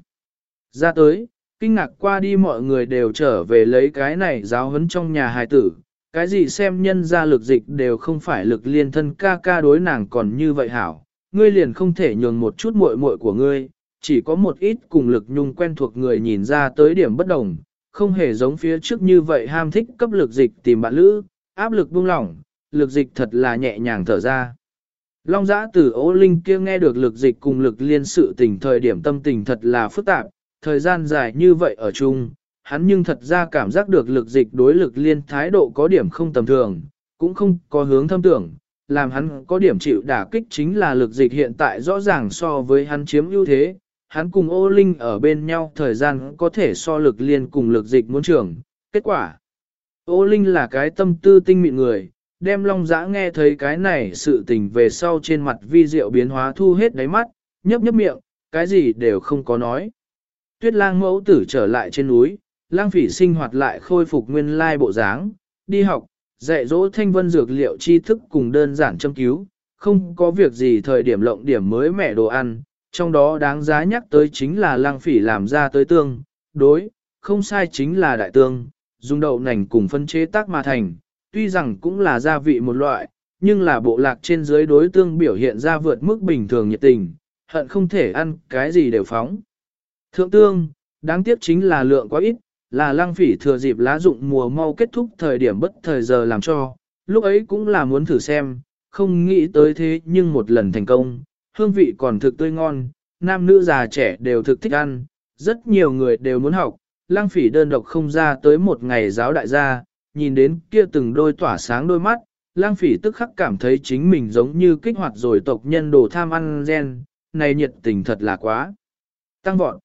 Ra tới, kinh ngạc qua đi mọi người đều trở về lấy cái này giáo huấn trong nhà hài tử, cái gì xem nhân ra lực dịch đều không phải lực liên thân ca ca đối nàng còn như vậy hảo, ngươi liền không thể nhường một chút muội muội của ngươi, chỉ có một ít cùng lực nhung quen thuộc người nhìn ra tới điểm bất đồng, không hề giống phía trước như vậy ham thích cấp lực dịch tìm bạn lữ, áp lực buông lỏng, lực dịch thật là nhẹ nhàng thở ra. Long giã từ ố linh kia nghe được lực dịch cùng lực liên sự tình thời điểm tâm tình thật là phức tạp, thời gian dài như vậy ở chung, hắn nhưng thật ra cảm giác được lực dịch đối lực liên thái độ có điểm không tầm thường, cũng không có hướng thâm tưởng, làm hắn có điểm chịu đả kích chính là lực dịch hiện tại rõ ràng so với hắn chiếm ưu thế, hắn cùng ô linh ở bên nhau thời gian có thể so lực liên cùng lực dịch muốn trưởng, kết quả. Ô linh là cái tâm tư tinh mịn người, đem long giã nghe thấy cái này sự tình về sau trên mặt vi diệu biến hóa thu hết đáy mắt, nhấp nhấp miệng, cái gì đều không có nói. Tuyết lang mẫu tử trở lại trên núi, lang phỉ sinh hoạt lại khôi phục nguyên lai bộ dáng, đi học, dạy dỗ thanh vân dược liệu tri thức cùng đơn giản châm cứu, không có việc gì thời điểm lộng điểm mới mẻ đồ ăn, trong đó đáng giá nhắc tới chính là lang phỉ làm ra tới tương, đối, không sai chính là đại tương, dùng đậu nành cùng phân chế tác mà thành, tuy rằng cũng là gia vị một loại, nhưng là bộ lạc trên dưới đối tương biểu hiện ra vượt mức bình thường nhiệt tình, hận không thể ăn cái gì đều phóng. Thượng tương, đáng tiếc chính là lượng quá ít, là lang phỉ thừa dịp lá dụng mùa mau kết thúc thời điểm bất thời giờ làm cho, lúc ấy cũng là muốn thử xem, không nghĩ tới thế nhưng một lần thành công, hương vị còn thực tươi ngon, nam nữ già trẻ đều thực thích ăn, rất nhiều người đều muốn học, lang phỉ đơn độc không ra tới một ngày giáo đại gia, nhìn đến kia từng đôi tỏa sáng đôi mắt, lang phỉ tức khắc cảm thấy chính mình giống như kích hoạt rồi tộc nhân đồ tham ăn gen, này nhiệt tình thật là quá. Tăng vọt.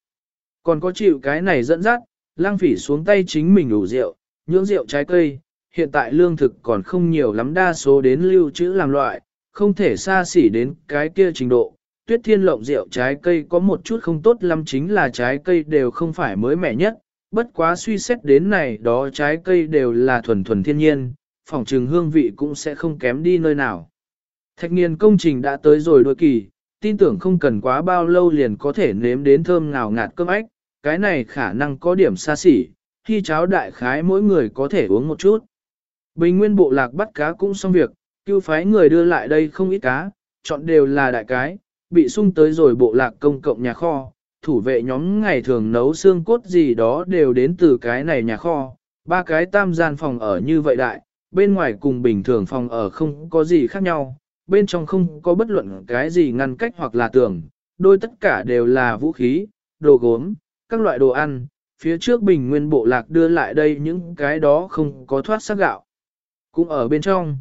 Còn có chịu cái này dẫn dắt, lang phỉ xuống tay chính mình đủ rượu, nhưỡng rượu trái cây, hiện tại lương thực còn không nhiều lắm đa số đến lưu trữ làm loại, không thể xa xỉ đến cái kia trình độ. Tuyết thiên lộng rượu trái cây có một chút không tốt lắm chính là trái cây đều không phải mới mẻ nhất, bất quá suy xét đến này đó trái cây đều là thuần thuần thiên nhiên, phòng trừng hương vị cũng sẽ không kém đi nơi nào. Thạch nghiền công trình đã tới rồi đôi kỳ, tin tưởng không cần quá bao lâu liền có thể nếm đến thơm ngào ngạt cơm ếch, cái này khả năng có điểm xa xỉ, khi cháo đại khái mỗi người có thể uống một chút. Bình nguyên bộ lạc bắt cá cũng xong việc, cứu phái người đưa lại đây không ít cá, chọn đều là đại cái, bị sung tới rồi bộ lạc công cộng nhà kho, thủ vệ nhóm ngày thường nấu xương cốt gì đó đều đến từ cái này nhà kho, ba cái tam gian phòng ở như vậy đại, bên ngoài cùng bình thường phòng ở không có gì khác nhau, bên trong không có bất luận cái gì ngăn cách hoặc là tường, đôi tất cả đều là vũ khí, đồ gốm, các loại đồ ăn, phía trước bình nguyên bộ lạc đưa lại đây những cái đó không có thoát sắc gạo. Cũng ở bên trong,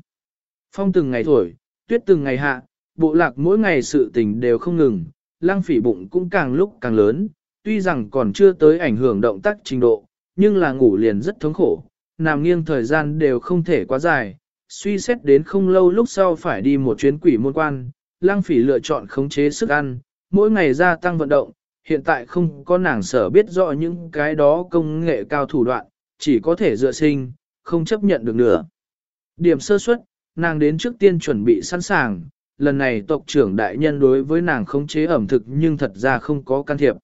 phong từng ngày thổi, tuyết từng ngày hạ, bộ lạc mỗi ngày sự tình đều không ngừng, lăng phỉ bụng cũng càng lúc càng lớn, tuy rằng còn chưa tới ảnh hưởng động tác trình độ, nhưng là ngủ liền rất thống khổ, nằm nghiêng thời gian đều không thể quá dài, suy xét đến không lâu lúc sau phải đi một chuyến quỷ môn quan, lăng phỉ lựa chọn khống chế sức ăn, mỗi ngày gia tăng vận động, hiện tại không có nàng sở biết rõ những cái đó công nghệ cao thủ đoạn, chỉ có thể dựa sinh, không chấp nhận được nữa. Điểm sơ suất, nàng đến trước tiên chuẩn bị sẵn sàng, lần này tộc trưởng đại nhân đối với nàng khống chế ẩm thực nhưng thật ra không có can thiệp.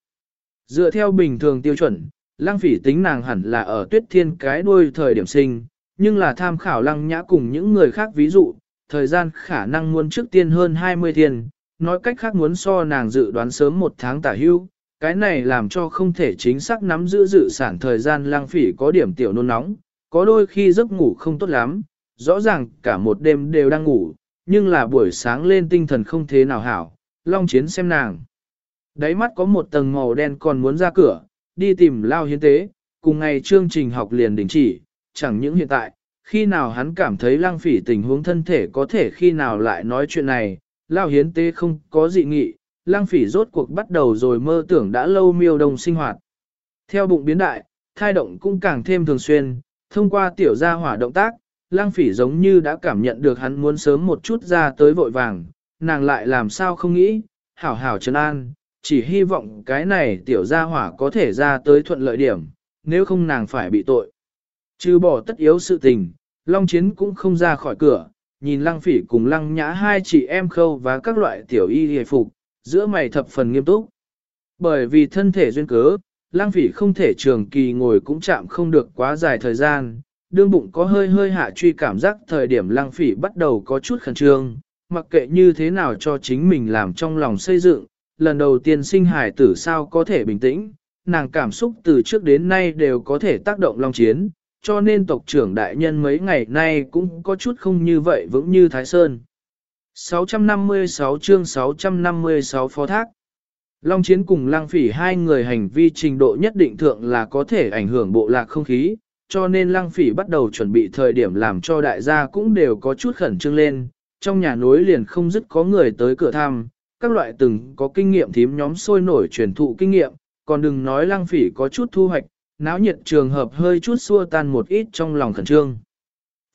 Dựa theo bình thường tiêu chuẩn, lăng phỉ tính nàng hẳn là ở tuyết thiên cái đuôi thời điểm sinh, nhưng là tham khảo lăng nhã cùng những người khác ví dụ, thời gian khả năng muốn trước tiên hơn 20 thiên, nói cách khác muốn so nàng dự đoán sớm một tháng tả hưu, cái này làm cho không thể chính xác nắm giữ dự sản thời gian lăng phỉ có điểm tiểu nôn nóng, có đôi khi giấc ngủ không tốt lắm, rõ ràng cả một đêm đều đang ngủ, nhưng là buổi sáng lên tinh thần không thế nào hảo, long chiến xem nàng. Đáy mắt có một tầng màu đen còn muốn ra cửa, đi tìm lao hiến tế, cùng ngày chương trình học liền đình chỉ, chẳng những hiện tại, khi nào hắn cảm thấy Lang phỉ tình huống thân thể có thể khi nào lại nói chuyện này, lao hiến tế không có dị nghị, Lang phỉ rốt cuộc bắt đầu rồi mơ tưởng đã lâu miêu đồng sinh hoạt. Theo bụng biến đại, thai động cũng càng thêm thường xuyên, thông qua tiểu gia hỏa động tác, lang phỉ giống như đã cảm nhận được hắn muốn sớm một chút ra tới vội vàng, nàng lại làm sao không nghĩ, hảo hảo trấn an, chỉ hy vọng cái này tiểu gia hỏa có thể ra tới thuận lợi điểm, nếu không nàng phải bị tội. Trừ bỏ tất yếu sự tình, Long Chiến cũng không ra khỏi cửa, nhìn lăng phỉ cùng lăng nhã hai chị em khâu và các loại tiểu y hề phục, giữa mày thập phần nghiêm túc. Bởi vì thân thể duyên cớ, lang phỉ không thể trường kỳ ngồi cũng chạm không được quá dài thời gian, đương bụng có hơi hơi hạ truy cảm giác thời điểm lang phỉ bắt đầu có chút khẩn trương, mặc kệ như thế nào cho chính mình làm trong lòng xây dựng, lần đầu tiên sinh hải tử sao có thể bình tĩnh, nàng cảm xúc từ trước đến nay đều có thể tác động long chiến, cho nên tộc trưởng đại nhân mấy ngày nay cũng có chút không như vậy vững như Thái Sơn. 656 chương 656 phó thác Long chiến cùng lang phỉ hai người hành vi trình độ nhất định thượng là có thể ảnh hưởng bộ lạc không khí, cho nên lăng phỉ bắt đầu chuẩn bị thời điểm làm cho đại gia cũng đều có chút khẩn trương lên, trong nhà nối liền không dứt có người tới cửa thăm, các loại từng có kinh nghiệm thím nhóm sôi nổi truyền thụ kinh nghiệm, còn đừng nói lăng phỉ có chút thu hoạch, náo nhiệt trường hợp hơi chút xua tan một ít trong lòng khẩn trương.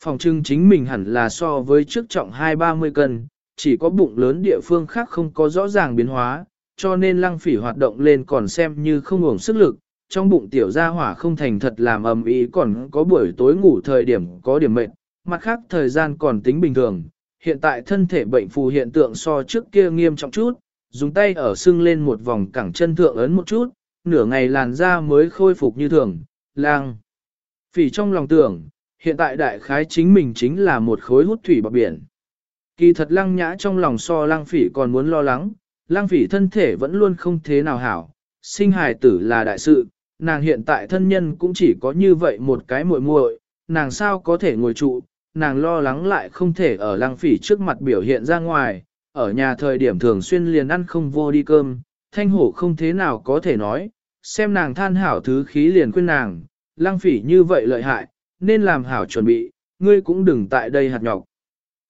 Phòng trưng chính mình hẳn là so với trước trọng 2-30 cân, chỉ có bụng lớn địa phương khác không có rõ ràng biến hóa, cho nên lăng phỉ hoạt động lên còn xem như không uổng sức lực, trong bụng tiểu gia hỏa không thành thật làm ầm ĩ còn có buổi tối ngủ thời điểm có điểm mệt, mặt khác thời gian còn tính bình thường, hiện tại thân thể bệnh phù hiện tượng so trước kia nghiêm trọng chút, dùng tay ở xưng lên một vòng cẳng chân thượng ấn một chút, nửa ngày làn da mới khôi phục như thường, lang. Phỉ trong lòng tưởng, hiện tại đại khái chính mình chính là một khối hút thủy bọc biển. Kỳ thật lăng nhã trong lòng so lăng phỉ còn muốn lo lắng, lăng phỉ thân thể vẫn luôn không thế nào hảo, sinh hài tử là đại sự, nàng hiện tại thân nhân cũng chỉ có như vậy một cái muội muội, nàng sao có thể ngồi trụ, nàng lo lắng lại không thể ở lăng phỉ trước mặt biểu hiện ra ngoài, ở nhà thời điểm thường xuyên liền ăn không vô đi cơm, thanh hổ không thế nào có thể nói, xem nàng than hảo thứ khí liền khuyên nàng, lăng phỉ như vậy lợi hại, nên làm hảo chuẩn bị, ngươi cũng đừng tại đây hạt nhọc.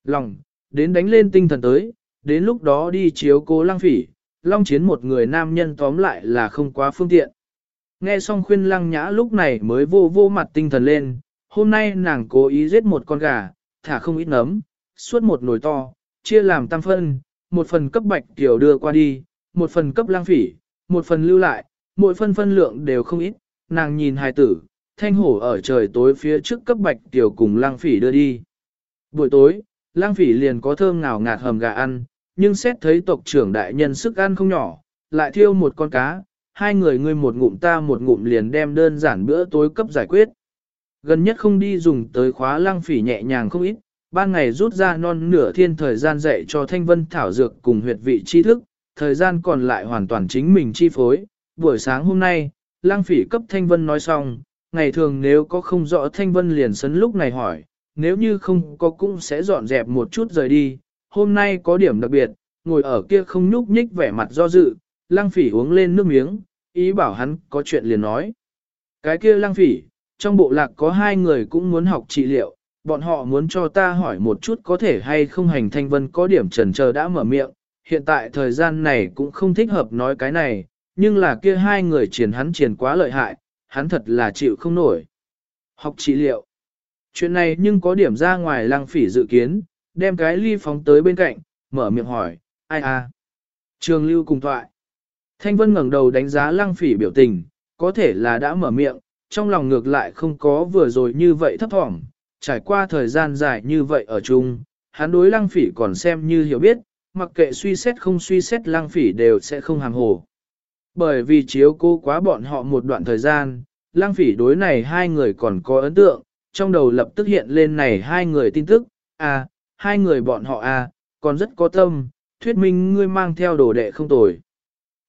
Lòng, đến đánh lên tinh thần tới, đến lúc đó đi chiếu cố lăng phỉ, long chiến một người nam nhân tóm lại là không quá phương tiện. Nghe xong khuyên lăng nhã lúc này mới vô vô mặt tinh thần lên, hôm nay nàng cố ý giết một con gà, thả không ít nấm, suốt một nồi to, chia làm tam phân, một phần cấp bạch tiểu đưa qua đi, một phần cấp lang phỉ, một phần lưu lại, mỗi phân phân lượng đều không ít, nàng nhìn hài tử, thanh hổ ở trời tối phía trước cấp bạch tiểu cùng lang phỉ đưa đi. Buổi tối, lang phỉ liền có thơm ngào ngạt hầm gà ăn, nhưng xét thấy tộc trưởng đại nhân sức ăn không nhỏ, lại thiêu một con cá, hai người ngươi một ngụm ta một ngụm liền đem đơn giản bữa tối cấp giải quyết. Gần nhất không đi dùng tới khóa lang phỉ nhẹ nhàng không ít, ban ngày rút ra non nửa thiên thời gian dạy cho thanh vân thảo dược cùng huyệt vị tri thức, thời gian còn lại hoàn toàn chính mình chi phối. Buổi sáng hôm nay, lang phỉ cấp thanh vân nói xong, ngày thường nếu có không rõ thanh vân liền sấn lúc này hỏi, nếu như không có cũng sẽ dọn dẹp một chút rời đi, hôm nay có điểm đặc biệt, ngồi ở kia không nhúc nhích vẻ mặt do dự, lang phỉ uống lên nước miếng, ý bảo hắn có chuyện liền nói. Cái kia lang phỉ, trong bộ lạc có hai người cũng muốn học trị liệu, bọn họ muốn cho ta hỏi một chút có thể hay không hành thanh vân có điểm trần chờ đã mở miệng, hiện tại thời gian này cũng không thích hợp nói cái này, nhưng là kia hai người triển hắn triển quá lợi hại, hắn thật là chịu không nổi. Học trị liệu. Chuyện này nhưng có điểm ra ngoài lăng phỉ dự kiến, đem cái ly phóng tới bên cạnh, mở miệng hỏi, ai à? Trường lưu cùng thoại. Thanh Vân ngẩng đầu đánh giá lăng phỉ biểu tình, có thể là đã mở miệng, trong lòng ngược lại không có vừa rồi như vậy thấp thỏm, trải qua thời gian dài như vậy ở chung, hắn đối lăng phỉ còn xem như hiểu biết, mặc kệ suy xét không suy xét lăng phỉ đều sẽ không hàm hồ. Bởi vì chiếu cô quá bọn họ một đoạn thời gian, lăng phỉ đối này hai người còn có ấn tượng, trong đầu lập tức hiện lên này hai người tin tức, à, hai người bọn họ à, còn rất có tâm, thuyết minh ngươi mang theo đồ đệ không tồi.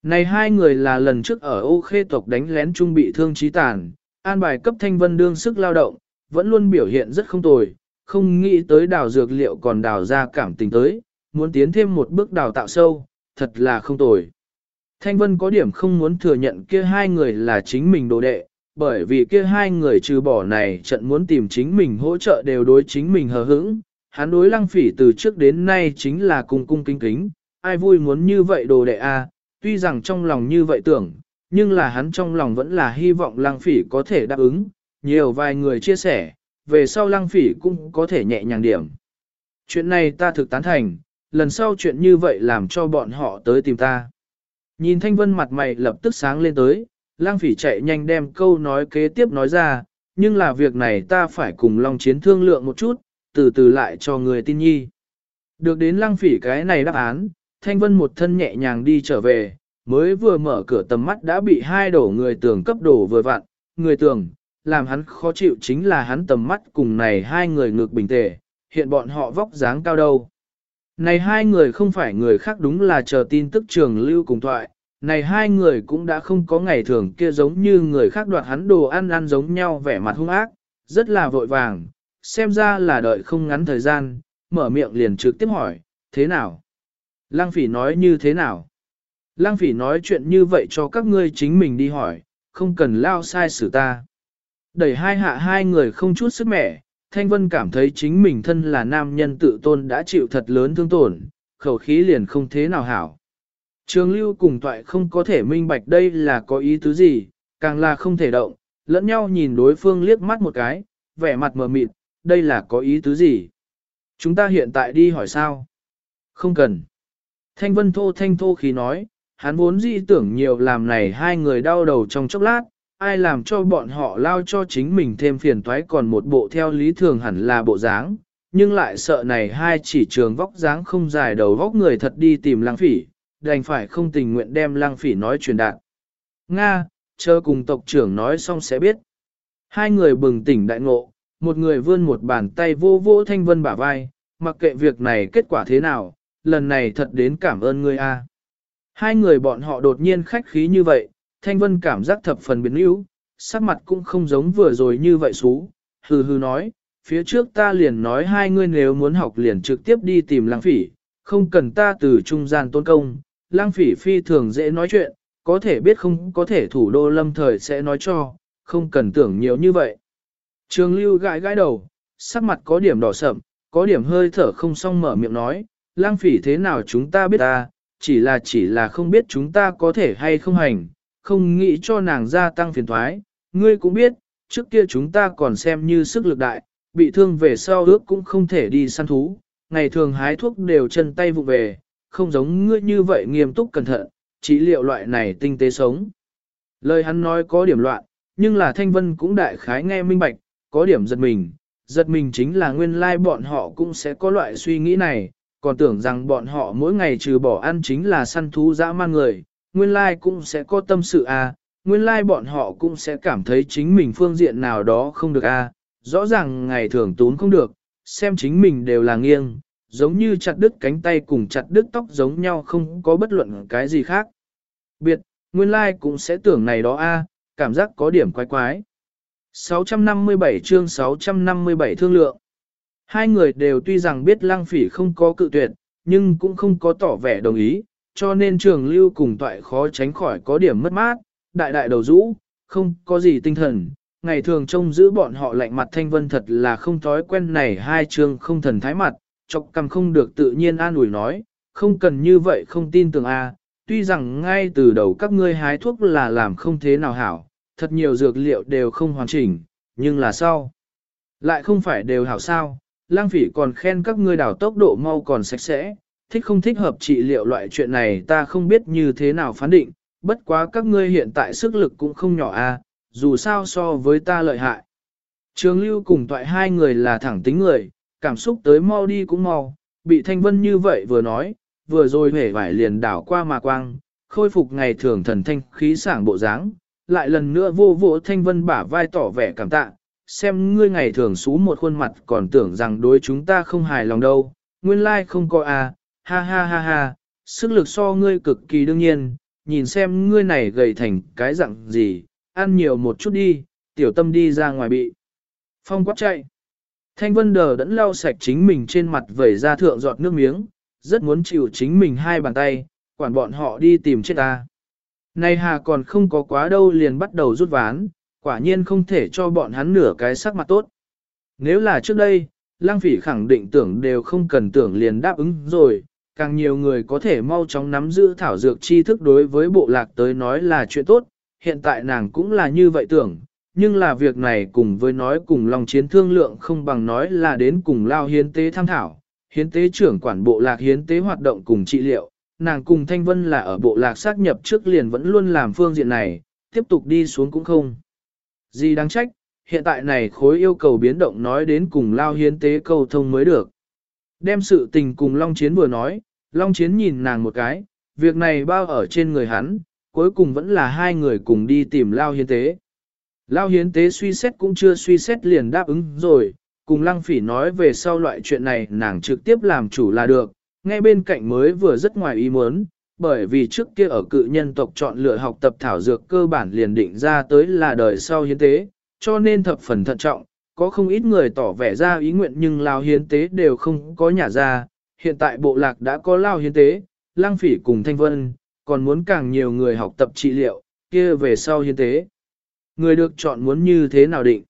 Này hai người là lần trước ở ô khê tộc đánh lén trung bị thương trí tàn, an bài cấp thanh vân đương sức lao động, vẫn luôn biểu hiện rất không tồi, không nghĩ tới đào dược liệu còn đào ra cảm tình tới, muốn tiến thêm một bước đào tạo sâu, thật là không tồi. Thanh Vân có điểm không muốn thừa nhận kia hai người là chính mình đồ đệ, bởi vì kia hai người trừ bỏ này trận muốn tìm chính mình hỗ trợ đều đối chính mình hờ hững, hắn đối lăng phỉ từ trước đến nay chính là cung cung kính kính, ai vui muốn như vậy đồ đệ a tuy rằng trong lòng như vậy tưởng, nhưng là hắn trong lòng vẫn là hy vọng lăng phỉ có thể đáp ứng, nhiều vài người chia sẻ, về sau lăng phỉ cũng có thể nhẹ nhàng điểm. Chuyện này ta thực tán thành, lần sau chuyện như vậy làm cho bọn họ tới tìm ta. Nhìn thanh vân mặt mày lập tức sáng lên tới, lang phỉ chạy nhanh đem câu nói kế tiếp nói ra, nhưng là việc này ta phải cùng Long Chiến thương lượng một chút, từ từ lại cho người tin nhi. Được đến lang phỉ cái này đáp án, Thanh Vân một thân nhẹ nhàng đi trở về, mới vừa mở cửa tầm mắt đã bị hai đổ người tường cấp đổ vừa vặn, người tường, làm hắn khó chịu chính là hắn tầm mắt cùng này hai người ngược bình tề, hiện bọn họ vóc dáng cao đâu. Này hai người không phải người khác đúng là chờ tin tức trường lưu cùng thoại, này hai người cũng đã không có ngày thường kia giống như người khác đoạt hắn đồ ăn ăn giống nhau vẻ mặt hung ác, rất là vội vàng, xem ra là đợi không ngắn thời gian, mở miệng liền trực tiếp hỏi, thế nào? Lăng phỉ nói như thế nào? Lăng phỉ nói chuyện như vậy cho các ngươi chính mình đi hỏi, không cần lao sai xử ta. Đẩy hai hạ hai người không chút sức mẻ, Thanh Vân cảm thấy chính mình thân là nam nhân tự tôn đã chịu thật lớn thương tổn, khẩu khí liền không thế nào hảo. Trường lưu cùng toại không có thể minh bạch đây là có ý tứ gì, càng là không thể động, lẫn nhau nhìn đối phương liếc mắt một cái, vẻ mặt mờ mịt, đây là có ý tứ gì. Chúng ta hiện tại đi hỏi sao? Không cần. Thanh vân thô thanh thô khí nói, hắn vốn dĩ tưởng nhiều làm này hai người đau đầu trong chốc lát, ai làm cho bọn họ lao cho chính mình thêm phiền toái còn một bộ theo lý thường hẳn là bộ dáng, nhưng lại sợ này hai chỉ trường vóc dáng không dài đầu vóc người thật đi tìm lang phỉ, đành phải không tình nguyện đem lang phỉ nói truyền đạt. Nga, chờ cùng tộc trưởng nói xong sẽ biết. Hai người bừng tỉnh đại ngộ, một người vươn một bàn tay vô vô thanh vân bả vai, mặc kệ việc này kết quả thế nào, lần này thật đến cảm ơn ngươi a. Hai người bọn họ đột nhiên khách khí như vậy, thanh vân cảm giác thập phần biến yếu, sắc mặt cũng không giống vừa rồi như vậy xú, hừ hừ nói, phía trước ta liền nói hai ngươi nếu muốn học liền trực tiếp đi tìm lang phỉ, không cần ta từ trung gian tôn công, lang phỉ phi thường dễ nói chuyện, có thể biết không có thể thủ đô lâm thời sẽ nói cho, không cần tưởng nhiều như vậy. Trường lưu gãi gãi đầu, sắc mặt có điểm đỏ sậm, có điểm hơi thở không xong mở miệng nói, lang phỉ thế nào chúng ta biết ta, chỉ là chỉ là không biết chúng ta có thể hay không hành, không nghĩ cho nàng gia tăng phiền thoái, ngươi cũng biết, trước kia chúng ta còn xem như sức lực đại, bị thương về sau ước cũng không thể đi săn thú, ngày thường hái thuốc đều chân tay vụ về, không giống ngươi như vậy nghiêm túc cẩn thận, chỉ liệu loại này tinh tế sống. Lời hắn nói có điểm loạn, nhưng là Thanh Vân cũng đại khái nghe minh bạch, có điểm giật mình, giật mình chính là nguyên lai bọn họ cũng sẽ có loại suy nghĩ này, còn tưởng rằng bọn họ mỗi ngày trừ bỏ ăn chính là săn thú dã man người, nguyên lai cũng sẽ có tâm sự à, nguyên lai bọn họ cũng sẽ cảm thấy chính mình phương diện nào đó không được à, rõ ràng ngày thường tốn không được, xem chính mình đều là nghiêng, giống như chặt đứt cánh tay cùng chặt đứt tóc giống nhau không có bất luận cái gì khác. Biệt, nguyên lai cũng sẽ tưởng này đó a, cảm giác có điểm quái quái. 657 chương 657 thương lượng. Hai người đều tuy rằng biết lăng phỉ không có cự tuyệt, nhưng cũng không có tỏ vẻ đồng ý, cho nên trường lưu cùng toại khó tránh khỏi có điểm mất mát, đại đại đầu rũ, không có gì tinh thần. Ngày thường trông giữ bọn họ lạnh mặt thanh vân thật là không thói quen này hai trường không thần thái mặt, chọc cầm không được tự nhiên an ủi nói, không cần như vậy không tin tưởng a. tuy rằng ngay từ đầu các ngươi hái thuốc là làm không thế nào hảo, thật nhiều dược liệu đều không hoàn chỉnh, nhưng là sao? Lại không phải đều hảo sao, lang phỉ còn khen các ngươi đào tốc độ mau còn sạch sẽ, thích không thích hợp trị liệu loại chuyện này ta không biết như thế nào phán định, bất quá các ngươi hiện tại sức lực cũng không nhỏ a, dù sao so với ta lợi hại. Trường lưu cùng toại hai người là thẳng tính người, cảm xúc tới mau đi cũng mau, bị thanh vân như vậy vừa nói, vừa rồi hể vải liền đảo qua mà quang, khôi phục ngày thường thần thanh khí sảng bộ dáng, lại lần nữa vô vỗ thanh vân bả vai tỏ vẻ cảm tạ, xem ngươi ngày thường xú một khuôn mặt còn tưởng rằng đối chúng ta không hài lòng đâu, nguyên lai like không có à, ha ha ha ha, sức lực so ngươi cực kỳ đương nhiên, nhìn xem ngươi này gầy thành cái dạng gì, ăn nhiều một chút đi, tiểu tâm đi ra ngoài bị. Phong quát chạy. Thanh vân đờ đẫn lau sạch chính mình trên mặt vẩy ra thượng giọt nước miếng, rất muốn chịu chính mình hai bàn tay, quản bọn họ đi tìm chết ta. Này hà còn không có quá đâu liền bắt đầu rút ván, quả nhiên không thể cho bọn hắn nửa cái sắc mặt tốt. Nếu là trước đây, lang phỉ khẳng định tưởng đều không cần tưởng liền đáp ứng rồi, càng nhiều người có thể mau chóng nắm giữ thảo dược tri thức đối với bộ lạc tới nói là chuyện tốt, hiện tại nàng cũng là như vậy tưởng, nhưng là việc này cùng với nói cùng lòng chiến thương lượng không bằng nói là đến cùng lao hiến tế tham thảo, hiến tế trưởng quản bộ lạc hiến tế hoạt động cùng trị liệu, nàng cùng Thanh Vân là ở bộ lạc xác nhập trước liền vẫn luôn làm phương diện này, tiếp tục đi xuống cũng không. Gì đáng trách, hiện tại này khối yêu cầu biến động nói đến cùng lao hiến tế cầu thông mới được. Đem sự tình cùng Long Chiến vừa nói, Long Chiến nhìn nàng một cái, việc này bao ở trên người hắn, cuối cùng vẫn là hai người cùng đi tìm Lao Hiến Tế. Lao Hiến Tế suy xét cũng chưa suy xét liền đáp ứng rồi, cùng Lăng Phỉ nói về sau loại chuyện này nàng trực tiếp làm chủ là được, ngay bên cạnh mới vừa rất ngoài ý muốn, bởi vì trước kia ở cự nhân tộc chọn lựa học tập thảo dược cơ bản liền định ra tới là đời sau hiến tế, cho nên thập phần thận trọng, có không ít người tỏ vẻ ra ý nguyện nhưng lao hiến tế đều không có nhà ra, hiện tại bộ lạc đã có lao hiến tế, lang phỉ cùng thanh vân, còn muốn càng nhiều người học tập trị liệu, kia về sau hiến tế. Người được chọn muốn như thế nào định?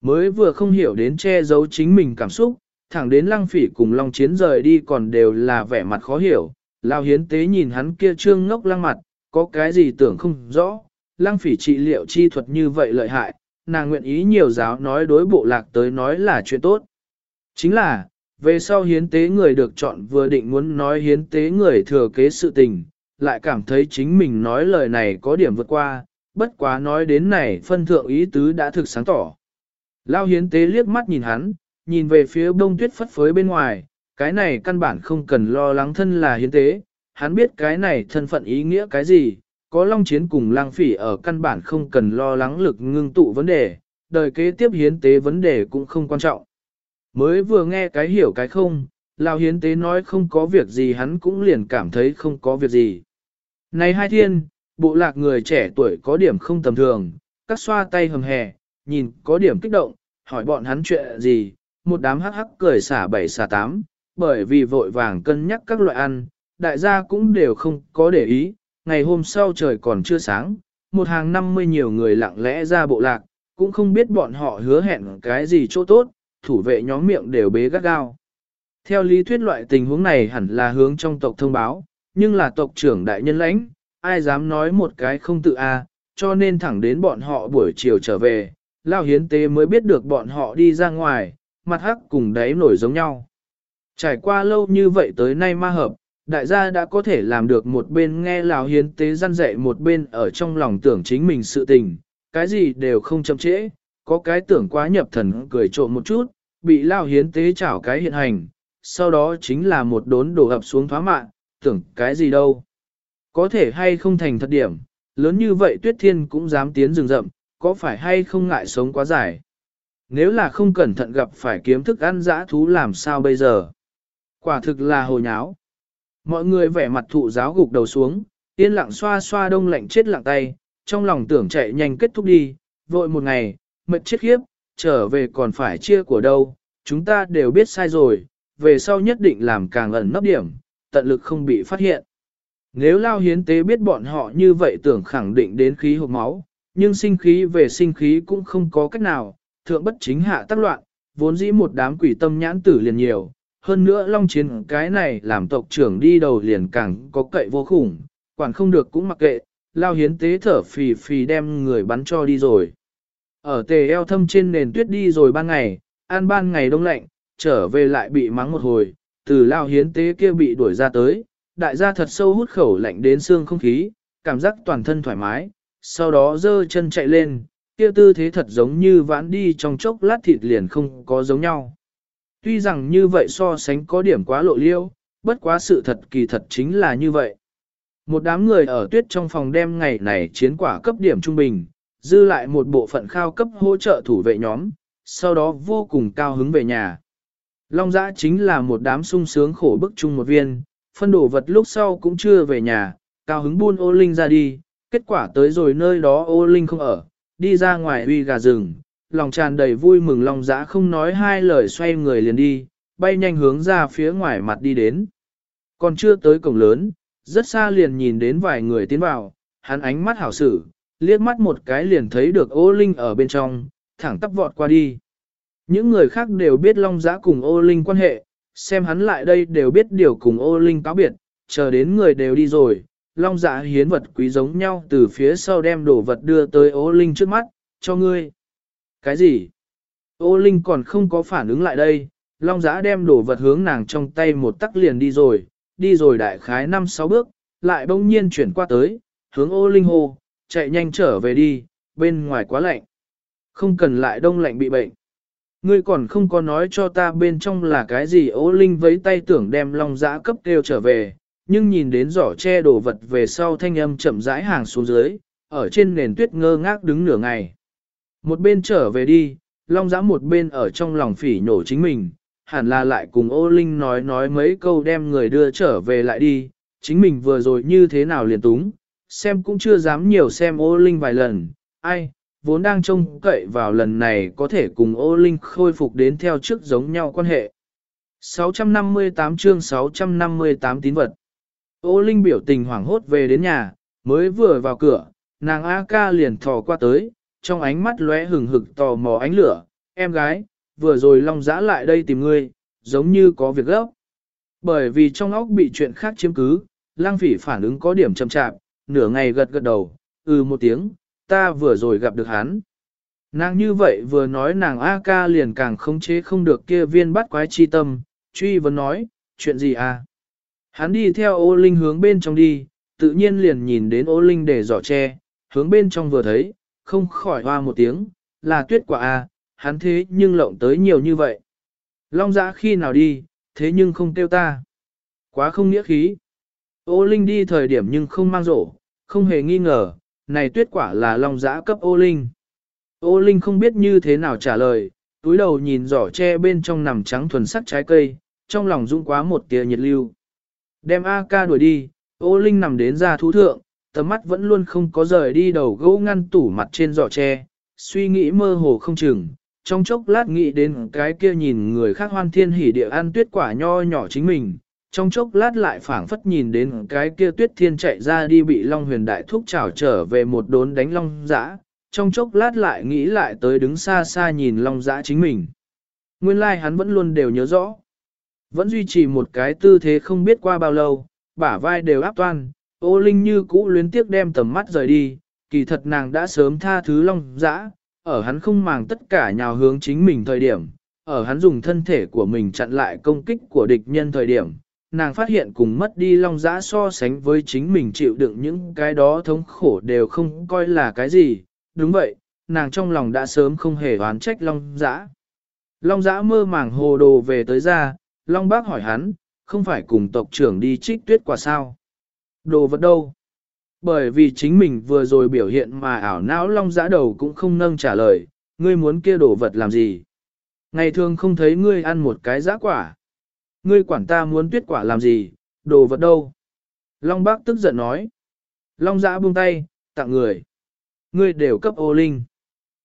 Mới vừa không hiểu đến che giấu chính mình cảm xúc, thẳng đến lăng phỉ cùng Long Chiến rời đi còn đều là vẻ mặt khó hiểu. Lao hiến tế nhìn hắn kia trương ngốc lăng mặt, có cái gì tưởng không rõ. Lăng phỉ trị liệu chi thuật như vậy lợi hại, nàng nguyện ý nhiều giáo nói đối bộ lạc tới nói là chuyện tốt. Chính là, về sau hiến tế người được chọn vừa định muốn nói hiến tế người thừa kế sự tình, lại cảm thấy chính mình nói lời này có điểm vượt qua, bất quá nói đến này phân thượng ý tứ đã thực sáng tỏ. Lao hiến tế liếc mắt nhìn hắn, nhìn về phía bông tuyết phất phới bên ngoài, cái này căn bản không cần lo lắng thân là hiến tế, hắn biết cái này thân phận ý nghĩa cái gì, có long chiến cùng lang phỉ ở căn bản không cần lo lắng lực ngưng tụ vấn đề, đời kế tiếp hiến tế vấn đề cũng không quan trọng. Mới vừa nghe cái hiểu cái không, Lao hiến tế nói không có việc gì hắn cũng liền cảm thấy không có việc gì. Này hai thiên, bộ lạc người trẻ tuổi có điểm không tầm thường, các xoa tay hầm hè, nhìn có điểm kích động, hỏi bọn hắn chuyện gì, một đám hắc hắc cười xả bảy xả tám, bởi vì vội vàng cân nhắc các loại ăn, đại gia cũng đều không có để ý, ngày hôm sau trời còn chưa sáng, một hàng năm mươi nhiều người lặng lẽ ra bộ lạc, cũng không biết bọn họ hứa hẹn cái gì chỗ tốt, thủ vệ nhóm miệng đều bế gắt gao. Theo lý thuyết loại tình huống này hẳn là hướng trong tộc thông báo, nhưng là tộc trưởng đại nhân lãnh, ai dám nói một cái không tự a, cho nên thẳng đến bọn họ buổi chiều trở về, Lao Hiến Tế mới biết được bọn họ đi ra ngoài, mặt hắc cùng đáy nổi giống nhau. Trải qua lâu như vậy tới nay ma hợp, đại gia đã có thể làm được một bên nghe Lào Hiến Tế gian dạy một bên ở trong lòng tưởng chính mình sự tình, cái gì đều không chậm trễ, có cái tưởng quá nhập thần cười trộm một chút, bị Lao Hiến Tế chảo cái hiện hành, sau đó chính là một đốn đổ ập xuống thoá mạng, tưởng cái gì đâu. Có thể hay không thành thật điểm, lớn như vậy tuyết thiên cũng dám tiến rừng rậm, có phải hay không ngại sống quá dài. Nếu là không cẩn thận gặp phải kiếm thức ăn dã thú làm sao bây giờ? Quả thực là hồ nháo. Mọi người vẻ mặt thụ giáo gục đầu xuống, yên lặng xoa xoa đông lạnh chết lặng tay, trong lòng tưởng chạy nhanh kết thúc đi, vội một ngày, mệt chết khiếp, trở về còn phải chia của đâu, chúng ta đều biết sai rồi, về sau nhất định làm càng ẩn nấp điểm, tận lực không bị phát hiện. Nếu lao hiến tế biết bọn họ như vậy tưởng khẳng định đến khí hộp máu, nhưng sinh khí về sinh khí cũng không có cách nào, thượng bất chính hạ tác loạn, vốn dĩ một đám quỷ tâm nhãn tử liền nhiều, hơn nữa long chiến cái này làm tộc trưởng đi đầu liền càng có cậy vô khủng, quản không được cũng mặc kệ, lao hiến tế thở phì phì đem người bắn cho đi rồi. Ở tề eo thâm trên nền tuyết đi rồi ban ngày, an ban ngày đông lạnh, trở về lại bị mắng một hồi, từ lao hiến tế kia bị đuổi ra tới, đại gia thật sâu hút khẩu lạnh đến xương không khí, cảm giác toàn thân thoải mái, sau đó dơ chân chạy lên, kia tư thế thật giống như vãn đi trong chốc lát thịt liền không có giống nhau. Tuy rằng như vậy so sánh có điểm quá lộ liêu, bất quá sự thật kỳ thật chính là như vậy. Một đám người ở tuyết trong phòng đêm ngày này chiến quả cấp điểm trung bình, dư lại một bộ phận khao cấp hỗ trợ thủ vệ nhóm, sau đó vô cùng cao hứng về nhà. Long giã chính là một đám sung sướng khổ bức chung một viên, phân đổ vật lúc sau cũng chưa về nhà, cao hứng buôn ô linh ra đi, kết quả tới rồi nơi đó ô linh không ở, đi ra ngoài uy gà rừng, lòng tràn đầy vui mừng lòng dã không nói hai lời xoay người liền đi, bay nhanh hướng ra phía ngoài mặt đi đến. Còn chưa tới cổng lớn, rất xa liền nhìn đến vài người tiến vào, hắn ánh mắt hảo sử, liếc mắt một cái liền thấy được ô linh ở bên trong, thẳng tắp vọt qua đi. Những người khác đều biết Long Giã cùng ô linh quan hệ, xem hắn lại đây đều biết điều cùng ô linh cáo biệt, chờ đến người đều đi rồi, long dạ hiến vật quý giống nhau từ phía sau đem đồ vật đưa tới ô linh trước mắt, cho ngươi. Cái gì? Ô linh còn không có phản ứng lại đây, long giã đem đồ vật hướng nàng trong tay một tắc liền đi rồi, đi rồi đại khái 5-6 bước, lại bỗng nhiên chuyển qua tới, hướng ô linh hô, chạy nhanh trở về đi, bên ngoài quá lạnh. Không cần lại đông lạnh bị bệnh. Ngươi còn không có nói cho ta bên trong là cái gì ô linh với tay tưởng đem long giã cấp kêu trở về, nhưng nhìn đến giỏ che đồ vật về sau thanh âm chậm rãi hàng xuống dưới, ở trên nền tuyết ngơ ngác đứng nửa ngày. Một bên trở về đi, long giã một bên ở trong lòng phỉ nhổ chính mình, hẳn là lại cùng ô linh nói nói mấy câu đem người đưa trở về lại đi, chính mình vừa rồi như thế nào liền túng, xem cũng chưa dám nhiều xem ô linh vài lần, ai, vốn đang trông cậy vào lần này có thể cùng ô linh khôi phục đến theo trước giống nhau quan hệ. 658 chương 658 tín vật Ô linh biểu tình hoảng hốt về đến nhà, mới vừa vào cửa, nàng A ca liền thò qua tới, trong ánh mắt lóe hừng hực tò mò ánh lửa, em gái, vừa rồi long giã lại đây tìm ngươi, giống như có việc gấp. Bởi vì trong óc bị chuyện khác chiếm cứ, lang phỉ phản ứng có điểm chậm chạp, nửa ngày gật gật đầu, ừ một tiếng, ta vừa rồi gặp được hắn. Nàng như vậy vừa nói nàng A ca liền càng khống chế không được kia viên bắt quái chi tâm, truy vấn nói, chuyện gì à? Hắn đi theo ô linh hướng bên trong đi, tự nhiên liền nhìn đến ô linh để giỏ tre, hướng bên trong vừa thấy, không khỏi hoa một tiếng, là tuyết quả à, hắn thế nhưng lộng tới nhiều như vậy. Long giã khi nào đi, thế nhưng không kêu ta. Quá không nghĩa khí. Ô Linh đi thời điểm nhưng không mang rổ, không hề nghi ngờ, này tuyết quả là long giã cấp ô Linh. Ô Linh không biết như thế nào trả lời, túi đầu nhìn giỏ tre bên trong nằm trắng thuần sắc trái cây, trong lòng dũng quá một tia nhiệt lưu. Đem A ca đuổi đi, ô Linh nằm đến ra thú thượng, tầm mắt vẫn luôn không có rời đi đầu gỗ ngăn tủ mặt trên giỏ tre, suy nghĩ mơ hồ không chừng, trong chốc lát nghĩ đến cái kia nhìn người khác hoan thiên hỉ địa ăn tuyết quả nho nhỏ chính mình, trong chốc lát lại phảng phất nhìn đến cái kia tuyết thiên chạy ra đi bị Long huyền đại thúc trảo trở về một đốn đánh Long dã, trong chốc lát lại nghĩ lại tới đứng xa xa nhìn Long dã chính mình. Nguyên lai like hắn vẫn luôn đều nhớ rõ. Vẫn duy trì một cái tư thế không biết qua bao lâu, bả vai đều áp toan, ô linh như cũ luyến tiếc đem tầm mắt rời đi, kỳ thật nàng đã sớm tha thứ Long dã, ở hắn không màng tất cả nhào hướng chính mình thời điểm, ở hắn dùng thân thể của mình chặn lại công kích của địch nhân thời điểm, nàng phát hiện cùng mất đi long dã so sánh với chính mình chịu đựng những cái đó thống khổ đều không coi là cái gì. Đúng vậy, nàng trong lòng đã sớm không hề oán trách long dã. Long dã mơ màng hồ đồ về tới ra, long bác hỏi hắn, không phải cùng tộc trưởng đi trích tuyết quả sao? Đồ vật đâu? Bởi vì chính mình vừa rồi biểu hiện mà ảo não long giã đầu cũng không nâng trả lời, ngươi muốn kia đồ vật làm gì? Ngày thường không thấy ngươi ăn một cái giã quả. Ngươi quản ta muốn tuyết quả làm gì, đồ vật đâu? Long bác tức giận nói. Long giã buông tay, tặng người. Ngươi đều cấp ô linh.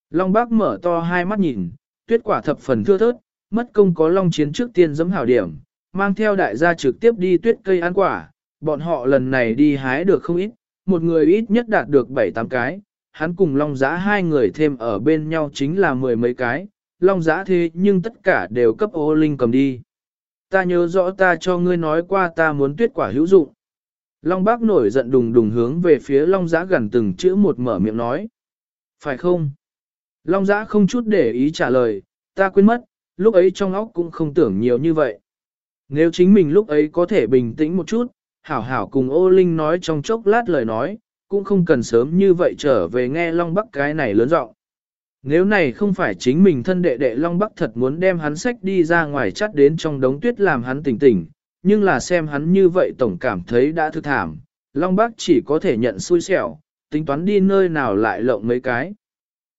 Long bác mở to hai mắt nhìn, tuyết quả thập phần thưa thớt, mất công có long chiến trước tiên giấm hảo điểm, mang theo đại gia trực tiếp đi tuyết cây ăn quả, bọn họ lần này đi hái được không ít, một người ít nhất đạt được 7-8 cái, hắn cùng long giã hai người thêm ở bên nhau chính là mười mấy cái, long giã thế nhưng tất cả đều cấp ô linh cầm đi ta nhớ rõ ta cho ngươi nói qua ta muốn tuyết quả hữu dụng. Long bác nổi giận đùng đùng hướng về phía Long giã gần từng chữ một mở miệng nói. Phải không? Long giã không chút để ý trả lời, ta quên mất, lúc ấy trong óc cũng không tưởng nhiều như vậy. Nếu chính mình lúc ấy có thể bình tĩnh một chút, hảo hảo cùng ô linh nói trong chốc lát lời nói, cũng không cần sớm như vậy trở về nghe Long Bắc cái này lớn rộng. Nếu này không phải chính mình thân đệ đệ Long Bắc thật muốn đem hắn sách đi ra ngoài chắt đến trong đống tuyết làm hắn tỉnh tỉnh, nhưng là xem hắn như vậy tổng cảm thấy đã thư thảm, Long Bắc chỉ có thể nhận xui xẻo, tính toán đi nơi nào lại lộng mấy cái.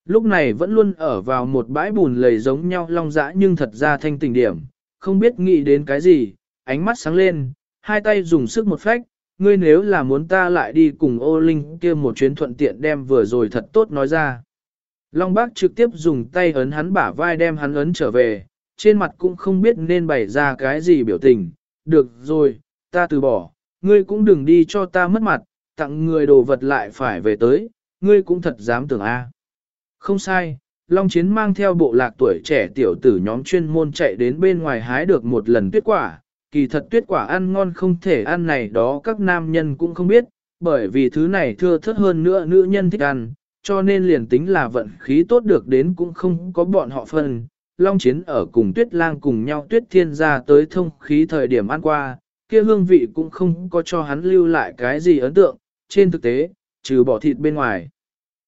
Lúc này vẫn luôn ở vào một bãi bùn lầy giống nhau long dã nhưng thật ra thanh tình điểm, không biết nghĩ đến cái gì, ánh mắt sáng lên, hai tay dùng sức một phách, ngươi nếu là muốn ta lại đi cùng ô linh kia một chuyến thuận tiện đem vừa rồi thật tốt nói ra. Long bác trực tiếp dùng tay ấn hắn bả vai đem hắn ấn trở về, trên mặt cũng không biết nên bày ra cái gì biểu tình. Được rồi, ta từ bỏ, ngươi cũng đừng đi cho ta mất mặt, tặng người đồ vật lại phải về tới, ngươi cũng thật dám tưởng a. Không sai, Long Chiến mang theo bộ lạc tuổi trẻ tiểu tử nhóm chuyên môn chạy đến bên ngoài hái được một lần tuyết quả, kỳ thật tuyết quả ăn ngon không thể ăn này đó các nam nhân cũng không biết, bởi vì thứ này thưa thớt hơn nữa nữ nhân thích ăn, cho nên liền tính là vận khí tốt được đến cũng không có bọn họ phân. Long chiến ở cùng tuyết lang cùng nhau tuyết thiên ra tới thông khí thời điểm ăn qua, kia hương vị cũng không có cho hắn lưu lại cái gì ấn tượng, trên thực tế, trừ bỏ thịt bên ngoài.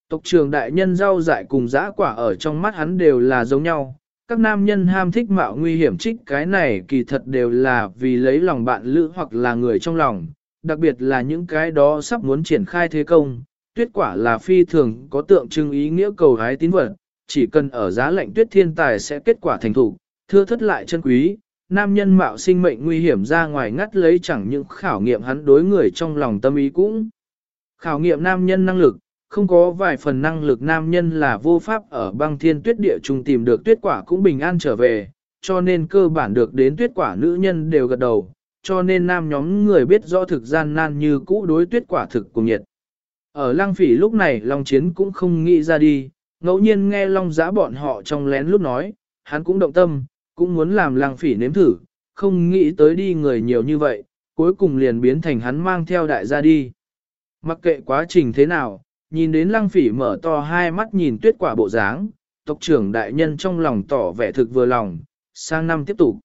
Tộc trường đại nhân rau dại cùng dã quả ở trong mắt hắn đều là giống nhau, các nam nhân ham thích mạo nguy hiểm trích cái này kỳ thật đều là vì lấy lòng bạn lữ hoặc là người trong lòng, đặc biệt là những cái đó sắp muốn triển khai thế công, tuyết quả là phi thường có tượng trưng ý nghĩa cầu hái tín vật, chỉ cần ở giá lạnh tuyết thiên tài sẽ kết quả thành thủ, thưa thất lại chân quý, nam nhân mạo sinh mệnh nguy hiểm ra ngoài ngắt lấy chẳng những khảo nghiệm hắn đối người trong lòng tâm ý cũng. Khảo nghiệm nam nhân năng lực, không có vài phần năng lực nam nhân là vô pháp ở băng thiên tuyết địa trung tìm được tuyết quả cũng bình an trở về, cho nên cơ bản được đến tuyết quả nữ nhân đều gật đầu, cho nên nam nhóm người biết rõ thực gian nan như cũ đối tuyết quả thực cùng nhiệt. Ở lăng phỉ lúc này Long Chiến cũng không nghĩ ra đi, ngẫu nhiên nghe Long giã bọn họ trong lén lúc nói, hắn cũng động tâm, cũng muốn làm lăng phỉ nếm thử, không nghĩ tới đi người nhiều như vậy, cuối cùng liền biến thành hắn mang theo đại gia đi. Mặc kệ quá trình thế nào, nhìn đến lăng phỉ mở to hai mắt nhìn tuyết quả bộ dáng, tộc trưởng đại nhân trong lòng tỏ vẻ thực vừa lòng, sang năm tiếp tục.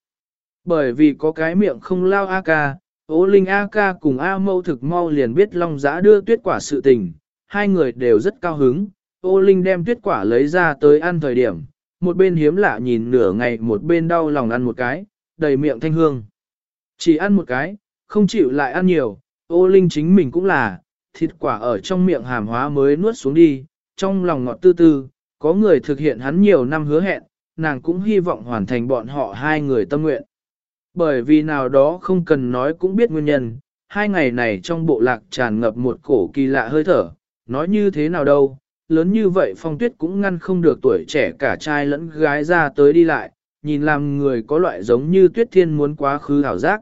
Bởi vì có cái miệng không lao A ca, ố linh A ca cùng A mâu thực mau liền biết long giã đưa tuyết quả sự tình, hai người đều rất cao hứng, ô linh đem tuyết quả lấy ra tới ăn thời điểm, một bên hiếm lạ nhìn nửa ngày một bên đau lòng ăn một cái, đầy miệng thanh hương. Chỉ ăn một cái, không chịu lại ăn nhiều, ô linh chính mình cũng là, thịt quả ở trong miệng hàm hóa mới nuốt xuống đi, trong lòng ngọt tư tư, có người thực hiện hắn nhiều năm hứa hẹn, nàng cũng hy vọng hoàn thành bọn họ hai người tâm nguyện. Bởi vì nào đó không cần nói cũng biết nguyên nhân, hai ngày này trong bộ lạc tràn ngập một cổ kỳ lạ hơi thở, nói như thế nào đâu, lớn như vậy phong tuyết cũng ngăn không được tuổi trẻ cả trai lẫn gái ra tới đi lại, nhìn làm người có loại giống như tuyết thiên muốn quá khứ hảo giác.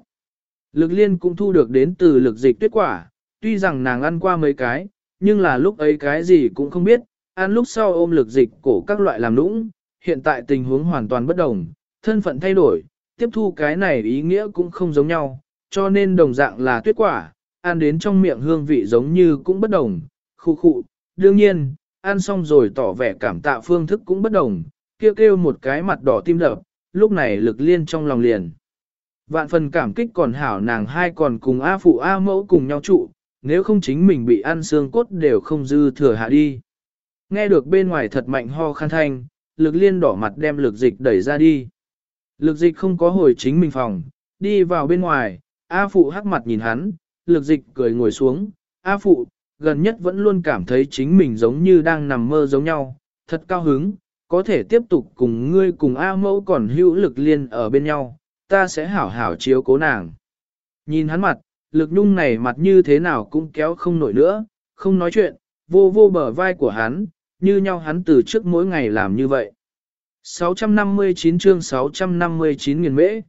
Lực liên cũng thu được đến từ lực dịch tuyết quả, tuy rằng nàng ăn qua mấy cái, nhưng là lúc ấy cái gì cũng không biết, ăn lúc sau ôm lực dịch cổ các loại làm nũng, hiện tại tình huống hoàn toàn bất đồng, thân phận thay đổi, tiếp thu cái này ý nghĩa cũng không giống nhau, cho nên đồng dạng là tuyết quả, ăn đến trong miệng hương vị giống như cũng bất đồng, khu khu, đương nhiên, ăn xong rồi tỏ vẻ cảm tạ phương thức cũng bất đồng, kêu kêu một cái mặt đỏ tim đập, lúc này lực liên trong lòng liền. Vạn phần cảm kích còn hảo nàng hai còn cùng A phụ A mẫu cùng nhau trụ, nếu không chính mình bị ăn xương cốt đều không dư thừa hạ đi. Nghe được bên ngoài thật mạnh ho khăn thanh, lực liên đỏ mặt đem lực dịch đẩy ra đi. Lực dịch không có hồi chính mình phòng, đi vào bên ngoài, A phụ hắc mặt nhìn hắn, lực dịch cười ngồi xuống, A phụ, gần nhất vẫn luôn cảm thấy chính mình giống như đang nằm mơ giống nhau, thật cao hứng, có thể tiếp tục cùng ngươi cùng A mẫu còn hữu lực liên ở bên nhau, ta sẽ hảo hảo chiếu cố nàng. Nhìn hắn mặt, lực nhung này mặt như thế nào cũng kéo không nổi nữa, không nói chuyện, vô vô bờ vai của hắn, như nhau hắn từ trước mỗi ngày làm như vậy. 659 chương 659 nghìn mễ.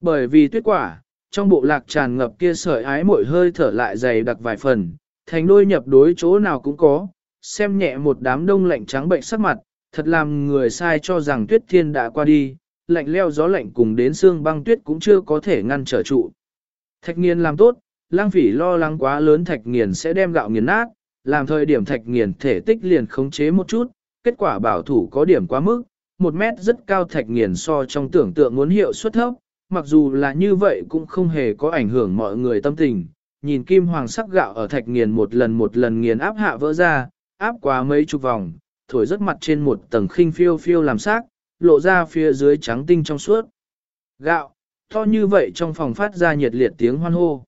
Bởi vì tuyết quả, trong bộ lạc tràn ngập kia sợi ái mỗi hơi thở lại dày đặc vài phần, thành đôi nhập đối chỗ nào cũng có, xem nhẹ một đám đông lạnh trắng bệnh sắc mặt, thật làm người sai cho rằng tuyết thiên đã qua đi, lạnh leo gió lạnh cùng đến xương băng tuyết cũng chưa có thể ngăn trở trụ. Thạch nghiền làm tốt, lang phỉ lo lắng quá lớn thạch nghiền sẽ đem gạo nghiền nát, làm thời điểm thạch nghiền thể tích liền khống chế một chút, kết quả bảo thủ có điểm quá mức, một mét rất cao thạch nghiền so trong tưởng tượng muốn hiệu suất thấp, mặc dù là như vậy cũng không hề có ảnh hưởng mọi người tâm tình. Nhìn kim hoàng sắc gạo ở thạch nghiền một lần một lần nghiền áp hạ vỡ ra, áp quá mấy chục vòng, thổi rất mặt trên một tầng khinh phiêu phiêu làm sắc, lộ ra phía dưới trắng tinh trong suốt. Gạo, to như vậy trong phòng phát ra nhiệt liệt tiếng hoan hô.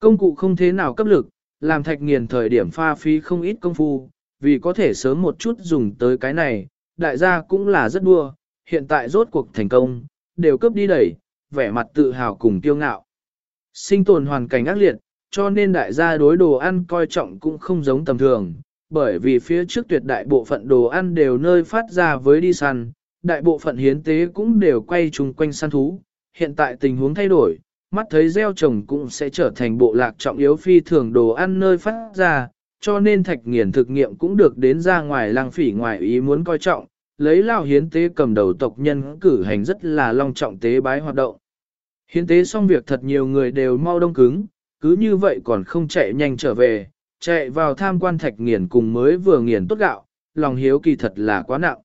Công cụ không thế nào cấp lực, làm thạch nghiền thời điểm pha phí không ít công phu, vì có thể sớm một chút dùng tới cái này, đại gia cũng là rất đua, hiện tại rốt cuộc thành công, đều cấp đi đẩy, vẻ mặt tự hào cùng tiêu ngạo. Sinh tồn hoàn cảnh ác liệt, cho nên đại gia đối đồ ăn coi trọng cũng không giống tầm thường, bởi vì phía trước tuyệt đại bộ phận đồ ăn đều nơi phát ra với đi săn, đại bộ phận hiến tế cũng đều quay chung quanh săn thú. Hiện tại tình huống thay đổi, mắt thấy gieo trồng cũng sẽ trở thành bộ lạc trọng yếu phi thường đồ ăn nơi phát ra, cho nên thạch nghiền thực nghiệm cũng được đến ra ngoài lang phỉ ngoài ý muốn coi trọng, lấy lao hiến tế cầm đầu tộc nhân cử hành rất là long trọng tế bái hoạt động. Hiến tế xong việc thật nhiều người đều mau đông cứng, cứ như vậy còn không chạy nhanh trở về, chạy vào tham quan thạch nghiền cùng mới vừa nghiền tốt gạo, lòng hiếu kỳ thật là quá nặng.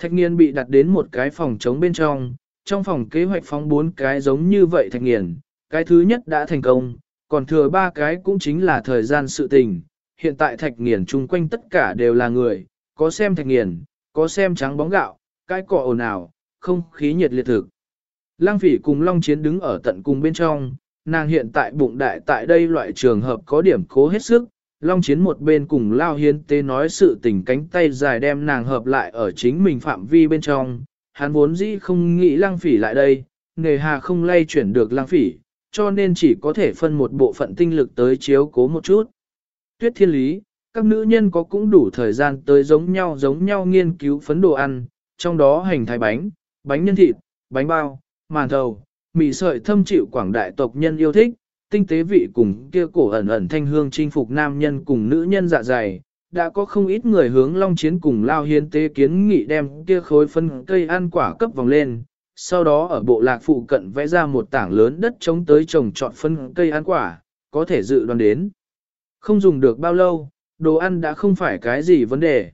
Thạch nghiền bị đặt đến một cái phòng trống bên trong, trong phòng kế hoạch phóng bốn cái giống như vậy thạch nghiền, cái thứ nhất đã thành công, còn thừa ba cái cũng chính là thời gian sự tình. Hiện tại thạch nghiền chung quanh tất cả đều là người, có xem thạch nghiền, có xem trắng bóng gạo, cái cỏ ồn ào, không khí nhiệt liệt thực. Lăng phỉ cùng Long Chiến đứng ở tận cùng bên trong, nàng hiện tại bụng đại tại đây loại trường hợp có điểm cố hết sức, Long Chiến một bên cùng Lao Hiến Tế nói sự tình cánh tay dài đem nàng hợp lại ở chính mình phạm vi bên trong, hắn vốn dĩ không nghĩ Lăng phỉ lại đây, nghề hà không lay chuyển được Lăng phỉ, cho nên chỉ có thể phân một bộ phận tinh lực tới chiếu cố một chút. Tuyết thiên lý, các nữ nhân có cũng đủ thời gian tới giống nhau giống nhau nghiên cứu phấn đồ ăn, trong đó hành thái bánh, bánh nhân thịt, bánh bao, màn thầu, mì sợi thâm chịu quảng đại tộc nhân yêu thích, tinh tế vị cùng kia cổ ẩn ẩn thanh hương chinh phục nam nhân cùng nữ nhân dạ dày. Đã có không ít người hướng long chiến cùng lao hiến tế kiến nghị đem kia khối phân cây ăn quả cấp vòng lên, sau đó ở bộ lạc phụ cận vẽ ra một tảng lớn đất chống tới trồng trọt phân cây ăn quả, có thể dự đoán đến. Không dùng được bao lâu, đồ ăn đã không phải cái gì vấn đề.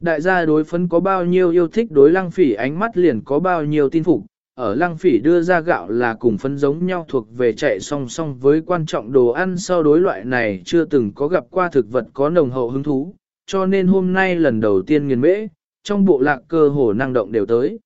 Đại gia đối phân có bao nhiêu yêu thích đối lăng phỉ ánh mắt liền có bao nhiêu tin phục, ở lăng phỉ đưa ra gạo là cùng phân giống nhau thuộc về chạy song song với quan trọng đồ ăn sau đối loại này chưa từng có gặp qua thực vật có nồng hậu hứng thú, cho nên hôm nay lần đầu tiên nghiền mễ, trong bộ lạc cơ hồ năng động đều tới.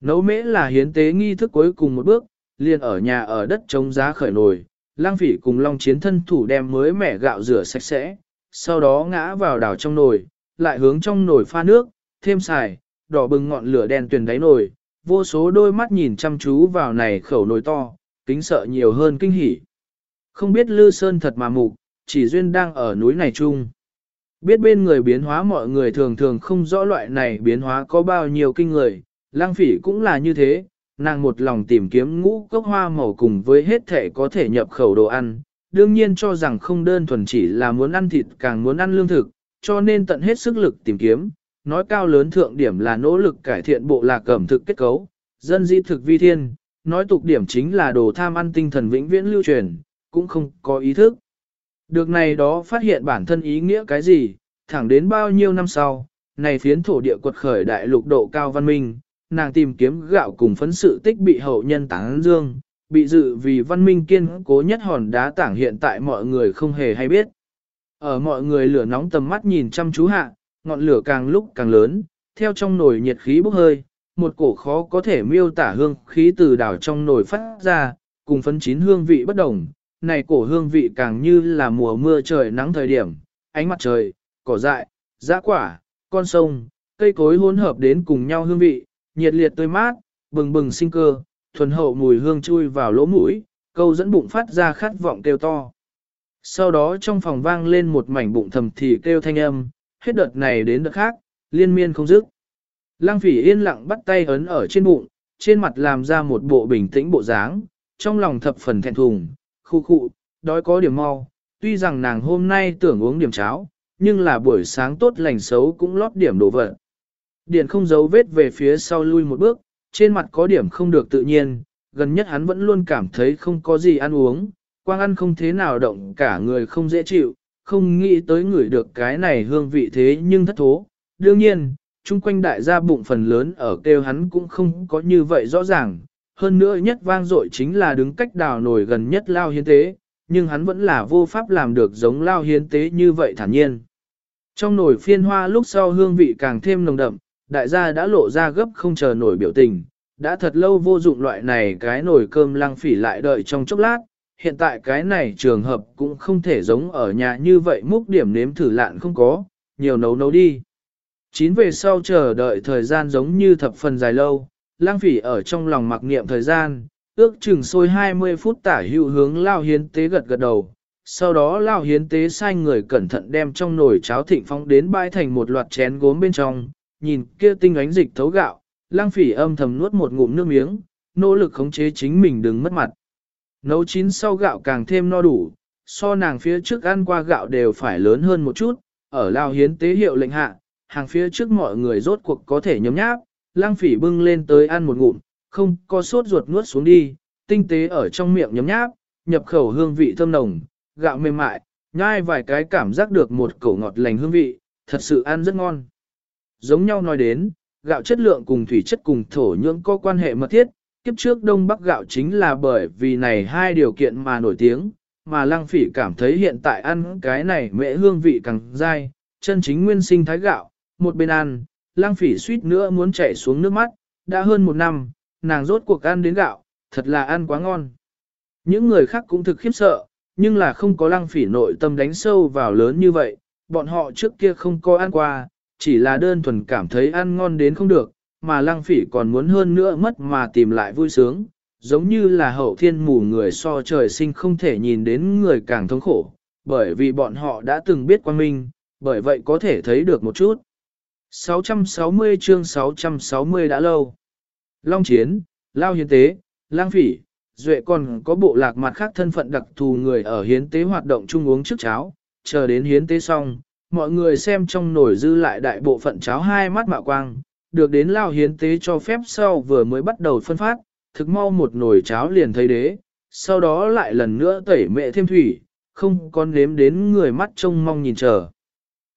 Nấu mễ là hiến tế nghi thức cuối cùng một bước, liền ở nhà ở đất chống giá khởi nồi, lang phỉ cùng long chiến thân thủ đem mới mẻ gạo rửa sạch sẽ, sau đó ngã vào đảo trong nồi, lại hướng trong nồi pha nước, thêm xài, đỏ bừng ngọn lửa đen tuyền đáy nồi, vô số đôi mắt nhìn chăm chú vào này khẩu nồi to, kính sợ nhiều hơn kinh hỉ. Không biết Lư Sơn thật mà mục, chỉ duyên đang ở núi này chung. Biết bên người biến hóa mọi người thường thường không rõ loại này biến hóa có bao nhiêu kinh người, lang phỉ cũng là như thế, nàng một lòng tìm kiếm ngũ cốc hoa màu cùng với hết thể có thể nhập khẩu đồ ăn, đương nhiên cho rằng không đơn thuần chỉ là muốn ăn thịt càng muốn ăn lương thực, cho nên tận hết sức lực tìm kiếm, nói cao lớn thượng điểm là nỗ lực cải thiện bộ lạc cẩm thực kết cấu, dân di thực vi thiên, nói tục điểm chính là đồ tham ăn tinh thần vĩnh viễn lưu truyền, cũng không có ý thức. Được này đó phát hiện bản thân ý nghĩa cái gì, thẳng đến bao nhiêu năm sau, này phiến thổ địa quật khởi đại lục độ cao văn minh, nàng tìm kiếm gạo cùng phấn sự tích bị hậu nhân tán dương, bị dự vì văn minh kiên cố nhất hòn đá tảng hiện tại mọi người không hề hay biết. Ở mọi người lửa nóng tầm mắt nhìn chăm chú hạ, ngọn lửa càng lúc càng lớn, theo trong nồi nhiệt khí bốc hơi, một cổ khó có thể miêu tả hương khí từ đảo trong nồi phát ra, cùng phấn chín hương vị bất đồng. Này cổ hương vị càng như là mùa mưa trời nắng thời điểm, ánh mặt trời, cỏ dại, giã quả, con sông, cây cối hỗn hợp đến cùng nhau hương vị, nhiệt liệt tươi mát, bừng bừng sinh cơ, thuần hậu mùi hương chui vào lỗ mũi, câu dẫn bụng phát ra khát vọng kêu to. Sau đó trong phòng vang lên một mảnh bụng thầm thì kêu thanh âm, hết đợt này đến đợt khác, liên miên không dứt. Lăng phỉ yên lặng bắt tay ấn ở trên bụng, trên mặt làm ra một bộ bình tĩnh bộ dáng, trong lòng thập phần thẹn thùng, khu khu, đói có điểm mau, tuy rằng nàng hôm nay tưởng uống điểm cháo, nhưng là buổi sáng tốt lành xấu cũng lót điểm đồ vật. Điện không giấu vết về phía sau lui một bước, trên mặt có điểm không được tự nhiên, gần nhất hắn vẫn luôn cảm thấy không có gì ăn uống, quang ăn không thế nào động cả người không dễ chịu, không nghĩ tới người được cái này hương vị thế nhưng thất thố. Đương nhiên, chung quanh đại gia bụng phần lớn ở kêu hắn cũng không có như vậy rõ ràng, hơn nữa nhất vang dội chính là đứng cách đào nổi gần nhất lao hiến tế, nhưng hắn vẫn là vô pháp làm được giống lao hiến tế như vậy thản nhiên. Trong nồi phiên hoa lúc sau hương vị càng thêm nồng đậm, đại gia đã lộ ra gấp không chờ nổi biểu tình, đã thật lâu vô dụng loại này cái nồi cơm lăng phỉ lại đợi trong chốc lát, hiện tại cái này trường hợp cũng không thể giống ở nhà như vậy múc điểm nếm thử lạn không có, nhiều nấu nấu đi. Chín về sau chờ đợi thời gian giống như thập phần dài lâu, lang phỉ ở trong lòng mặc niệm thời gian, ước chừng sôi 20 phút tả hữu hướng lao hiến tế gật gật đầu. Sau đó lao hiến tế sai người cẩn thận đem trong nồi cháo thịnh phong đến bãi thành một loạt chén gốm bên trong, nhìn kia tinh ánh dịch thấu gạo, lang phỉ âm thầm nuốt một ngụm nước miếng, nỗ lực khống chế chính mình đừng mất mặt. Nấu chín sau gạo càng thêm no đủ, so nàng phía trước ăn qua gạo đều phải lớn hơn một chút, ở lao hiến tế hiệu lệnh hạ, hàng phía trước mọi người rốt cuộc có thể nhấm nháp, lang phỉ bưng lên tới ăn một ngụm, không có sốt ruột nuốt xuống đi, tinh tế ở trong miệng nhấm nháp, nhập khẩu hương vị thơm nồng, gạo mềm mại, nhai vài cái cảm giác được một cổ ngọt lành hương vị, thật sự ăn rất ngon. Giống nhau nói đến, gạo chất lượng cùng thủy chất cùng thổ nhưỡng có quan hệ mật thiết, kiếp trước Đông Bắc gạo chính là bởi vì này hai điều kiện mà nổi tiếng, mà lăng phỉ cảm thấy hiện tại ăn cái này mễ hương vị càng dai, chân chính nguyên sinh thái gạo, một bên ăn, lang phỉ suýt nữa muốn chảy xuống nước mắt, đã hơn một năm, nàng rốt cuộc ăn đến gạo, thật là ăn quá ngon. Những người khác cũng thực khiếp sợ, nhưng là không có lăng phỉ nội tâm đánh sâu vào lớn như vậy, bọn họ trước kia không có ăn qua, chỉ là đơn thuần cảm thấy ăn ngon đến không được, mà lăng phỉ còn muốn hơn nữa mất mà tìm lại vui sướng, giống như là hậu thiên mù người so trời sinh không thể nhìn đến người càng thống khổ, bởi vì bọn họ đã từng biết quan minh, bởi vậy có thể thấy được một chút. 660 chương 660 đã lâu. Long chiến, lao hiến tế, lang phỉ, duệ còn có bộ lạc mặt khác thân phận đặc thù người ở hiến tế hoạt động chung uống trước cháo, chờ đến hiến tế xong, mọi người xem trong nồi dư lại đại bộ phận cháo hai mắt mạo quang, được đến lao hiến tế cho phép sau vừa mới bắt đầu phân phát, thực mau một nồi cháo liền thấy đế, sau đó lại lần nữa tẩy mẹ thêm thủy, không còn nếm đến người mắt trông mong nhìn chờ.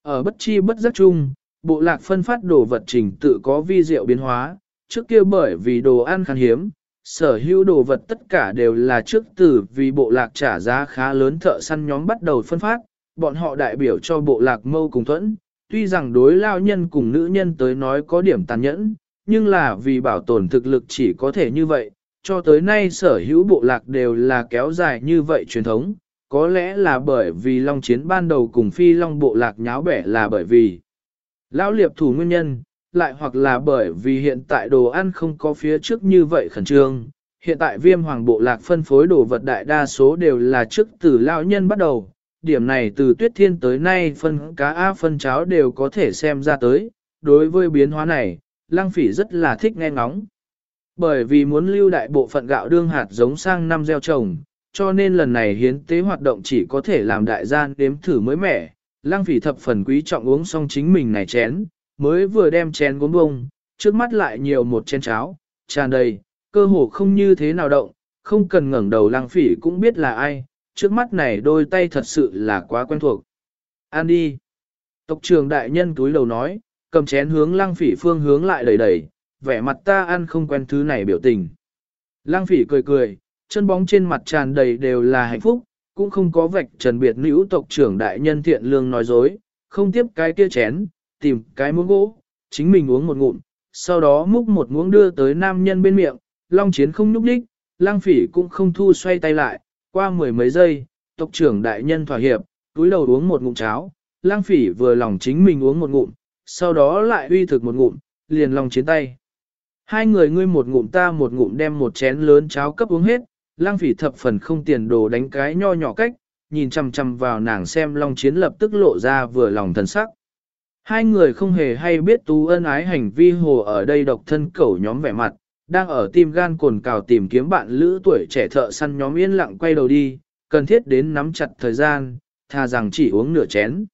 Ở bất chi bất giác chung, bộ lạc phân phát đồ vật trình tự có vi diệu biến hóa, trước kia bởi vì đồ ăn khan hiếm, sở hữu đồ vật tất cả đều là trước từ vì bộ lạc trả giá khá lớn thợ săn nhóm bắt đầu phân phát, bọn họ đại biểu cho bộ lạc mâu cùng thuẫn, tuy rằng đối lao nhân cùng nữ nhân tới nói có điểm tàn nhẫn, nhưng là vì bảo tồn thực lực chỉ có thể như vậy, cho tới nay sở hữu bộ lạc đều là kéo dài như vậy truyền thống, có lẽ là bởi vì long chiến ban đầu cùng phi long bộ lạc nháo bẻ là bởi vì lão liệp thủ nguyên nhân, lại hoặc là bởi vì hiện tại đồ ăn không có phía trước như vậy khẩn trương. Hiện tại viêm hoàng bộ lạc phân phối đồ vật đại đa số đều là trước từ lão nhân bắt đầu, điểm này từ tuyết thiên tới nay phân cá A phân cháo đều có thể xem ra tới, đối với biến hóa này, lăng phỉ rất là thích nghe ngóng. Bởi vì muốn lưu đại bộ phận gạo đương hạt giống sang năm gieo trồng, cho nên lần này hiến tế hoạt động chỉ có thể làm đại gian đếm thử mới mẻ. Lăng phỉ thập phần quý trọng uống xong chính mình này chén, mới vừa đem chén gốm bông, trước mắt lại nhiều một chén cháo, tràn đầy, cơ hồ không như thế nào động, không cần ngẩng đầu lăng phỉ cũng biết là ai, trước mắt này đôi tay thật sự là quá quen thuộc. An đi. Tộc trưởng đại nhân túi đầu nói, cầm chén hướng lăng phỉ phương hướng lại đẩy đẩy, vẻ mặt ta ăn không quen thứ này biểu tình. Lăng phỉ cười cười, chân bóng trên mặt tràn đầy đều là hạnh phúc, cũng không có vạch trần biệt nữ tộc trưởng đại nhân thiện lương nói dối, không tiếp cái kia chén, tìm cái muỗng gỗ, chính mình uống một ngụm, sau đó múc một muỗng đưa tới nam nhân bên miệng, long chiến không nhúc đích, lang phỉ cũng không thu xoay tay lại, qua mười mấy giây, tộc trưởng đại nhân thỏa hiệp, túi đầu uống một ngụm cháo, lang phỉ vừa lòng chính mình uống một ngụm, sau đó lại uy thực một ngụm, liền lòng chiến tay. Hai người ngươi một ngụm ta một ngụm đem một chén lớn cháo cấp uống hết, lang phỉ thập phần không tiền đồ đánh cái nho nhỏ cách, nhìn chằm chằm vào nàng xem long chiến lập tức lộ ra vừa lòng thần sắc. Hai người không hề hay biết tú ân ái hành vi hồ ở đây độc thân cẩu nhóm vẻ mặt, đang ở tim gan cồn cào tìm kiếm bạn lữ tuổi trẻ thợ săn nhóm yên lặng quay đầu đi, cần thiết đến nắm chặt thời gian, thà rằng chỉ uống nửa chén.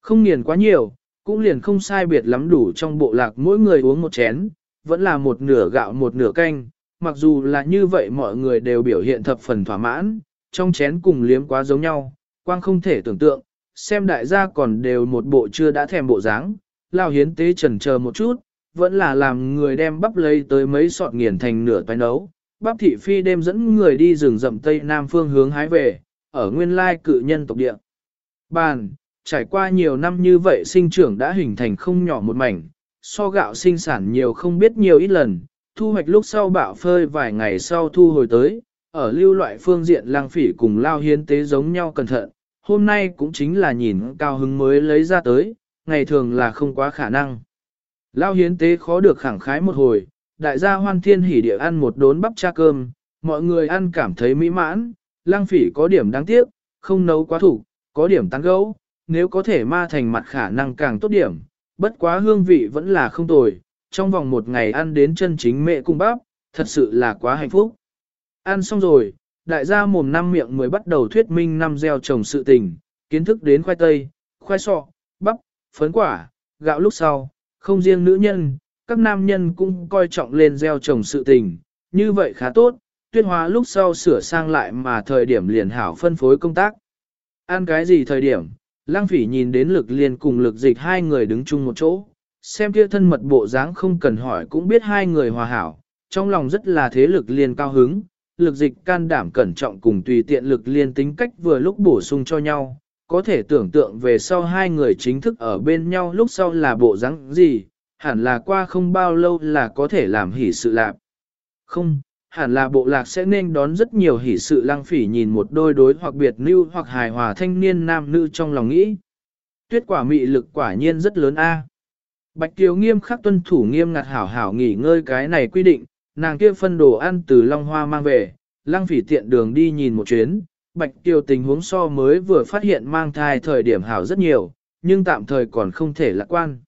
Không nghiền quá nhiều, cũng liền không sai biệt lắm đủ trong bộ lạc mỗi người uống một chén, vẫn là một nửa gạo một nửa canh, mặc dù là như vậy mọi người đều biểu hiện thập phần thỏa mãn, trong chén cùng liếm quá giống nhau, quang không thể tưởng tượng, xem đại gia còn đều một bộ chưa đã thèm bộ dáng, lao hiến tế trần chờ một chút, vẫn là làm người đem bắp lấy tới mấy sọt nghiền thành nửa toái nấu. Bắp thị phi đem dẫn người đi rừng rậm tây nam phương hướng hái về, ở nguyên lai cự nhân tộc địa. Bàn, trải qua nhiều năm như vậy sinh trưởng đã hình thành không nhỏ một mảnh, so gạo sinh sản nhiều không biết nhiều ít lần, thu hoạch lúc sau bạo phơi vài ngày sau thu hồi tới, ở lưu loại phương diện lang phỉ cùng lao hiến tế giống nhau cẩn thận, hôm nay cũng chính là nhìn cao hứng mới lấy ra tới, ngày thường là không quá khả năng. Lao hiến tế khó được khẳng khái một hồi, đại gia hoan thiên hỉ địa ăn một đốn bắp cha cơm, mọi người ăn cảm thấy mỹ mãn, lang phỉ có điểm đáng tiếc, không nấu quá thủ, có điểm tăng gấu, nếu có thể ma thành mặt khả năng càng tốt điểm, bất quá hương vị vẫn là không tồi, trong vòng một ngày ăn đến chân chính mẹ cung bắp, thật sự là quá hạnh phúc. Ăn xong rồi, đại gia mồm năm miệng mới bắt đầu thuyết minh năm gieo trồng sự tình, kiến thức đến khoai tây, khoai sọ, bắp, phấn quả, gạo lúc sau, không riêng nữ nhân, các nam nhân cũng coi trọng lên gieo trồng sự tình, như vậy khá tốt, tuyết hóa lúc sau sửa sang lại mà thời điểm liền hảo phân phối công tác. Ăn cái gì thời điểm, lang phỉ nhìn đến lực liên cùng lực dịch hai người đứng chung một chỗ, xem kia thân mật bộ dáng không cần hỏi cũng biết hai người hòa hảo, trong lòng rất là thế lực liên cao hứng, lực dịch can đảm cẩn trọng cùng tùy tiện lực liên tính cách vừa lúc bổ sung cho nhau, có thể tưởng tượng về sau hai người chính thức ở bên nhau lúc sau là bộ dáng gì, hẳn là qua không bao lâu là có thể làm hỷ sự lạc. Không, hẳn là bộ lạc sẽ nên đón rất nhiều hỷ sự lăng phỉ nhìn một đôi đối hoặc biệt lưu hoặc hài hòa thanh niên nam nữ trong lòng nghĩ. Tuyết quả mị lực quả nhiên rất lớn a. Bạch Kiều nghiêm khắc tuân thủ nghiêm ngặt hảo hảo nghỉ ngơi cái này quy định, nàng kia phân đồ ăn từ Long Hoa mang về, lăng phỉ tiện đường đi nhìn một chuyến, Bạch Kiều tình huống so mới vừa phát hiện mang thai thời điểm hảo rất nhiều, nhưng tạm thời còn không thể lạc quan.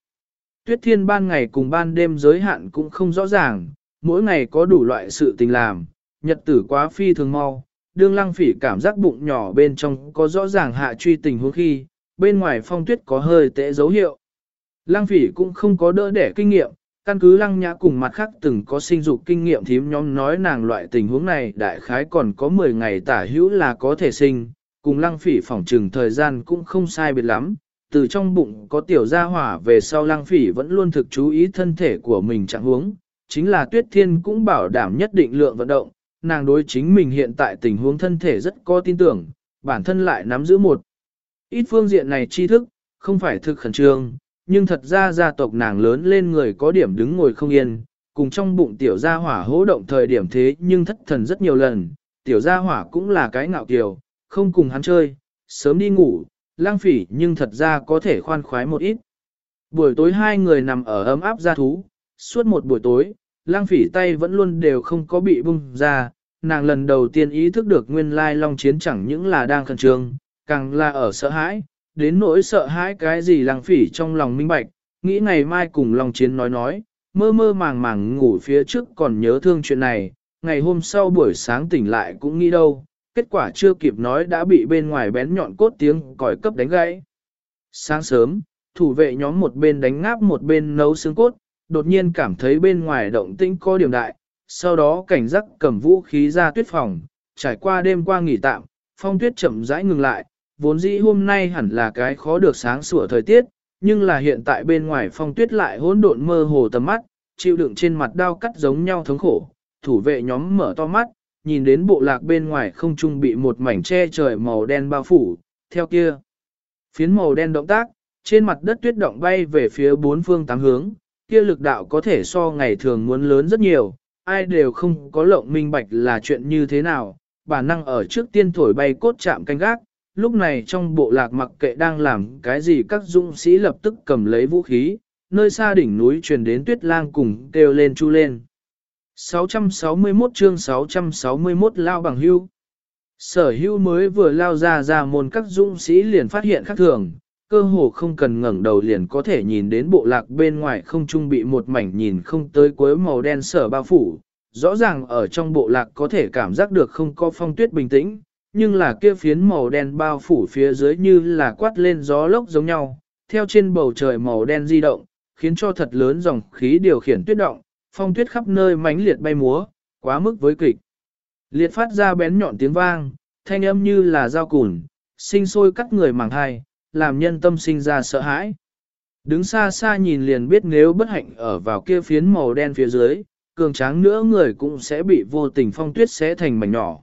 Tuyết thiên ban ngày cùng ban đêm giới hạn cũng không rõ ràng, mỗi ngày có đủ loại sự tình làm, nhật tử quá phi thường mau, đương lăng phỉ cảm giác bụng nhỏ bên trong có rõ ràng hạ truy tình huống khi, bên ngoài phong tuyết có hơi tệ dấu hiệu. Lăng phỉ cũng không có đỡ đẻ kinh nghiệm, căn cứ lăng nhã cùng mặt khác từng có sinh dục kinh nghiệm thím nhóm nói nàng loại tình huống này đại khái còn có 10 ngày tả hữu là có thể sinh, cùng lăng phỉ phỏng trừng thời gian cũng không sai biệt lắm. Từ trong bụng có tiểu gia hỏa về sau lăng phỉ vẫn luôn thực chú ý thân thể của mình trạng huống, chính là tuyết thiên cũng bảo đảm nhất định lượng vận động, nàng đối chính mình hiện tại tình huống thân thể rất có tin tưởng, bản thân lại nắm giữ một. Ít phương diện này tri thức, không phải thực khẩn trương, nhưng thật ra gia tộc nàng lớn lên người có điểm đứng ngồi không yên, cùng trong bụng tiểu gia hỏa hỗ động thời điểm thế nhưng thất thần rất nhiều lần, tiểu gia hỏa cũng là cái ngạo kiều, không cùng hắn chơi, sớm đi ngủ, lang phỉ nhưng thật ra có thể khoan khoái một ít. Buổi tối hai người nằm ở ấm áp gia thú, suốt một buổi tối, lang phỉ tay vẫn luôn đều không có bị bung ra, nàng lần đầu tiên ý thức được nguyên lai long chiến chẳng những là đang khẩn trương, càng là ở sợ hãi, đến nỗi sợ hãi cái gì lăng phỉ trong lòng minh bạch, nghĩ ngày mai cùng long chiến nói nói, mơ mơ màng màng ngủ phía trước còn nhớ thương chuyện này, ngày hôm sau buổi sáng tỉnh lại cũng nghĩ đâu, kết quả chưa kịp nói đã bị bên ngoài bén nhọn cốt tiếng còi cấp đánh gãy. Sáng sớm, thủ vệ nhóm một bên đánh ngáp một bên nấu xương cốt, đột nhiên cảm thấy bên ngoài động tĩnh có điểm đại, sau đó cảnh giác cầm vũ khí ra tuyết phòng, trải qua đêm qua nghỉ tạm, phong tuyết chậm rãi ngừng lại, vốn dĩ hôm nay hẳn là cái khó được sáng sủa thời tiết, nhưng là hiện tại bên ngoài phong tuyết lại hỗn độn mơ hồ tầm mắt, chịu đựng trên mặt đau cắt giống nhau thống khổ, thủ vệ nhóm mở to mắt, nhìn đến bộ lạc bên ngoài không trung bị một mảnh che trời màu đen bao phủ, theo kia. Phiến màu đen động tác, trên mặt đất tuyết động bay về phía bốn phương tám hướng, kia lực đạo có thể so ngày thường muốn lớn rất nhiều, ai đều không có lộng minh bạch là chuyện như thế nào, bản năng ở trước tiên thổi bay cốt chạm canh gác, lúc này trong bộ lạc mặc kệ đang làm cái gì các dũng sĩ lập tức cầm lấy vũ khí, nơi xa đỉnh núi truyền đến tuyết lang cùng kêu lên chu lên. 661 chương 661 lao bằng hưu. Sở hưu mới vừa lao ra ra môn các dũng sĩ liền phát hiện khác thường, cơ hồ không cần ngẩng đầu liền có thể nhìn đến bộ lạc bên ngoài không trung bị một mảnh nhìn không tới cuối màu đen sở bao phủ. Rõ ràng ở trong bộ lạc có thể cảm giác được không có phong tuyết bình tĩnh, nhưng là kia phiến màu đen bao phủ phía dưới như là quát lên gió lốc giống nhau, theo trên bầu trời màu đen di động, khiến cho thật lớn dòng khí điều khiển tuyết động, phong tuyết khắp nơi mãnh liệt bay múa, quá mức với kịch. Liệt phát ra bén nhọn tiếng vang, thanh âm như là dao cùn, sinh sôi cắt người màng hai, làm nhân tâm sinh ra sợ hãi. Đứng xa xa nhìn liền biết nếu bất hạnh ở vào kia phiến màu đen phía dưới, cường tráng nữa người cũng sẽ bị vô tình phong tuyết xé thành mảnh nhỏ.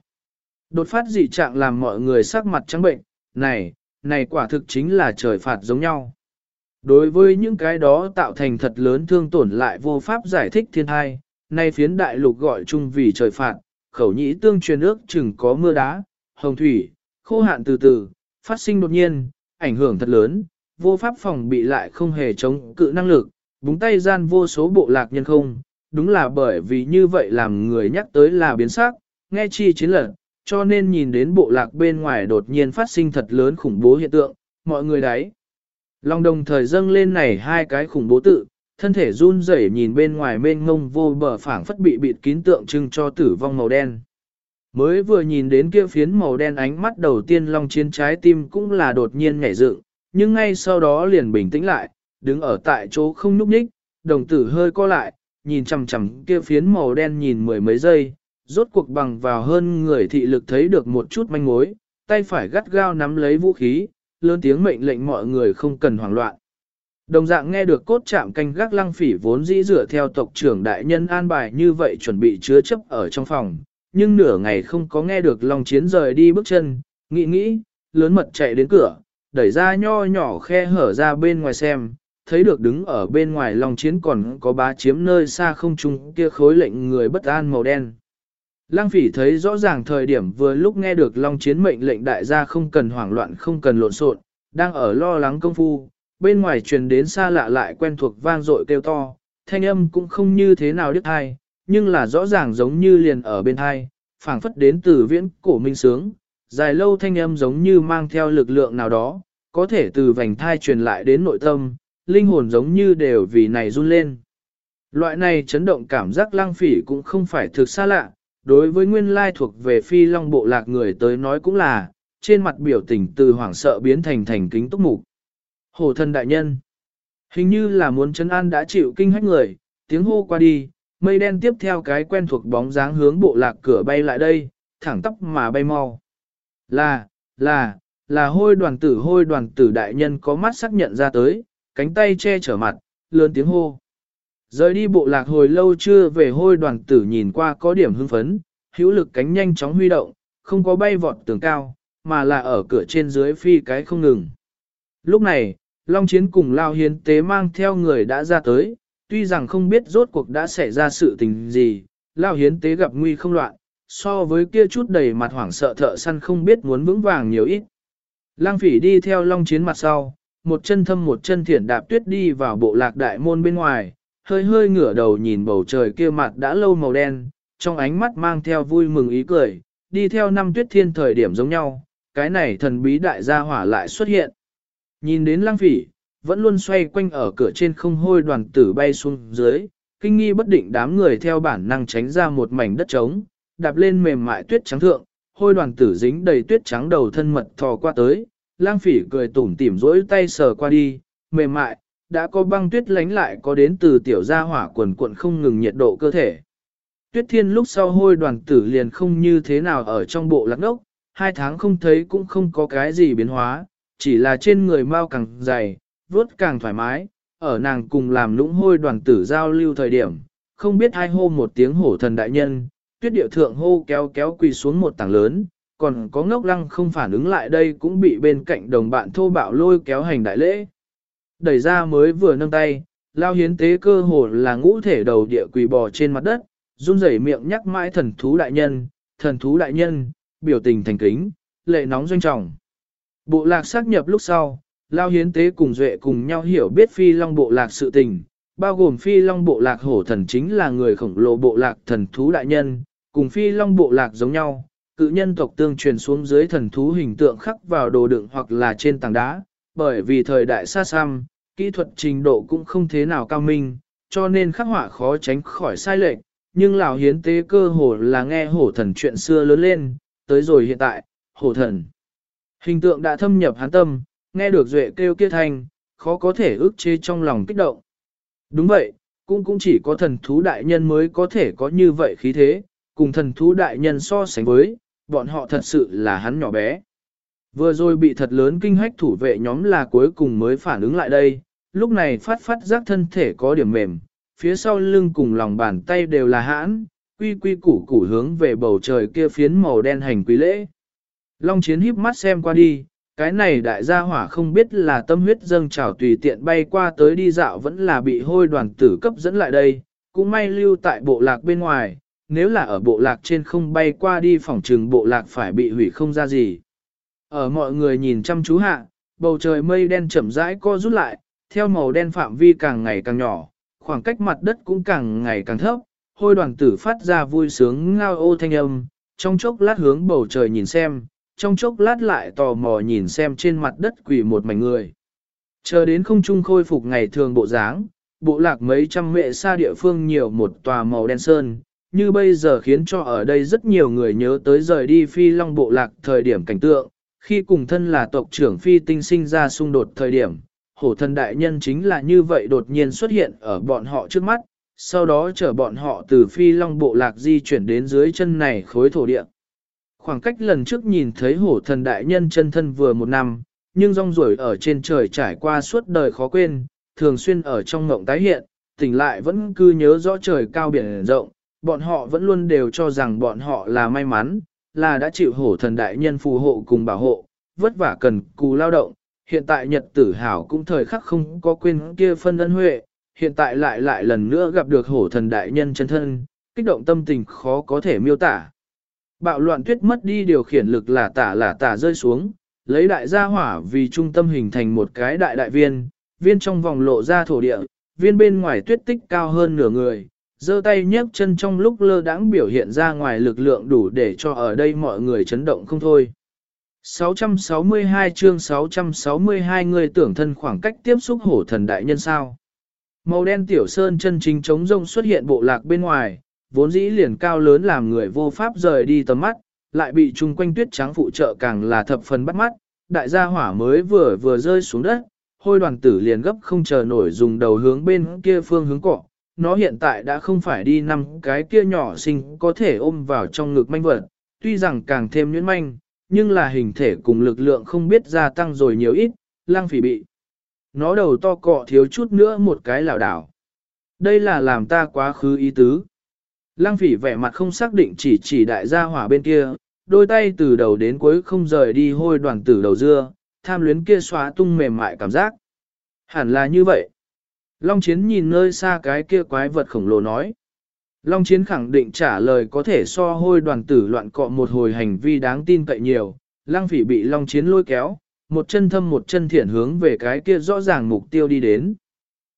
Đột phát dị trạng làm mọi người sắc mặt trắng bệnh, này, này quả thực chính là trời phạt giống nhau. Đối với những cái đó tạo thành thật lớn thương tổn lại vô pháp giải thích thiên thai, nay phiến đại lục gọi chung vì trời phạt, khẩu nhĩ tương truyền ước chừng có mưa đá, hồng thủy, khô hạn từ từ, phát sinh đột nhiên, ảnh hưởng thật lớn, vô pháp phòng bị lại không hề chống cự năng lực, búng tay gian vô số bộ lạc nhân không, đúng là bởi vì như vậy làm người nhắc tới là biến sắc, nghe chi chiến lật, cho nên nhìn đến bộ lạc bên ngoài đột nhiên phát sinh thật lớn khủng bố hiện tượng, mọi người đấy. Long đồng thời dâng lên này hai cái khủng bố tự, thân thể run rẩy nhìn bên ngoài mênh ngông vô bờ phảng phất bị bịt kín tượng trưng cho tử vong màu đen. Mới vừa nhìn đến kia phiến màu đen ánh mắt đầu tiên long chiến trái tim cũng là đột nhiên nhảy dựng, nhưng ngay sau đó liền bình tĩnh lại, đứng ở tại chỗ không nhúc nhích, đồng tử hơi co lại, nhìn chằm chằm kia phiến màu đen nhìn mười mấy giây, rốt cuộc bằng vào hơn người thị lực thấy được một chút manh mối, tay phải gắt gao nắm lấy vũ khí, lớn tiếng mệnh lệnh mọi người không cần hoảng loạn. Đồng dạng nghe được cốt chạm canh gác lăng phỉ vốn dĩ dựa theo tộc trưởng đại nhân an bài như vậy chuẩn bị chứa chấp ở trong phòng, nhưng nửa ngày không có nghe được Long Chiến rời đi bước chân, nghĩ nghĩ, lớn mật chạy đến cửa, đẩy ra nho nhỏ khe hở ra bên ngoài xem, thấy được đứng ở bên ngoài lòng chiến còn có bá chiếm nơi xa không trung kia khối lệnh người bất an màu đen. Lăng phỉ thấy rõ ràng thời điểm vừa lúc nghe được Long Chiến mệnh lệnh đại gia không cần hoảng loạn không cần lộn xộn, đang ở lo lắng công phu, bên ngoài truyền đến xa lạ lại quen thuộc vang dội kêu to, thanh âm cũng không như thế nào đứt hai, nhưng là rõ ràng giống như liền ở bên hai, phảng phất đến từ viễn cổ minh sướng, dài lâu thanh âm giống như mang theo lực lượng nào đó, có thể từ vành thai truyền lại đến nội tâm, linh hồn giống như đều vì này run lên. Loại này chấn động cảm giác lăng phỉ cũng không phải thực xa lạ, đối với nguyên lai thuộc về phi long bộ lạc người tới nói cũng là, trên mặt biểu tình từ hoảng sợ biến thành thành kính túc mục. Hổ thân đại nhân, hình như là muốn chấn an đã chịu kinh hách người, tiếng hô qua đi, mây đen tiếp theo cái quen thuộc bóng dáng hướng bộ lạc cửa bay lại đây, thẳng tóc mà bay mau. Là, là, là hôi đoàn tử hôi đoàn tử đại nhân có mắt xác nhận ra tới, cánh tay che chở mặt, lớn tiếng hô. Rời đi bộ lạc hồi lâu chưa về hôi đoàn tử nhìn qua có điểm hưng phấn, hữu lực cánh nhanh chóng huy động, không có bay vọt tường cao, mà là ở cửa trên dưới phi cái không ngừng. Lúc này, Long Chiến cùng Lao Hiến Tế mang theo người đã ra tới, tuy rằng không biết rốt cuộc đã xảy ra sự tình gì, Lao Hiến Tế gặp nguy không loạn, so với kia chút đầy mặt hoảng sợ thợ săn không biết muốn vững vàng nhiều ít. Lang phỉ đi theo Long Chiến mặt sau, một chân thâm một chân thiển đạp tuyết đi vào bộ lạc đại môn bên ngoài, hơi hơi ngửa đầu nhìn bầu trời kia mặt đã lâu màu đen, trong ánh mắt mang theo vui mừng ý cười, đi theo năm tuyết thiên thời điểm giống nhau, cái này thần bí đại gia hỏa lại xuất hiện. Nhìn đến lang phỉ, vẫn luôn xoay quanh ở cửa trên không hôi đoàn tử bay xuống dưới, kinh nghi bất định đám người theo bản năng tránh ra một mảnh đất trống, đạp lên mềm mại tuyết trắng thượng, hôi đoàn tử dính đầy tuyết trắng đầu thân mật thò qua tới, lang phỉ cười tủm tỉm rỗi tay sờ qua đi, mềm mại, đã có băng tuyết lánh lại có đến từ tiểu gia hỏa quần cuộn không ngừng nhiệt độ cơ thể. Tuyết thiên lúc sau hôi đoàn tử liền không như thế nào ở trong bộ lạc đốc hai tháng không thấy cũng không có cái gì biến hóa, chỉ là trên người mau càng dày, vuốt càng thoải mái, ở nàng cùng làm lũng hôi đoàn tử giao lưu thời điểm, không biết hai hô một tiếng hổ thần đại nhân, tuyết điệu thượng hô kéo kéo quỳ xuống một tảng lớn, còn có ngốc lăng không phản ứng lại đây cũng bị bên cạnh đồng bạn thô bạo lôi kéo hành đại lễ. Đẩy ra mới vừa nâng tay, lao hiến tế cơ hồ là ngũ thể đầu địa quỳ bò trên mặt đất, run rẩy miệng nhắc mãi thần thú đại nhân, thần thú đại nhân, biểu tình thành kính, lệ nóng doanh trọng. Bộ lạc xác nhập lúc sau, lao hiến tế cùng duệ cùng nhau hiểu biết phi long bộ lạc sự tình, bao gồm phi long bộ lạc hổ thần chính là người khổng lồ bộ lạc thần thú đại nhân, cùng phi long bộ lạc giống nhau, cự nhân tộc tương truyền xuống dưới thần thú hình tượng khắc vào đồ đựng hoặc là trên tảng đá, bởi vì thời đại xa xăm, kỹ thuật trình độ cũng không thế nào cao minh, cho nên khắc họa khó tránh khỏi sai lệch, nhưng lão hiến tế cơ hồ là nghe hổ thần chuyện xưa lớn lên, tới rồi hiện tại, hổ thần. Hình tượng đã thâm nhập hắn tâm, nghe được duệ kêu kia thanh, khó có thể ức chế trong lòng kích động. Đúng vậy, cũng cũng chỉ có thần thú đại nhân mới có thể có như vậy khí thế, cùng thần thú đại nhân so sánh với, bọn họ thật sự là hắn nhỏ bé. Vừa rồi bị thật lớn kinh hách thủ vệ nhóm là cuối cùng mới phản ứng lại đây, lúc này phát phát giác thân thể có điểm mềm, phía sau lưng cùng lòng bàn tay đều là hãn, quy quy củ củ hướng về bầu trời kia phiến màu đen hành quý lễ. Long chiến híp mắt xem qua đi, cái này đại gia hỏa không biết là tâm huyết dâng trào tùy tiện bay qua tới đi dạo vẫn là bị hôi đoàn tử cấp dẫn lại đây, cũng may lưu tại bộ lạc bên ngoài, nếu là ở bộ lạc trên không bay qua đi phòng trừng bộ lạc phải bị hủy không ra gì. Ở mọi người nhìn chăm chú hạ, bầu trời mây đen chậm rãi co rút lại, theo màu đen phạm vi càng ngày càng nhỏ, khoảng cách mặt đất cũng càng ngày càng thấp, hôi đoàn tử phát ra vui sướng ngao ô thanh âm, trong chốc lát hướng bầu trời nhìn xem, trong chốc lát lại tò mò nhìn xem trên mặt đất quỷ một mảnh người. Chờ đến không trung khôi phục ngày thường bộ dáng, bộ lạc mấy trăm mệ xa địa phương nhiều một tòa màu đen sơn, như bây giờ khiến cho ở đây rất nhiều người nhớ tới rời đi phi long bộ lạc thời điểm cảnh tượng, khi cùng thân là tộc trưởng phi tinh sinh ra xung đột thời điểm, hổ thần đại nhân chính là như vậy đột nhiên xuất hiện ở bọn họ trước mắt, sau đó chở bọn họ từ phi long bộ lạc di chuyển đến dưới chân này khối thổ địa. Khoảng cách lần trước nhìn thấy hổ thần đại nhân chân thân vừa một năm, nhưng rong ruổi ở trên trời trải qua suốt đời khó quên, thường xuyên ở trong ngộng tái hiện, tỉnh lại vẫn cứ nhớ rõ trời cao biển rộng, bọn họ vẫn luôn đều cho rằng bọn họ là may mắn, là đã chịu hổ thần đại nhân phù hộ cùng bảo hộ, vất vả cần cù lao động, hiện tại nhật tử hảo cũng thời khắc không có quên kia phân ân huệ, hiện tại lại lại lần nữa gặp được hổ thần đại nhân chân thân, kích động tâm tình khó có thể miêu tả. Bạo loạn tuyết mất đi điều khiển lực là tả là tả rơi xuống, lấy đại gia hỏa vì trung tâm hình thành một cái đại đại viên, viên trong vòng lộ ra thổ địa, viên bên ngoài tuyết tích cao hơn nửa người, giơ tay nhấc chân trong lúc lơ đãng biểu hiện ra ngoài lực lượng đủ để cho ở đây mọi người chấn động không thôi. 662 chương 662 người tưởng thân khoảng cách tiếp xúc hổ thần đại nhân sao. Màu đen tiểu sơn chân chính trống rông xuất hiện bộ lạc bên ngoài, vốn dĩ liền cao lớn làm người vô pháp rời đi tầm mắt, lại bị chung quanh tuyết trắng phụ trợ càng là thập phần bắt mắt, đại gia hỏa mới vừa vừa rơi xuống đất, hôi đoàn tử liền gấp không chờ nổi dùng đầu hướng bên kia phương hướng cọ. Nó hiện tại đã không phải đi năm cái kia nhỏ xinh có thể ôm vào trong ngực manh vật, tuy rằng càng thêm nhuyễn manh, nhưng là hình thể cùng lực lượng không biết gia tăng rồi nhiều ít, lang phỉ bị. Nó đầu to cọ thiếu chút nữa một cái lảo đảo. Đây là làm ta quá khứ ý tứ. Lăng phỉ vẻ mặt không xác định chỉ chỉ đại gia hỏa bên kia, đôi tay từ đầu đến cuối không rời đi hôi đoàn tử đầu dưa, tham luyến kia xóa tung mềm mại cảm giác. Hẳn là như vậy. Long Chiến nhìn nơi xa cái kia quái vật khổng lồ nói. Long Chiến khẳng định trả lời có thể so hôi đoàn tử loạn cọ một hồi hành vi đáng tin cậy nhiều. Lăng phỉ bị Long Chiến lôi kéo, một chân thâm một chân thiện hướng về cái kia rõ ràng mục tiêu đi đến.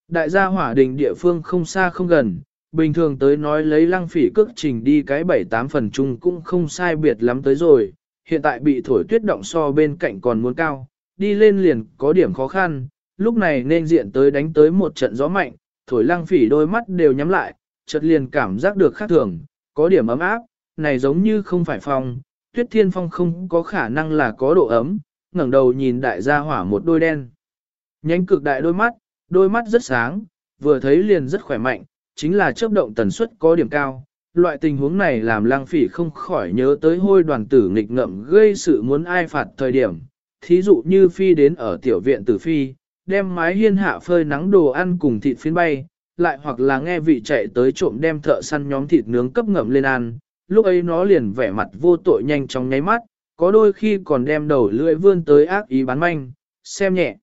Đại gia hỏa đình địa phương không xa không gần, bình thường tới nói lấy lăng phỉ cước trình đi cái bảy tám phần chung cũng không sai biệt lắm tới rồi, hiện tại bị thổi tuyết động so bên cạnh còn muốn cao, đi lên liền có điểm khó khăn, lúc này nên diện tới đánh tới một trận gió mạnh, thổi lăng phỉ đôi mắt đều nhắm lại, chợt liền cảm giác được khác thường, có điểm ấm áp, này giống như không phải phong, tuyết thiên phong không có khả năng là có độ ấm, ngẩng đầu nhìn đại gia hỏa một đôi đen. Nhánh cực đại đôi mắt, đôi mắt rất sáng, vừa thấy liền rất khỏe mạnh, chính là chớp động tần suất có điểm cao. Loại tình huống này làm lang phỉ không khỏi nhớ tới hôi đoàn tử nghịch ngậm gây sự muốn ai phạt thời điểm. Thí dụ như phi đến ở tiểu viện tử phi, đem mái hiên hạ phơi nắng đồ ăn cùng thịt phiến bay, lại hoặc là nghe vị chạy tới trộm đem thợ săn nhóm thịt nướng cấp ngậm lên ăn, lúc ấy nó liền vẻ mặt vô tội nhanh chóng nháy mắt, có đôi khi còn đem đầu lưỡi vươn tới ác ý bán manh, xem nhẹ.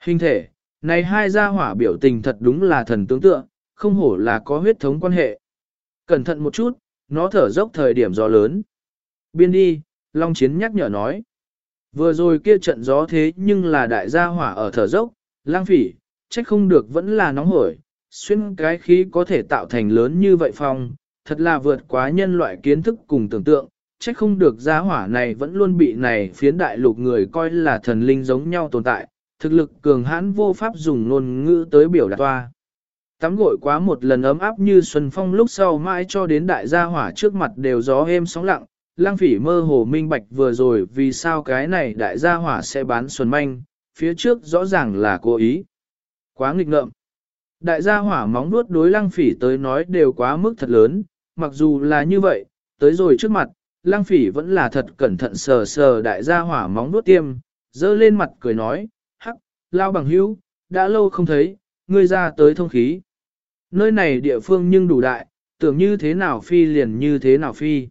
Hình thể, này hai gia hỏa biểu tình thật đúng là thần tướng tượng, không hổ là có huyết thống quan hệ. Cẩn thận một chút, nó thở dốc thời điểm gió lớn. Biên đi, Long Chiến nhắc nhở nói. Vừa rồi kia trận gió thế nhưng là đại gia hỏa ở thở dốc, lang phỉ, trách không được vẫn là nóng hổi, xuyên cái khí có thể tạo thành lớn như vậy phong, thật là vượt quá nhân loại kiến thức cùng tưởng tượng, trách không được gia hỏa này vẫn luôn bị này phiến đại lục người coi là thần linh giống nhau tồn tại, thực lực cường hãn vô pháp dùng ngôn ngữ tới biểu đạt toa. Tắm gội quá một lần ấm áp như xuân phong lúc sau mãi cho đến đại gia hỏa trước mặt đều gió êm sóng lặng, lang phỉ mơ hồ minh bạch vừa rồi vì sao cái này đại gia hỏa sẽ bán xuân manh, phía trước rõ ràng là cố ý. Quá nghịch ngợm. Đại gia hỏa móng nuốt đối lang phỉ tới nói đều quá mức thật lớn, mặc dù là như vậy, tới rồi trước mặt, lang phỉ vẫn là thật cẩn thận sờ sờ đại gia hỏa móng nuốt tiêm, dơ lên mặt cười nói, hắc, lao bằng hữu, đã lâu không thấy, ngươi ra tới thông khí. Nơi này địa phương nhưng đủ đại, tưởng như thế nào phi liền như thế nào phi.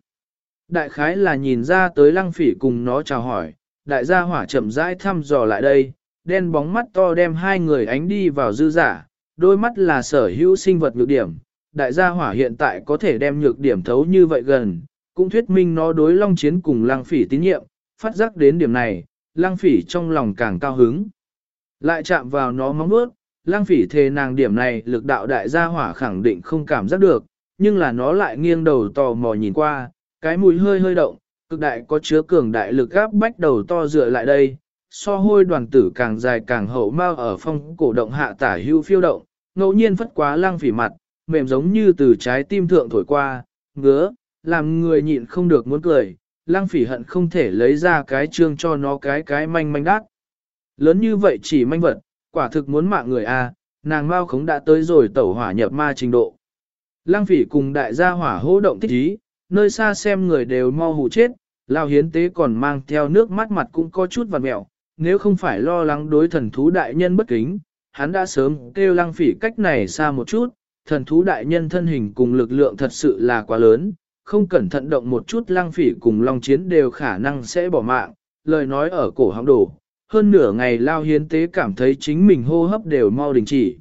Đại khái là nhìn ra tới lăng phỉ cùng nó chào hỏi, đại gia hỏa chậm rãi thăm dò lại đây, đen bóng mắt to đem hai người ánh đi vào dư giả, đôi mắt là sở hữu sinh vật nhược điểm. Đại gia hỏa hiện tại có thể đem nhược điểm thấu như vậy gần, cũng thuyết minh nó đối long chiến cùng Lang phỉ tín nhiệm, phát giác đến điểm này, Lang phỉ trong lòng càng cao hứng. Lại chạm vào nó móng bước, lang phỉ thề nàng điểm này lực đạo đại gia hỏa khẳng định không cảm giác được, nhưng là nó lại nghiêng đầu tò mò nhìn qua, cái mũi hơi hơi động, cực đại có chứa cường đại lực gáp bách đầu to dựa lại đây, so hôi đoàn tử càng dài càng hậu mau ở phong cổ động hạ tả hưu phiêu động, ngẫu nhiên phất quá lang phỉ mặt, mềm giống như từ trái tim thượng thổi qua, ngứa, làm người nhịn không được muốn cười, lang phỉ hận không thể lấy ra cái trương cho nó cái cái manh manh đát. Lớn như vậy chỉ manh vật, Quả thực muốn mạng người a, nàng mau khống đã tới rồi tẩu hỏa nhập ma trình độ. Lăng phỉ cùng đại gia hỏa hô động thích ý, nơi xa xem người đều mau hù chết, lao hiến tế còn mang theo nước mắt mặt cũng có chút vằn mẹo, nếu không phải lo lắng đối thần thú đại nhân bất kính, hắn đã sớm kêu lăng phỉ cách này xa một chút, thần thú đại nhân thân hình cùng lực lượng thật sự là quá lớn, không cẩn thận động một chút lăng phỉ cùng long chiến đều khả năng sẽ bỏ mạng, lời nói ở cổ họng đổ, hơn nửa ngày lao hiến tế cảm thấy chính mình hô hấp đều mau đình chỉ.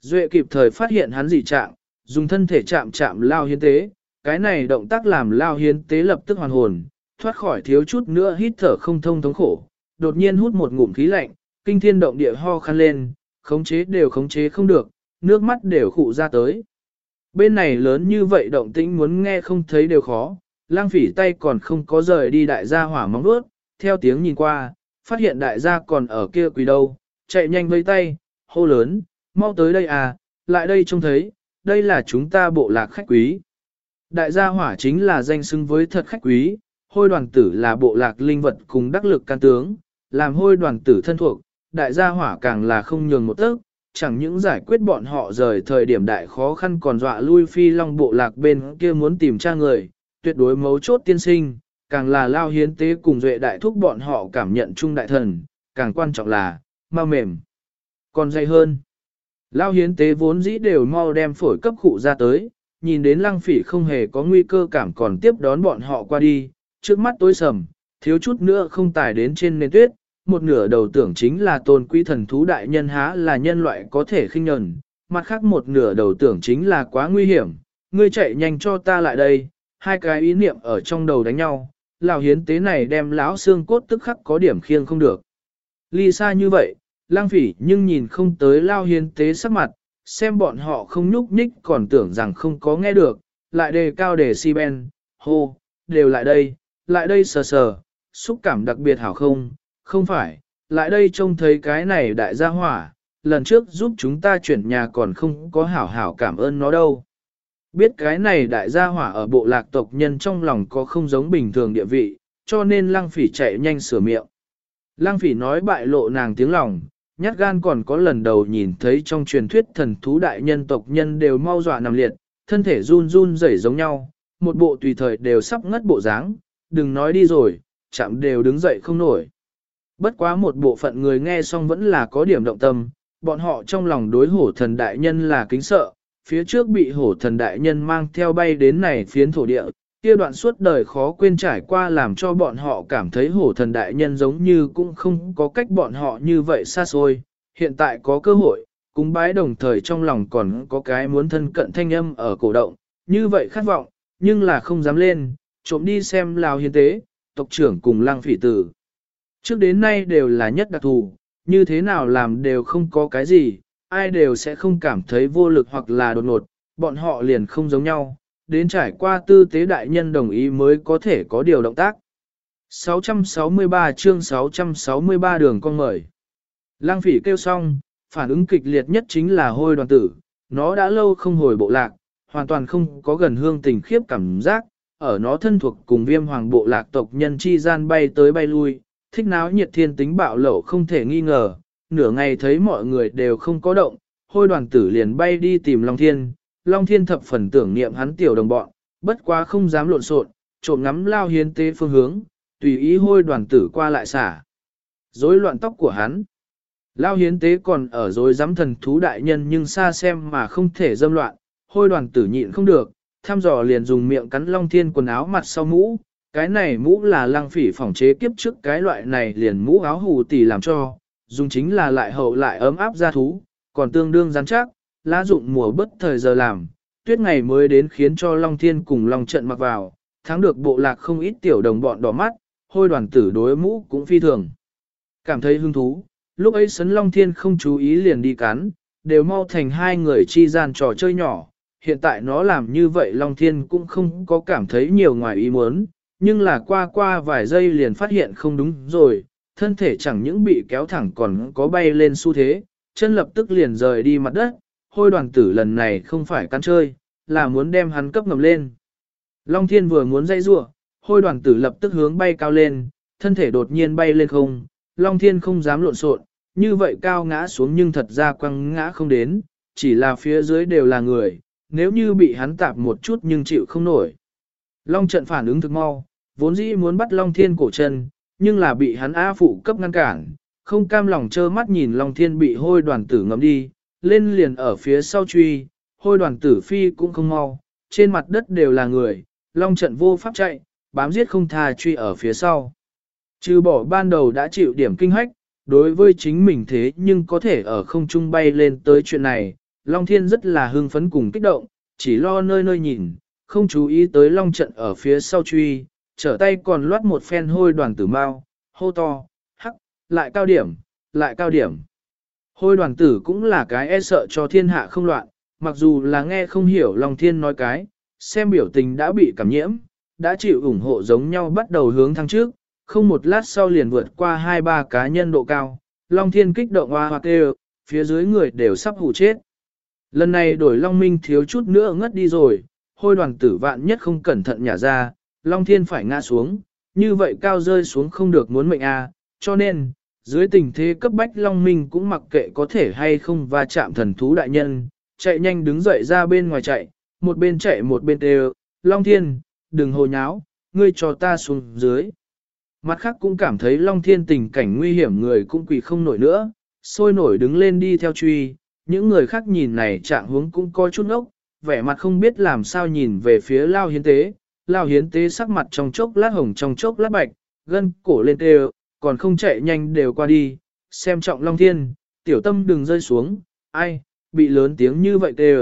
Duệ kịp thời phát hiện hắn dị trạng, dùng thân thể chạm chạm lao hiến tế, cái này động tác làm lao hiến tế lập tức hoàn hồn, thoát khỏi thiếu chút nữa hít thở không thông thống khổ, đột nhiên hút một ngụm khí lạnh, kinh thiên động địa ho khăn lên, khống chế đều khống chế không được, nước mắt đều khụ ra tới. Bên này lớn như vậy động tĩnh muốn nghe không thấy đều khó, lang phỉ tay còn không có rời đi đại gia hỏa móng vuốt, theo tiếng nhìn qua, phát hiện đại gia còn ở kia quỳ đâu, chạy nhanh với tay, hô lớn, mau tới đây à, lại đây trông thấy, đây là chúng ta bộ lạc khách quý. Đại gia hỏa chính là danh xưng với thật khách quý, hôi đoàn tử là bộ lạc linh vật cùng đắc lực can tướng, làm hôi đoàn tử thân thuộc, đại gia hỏa càng là không nhường một tấc, chẳng những giải quyết bọn họ rời thời điểm đại khó khăn còn dọa lui phi long bộ lạc bên kia muốn tìm tra người, tuyệt đối mấu chốt tiên sinh, càng là lao hiến tế cùng duệ đại thúc bọn họ cảm nhận chung đại thần, càng quan trọng là, mau mềm, còn dày hơn. Lao hiến tế vốn dĩ đều mau đem phổi cấp khụ ra tới, nhìn đến lăng phỉ không hề có nguy cơ cảm còn tiếp đón bọn họ qua đi, trước mắt tối sầm, thiếu chút nữa không tải đến trên nền tuyết, một nửa đầu tưởng chính là tôn quý thần thú đại nhân há là nhân loại có thể khinh nhẫn, mặt khác một nửa đầu tưởng chính là quá nguy hiểm, ngươi chạy nhanh cho ta lại đây, hai cái ý niệm ở trong đầu đánh nhau, lão hiến tế này đem lão xương cốt tức khắc có điểm khiêng không được. Ly xa như vậy, lang phỉ nhưng nhìn không tới lao hiến tế sắc mặt, xem bọn họ không nhúc nhích còn tưởng rằng không có nghe được, lại đề cao đề si ben, hô, đều lại đây, lại đây sờ sờ, xúc cảm đặc biệt hảo không, không phải, lại đây trông thấy cái này đại gia hỏa, lần trước giúp chúng ta chuyển nhà còn không có hảo hảo cảm ơn nó đâu. Biết cái này đại gia hỏa ở bộ lạc tộc nhân trong lòng có không giống bình thường địa vị, cho nên lăng phỉ chạy nhanh sửa miệng. Lăng phỉ nói bại lộ nàng tiếng lòng, nhát gan còn có lần đầu nhìn thấy trong truyền thuyết thần thú đại nhân tộc nhân đều mau dọa nằm liệt, thân thể run run rẩy giống nhau, một bộ tùy thời đều sắp ngất bộ dáng, đừng nói đi rồi, chạm đều đứng dậy không nổi. Bất quá một bộ phận người nghe xong vẫn là có điểm động tâm, bọn họ trong lòng đối hổ thần đại nhân là kính sợ, phía trước bị hổ thần đại nhân mang theo bay đến này phiến thổ địa, kia đoạn suốt đời khó quên trải qua làm cho bọn họ cảm thấy hổ thần đại nhân giống như cũng không có cách bọn họ như vậy xa xôi, hiện tại có cơ hội, cúng bái đồng thời trong lòng còn có cái muốn thân cận thanh âm ở cổ động, như vậy khát vọng, nhưng là không dám lên, trộm đi xem lào hiến tế, tộc trưởng cùng lăng phỉ tử. Trước đến nay đều là nhất đặc thù, như thế nào làm đều không có cái gì, ai đều sẽ không cảm thấy vô lực hoặc là đột ngột, bọn họ liền không giống nhau, đến trải qua tư tế đại nhân đồng ý mới có thể có điều động tác. 663 chương 663 đường con mời. Lăng phỉ kêu xong, phản ứng kịch liệt nhất chính là hôi đoàn tử, nó đã lâu không hồi bộ lạc, hoàn toàn không có gần hương tình khiếp cảm giác, ở nó thân thuộc cùng viêm hoàng bộ lạc tộc nhân chi gian bay tới bay lui, thích náo nhiệt thiên tính bạo lẩu không thể nghi ngờ, nửa ngày thấy mọi người đều không có động, hôi đoàn tử liền bay đi tìm Long Thiên, Long Thiên thập phần tưởng niệm hắn tiểu đồng bọn, bất quá không dám lộn xộn, trộm ngắm lao hiến tế phương hướng, tùy ý hôi đoàn tử qua lại xả. Rối loạn tóc của hắn. Lao hiến tế còn ở dối giám thần thú đại nhân nhưng xa xem mà không thể dâm loạn, hôi đoàn tử nhịn không được, tham dò liền dùng miệng cắn Long Thiên quần áo mặt sau mũ, cái này mũ là lăng phỉ phòng chế kiếp trước cái loại này liền mũ áo hù tỷ làm cho, dùng chính là lại hậu lại ấm áp ra thú, còn tương đương rắn chắc, lá dụng mùa bất thời giờ làm, tuyết ngày mới đến khiến cho Long Thiên cùng Long trận mặc vào, thắng được bộ lạc không ít tiểu đồng bọn đỏ mắt, hôi đoàn tử đối mũ cũng phi thường. Cảm thấy hứng thú, lúc ấy sấn Long Thiên không chú ý liền đi cắn, đều mau thành hai người chi gian trò chơi nhỏ, hiện tại nó làm như vậy Long Thiên cũng không có cảm thấy nhiều ngoài ý muốn, nhưng là qua qua vài giây liền phát hiện không đúng rồi, thân thể chẳng những bị kéo thẳng còn có bay lên xu thế, chân lập tức liền rời đi mặt đất, hôi đoàn tử lần này không phải căn chơi, là muốn đem hắn cấp ngầm lên. Long thiên vừa muốn dây rua, hôi đoàn tử lập tức hướng bay cao lên, thân thể đột nhiên bay lên không, Long thiên không dám lộn xộn, như vậy cao ngã xuống nhưng thật ra quăng ngã không đến, chỉ là phía dưới đều là người, nếu như bị hắn tạp một chút nhưng chịu không nổi. Long trận phản ứng thực mau, vốn dĩ muốn bắt Long Thiên cổ chân, nhưng là bị hắn A phụ cấp ngăn cản, không cam lòng trơ mắt nhìn Long Thiên bị hôi đoàn tử ngấm đi, lên liền ở phía sau truy, hôi đoàn tử phi cũng không mau, trên mặt đất đều là người, Long trận vô pháp chạy, bám giết không tha truy ở phía sau. Trừ bỏ ban đầu đã chịu điểm kinh hách, đối với chính mình thế nhưng có thể ở không trung bay lên tới chuyện này, Long Thiên rất là hưng phấn cùng kích động, chỉ lo nơi nơi nhìn, không chú ý tới Long trận ở phía sau truy, trở tay còn loát một phen hôi đoàn tử mau, hô to, hắc, lại cao điểm, lại cao điểm. Hôi đoàn tử cũng là cái e sợ cho thiên hạ không loạn, mặc dù là nghe không hiểu Long Thiên nói cái, xem biểu tình đã bị cảm nhiễm, đã chịu ủng hộ giống nhau bắt đầu hướng thăng trước, không một lát sau liền vượt qua hai ba cá nhân độ cao, Long Thiên kích động hoa hoa kêu, phía dưới người đều sắp hủ chết. Lần này đổi Long Minh thiếu chút nữa ngất đi rồi, hôi đoàn tử vạn nhất không cẩn thận nhả ra, Long Thiên phải ngã xuống, như vậy cao rơi xuống không được muốn mệnh a, cho nên, dưới tình thế cấp bách Long Minh cũng mặc kệ có thể hay không va chạm thần thú đại nhân, chạy nhanh đứng dậy ra bên ngoài chạy, một bên chạy một bên đều, Long Thiên, đừng hồ nháo, ngươi cho ta xuống dưới. Mặt khác cũng cảm thấy Long Thiên tình cảnh nguy hiểm người cũng quỳ không nổi nữa, sôi nổi đứng lên đi theo truy, những người khác nhìn này trạng hướng cũng coi chút ốc, vẻ mặt không biết làm sao nhìn về phía Lao Hiến Tế, Lao Hiến Tế sắc mặt trong chốc lát hồng trong chốc lát bạch, gân cổ lên tê còn không chạy nhanh đều qua đi, xem trọng Long Thiên, tiểu tâm đừng rơi xuống, ai, bị lớn tiếng như vậy tê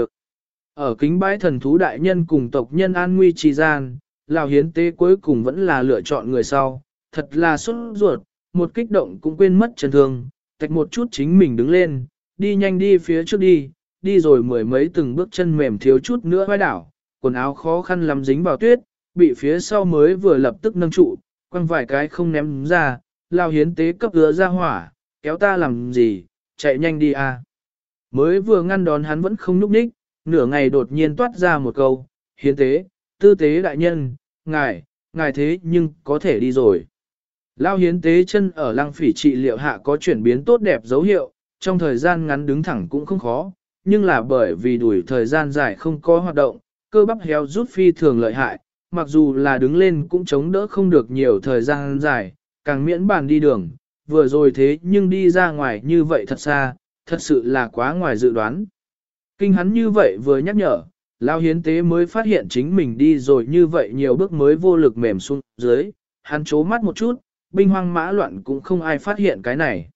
Ở kính bãi thần thú đại nhân cùng tộc nhân an nguy trì gian, lao Hiến Tế cuối cùng vẫn là lựa chọn người sau, thật là xuất ruột, một kích động cũng quên mất chân thương, tạch một chút chính mình đứng lên, đi nhanh đi phía trước đi, đi rồi mười mấy từng bước chân mềm thiếu chút nữa vai đảo, quần áo khó khăn lắm dính vào tuyết, bị phía sau mới vừa lập tức nâng trụ, quăng vài cái không ném ra, lao hiến tế cấp gỡ ra hỏa, kéo ta làm gì, chạy nhanh đi à. Mới vừa ngăn đón hắn vẫn không núp ních, nửa ngày đột nhiên toát ra một câu, hiến tế, tư tế đại nhân, ngài, ngài thế nhưng có thể đi rồi. Lao hiến tế chân ở lăng phỉ trị liệu hạ có chuyển biến tốt đẹp dấu hiệu, trong thời gian ngắn đứng thẳng cũng không khó, nhưng là bởi vì đuổi thời gian dài không có hoạt động, cơ bắp héo rút phi thường lợi hại, mặc dù là đứng lên cũng chống đỡ không được nhiều thời gian dài, càng miễn bàn đi đường, vừa rồi thế nhưng đi ra ngoài như vậy thật xa, thật sự là quá ngoài dự đoán. Kinh hắn như vậy vừa nhắc nhở, Lao hiến tế mới phát hiện chính mình đi rồi như vậy nhiều bước mới vô lực mềm xuống dưới, hắn chố mắt một chút, binh hoang mã loạn cũng không ai phát hiện cái này.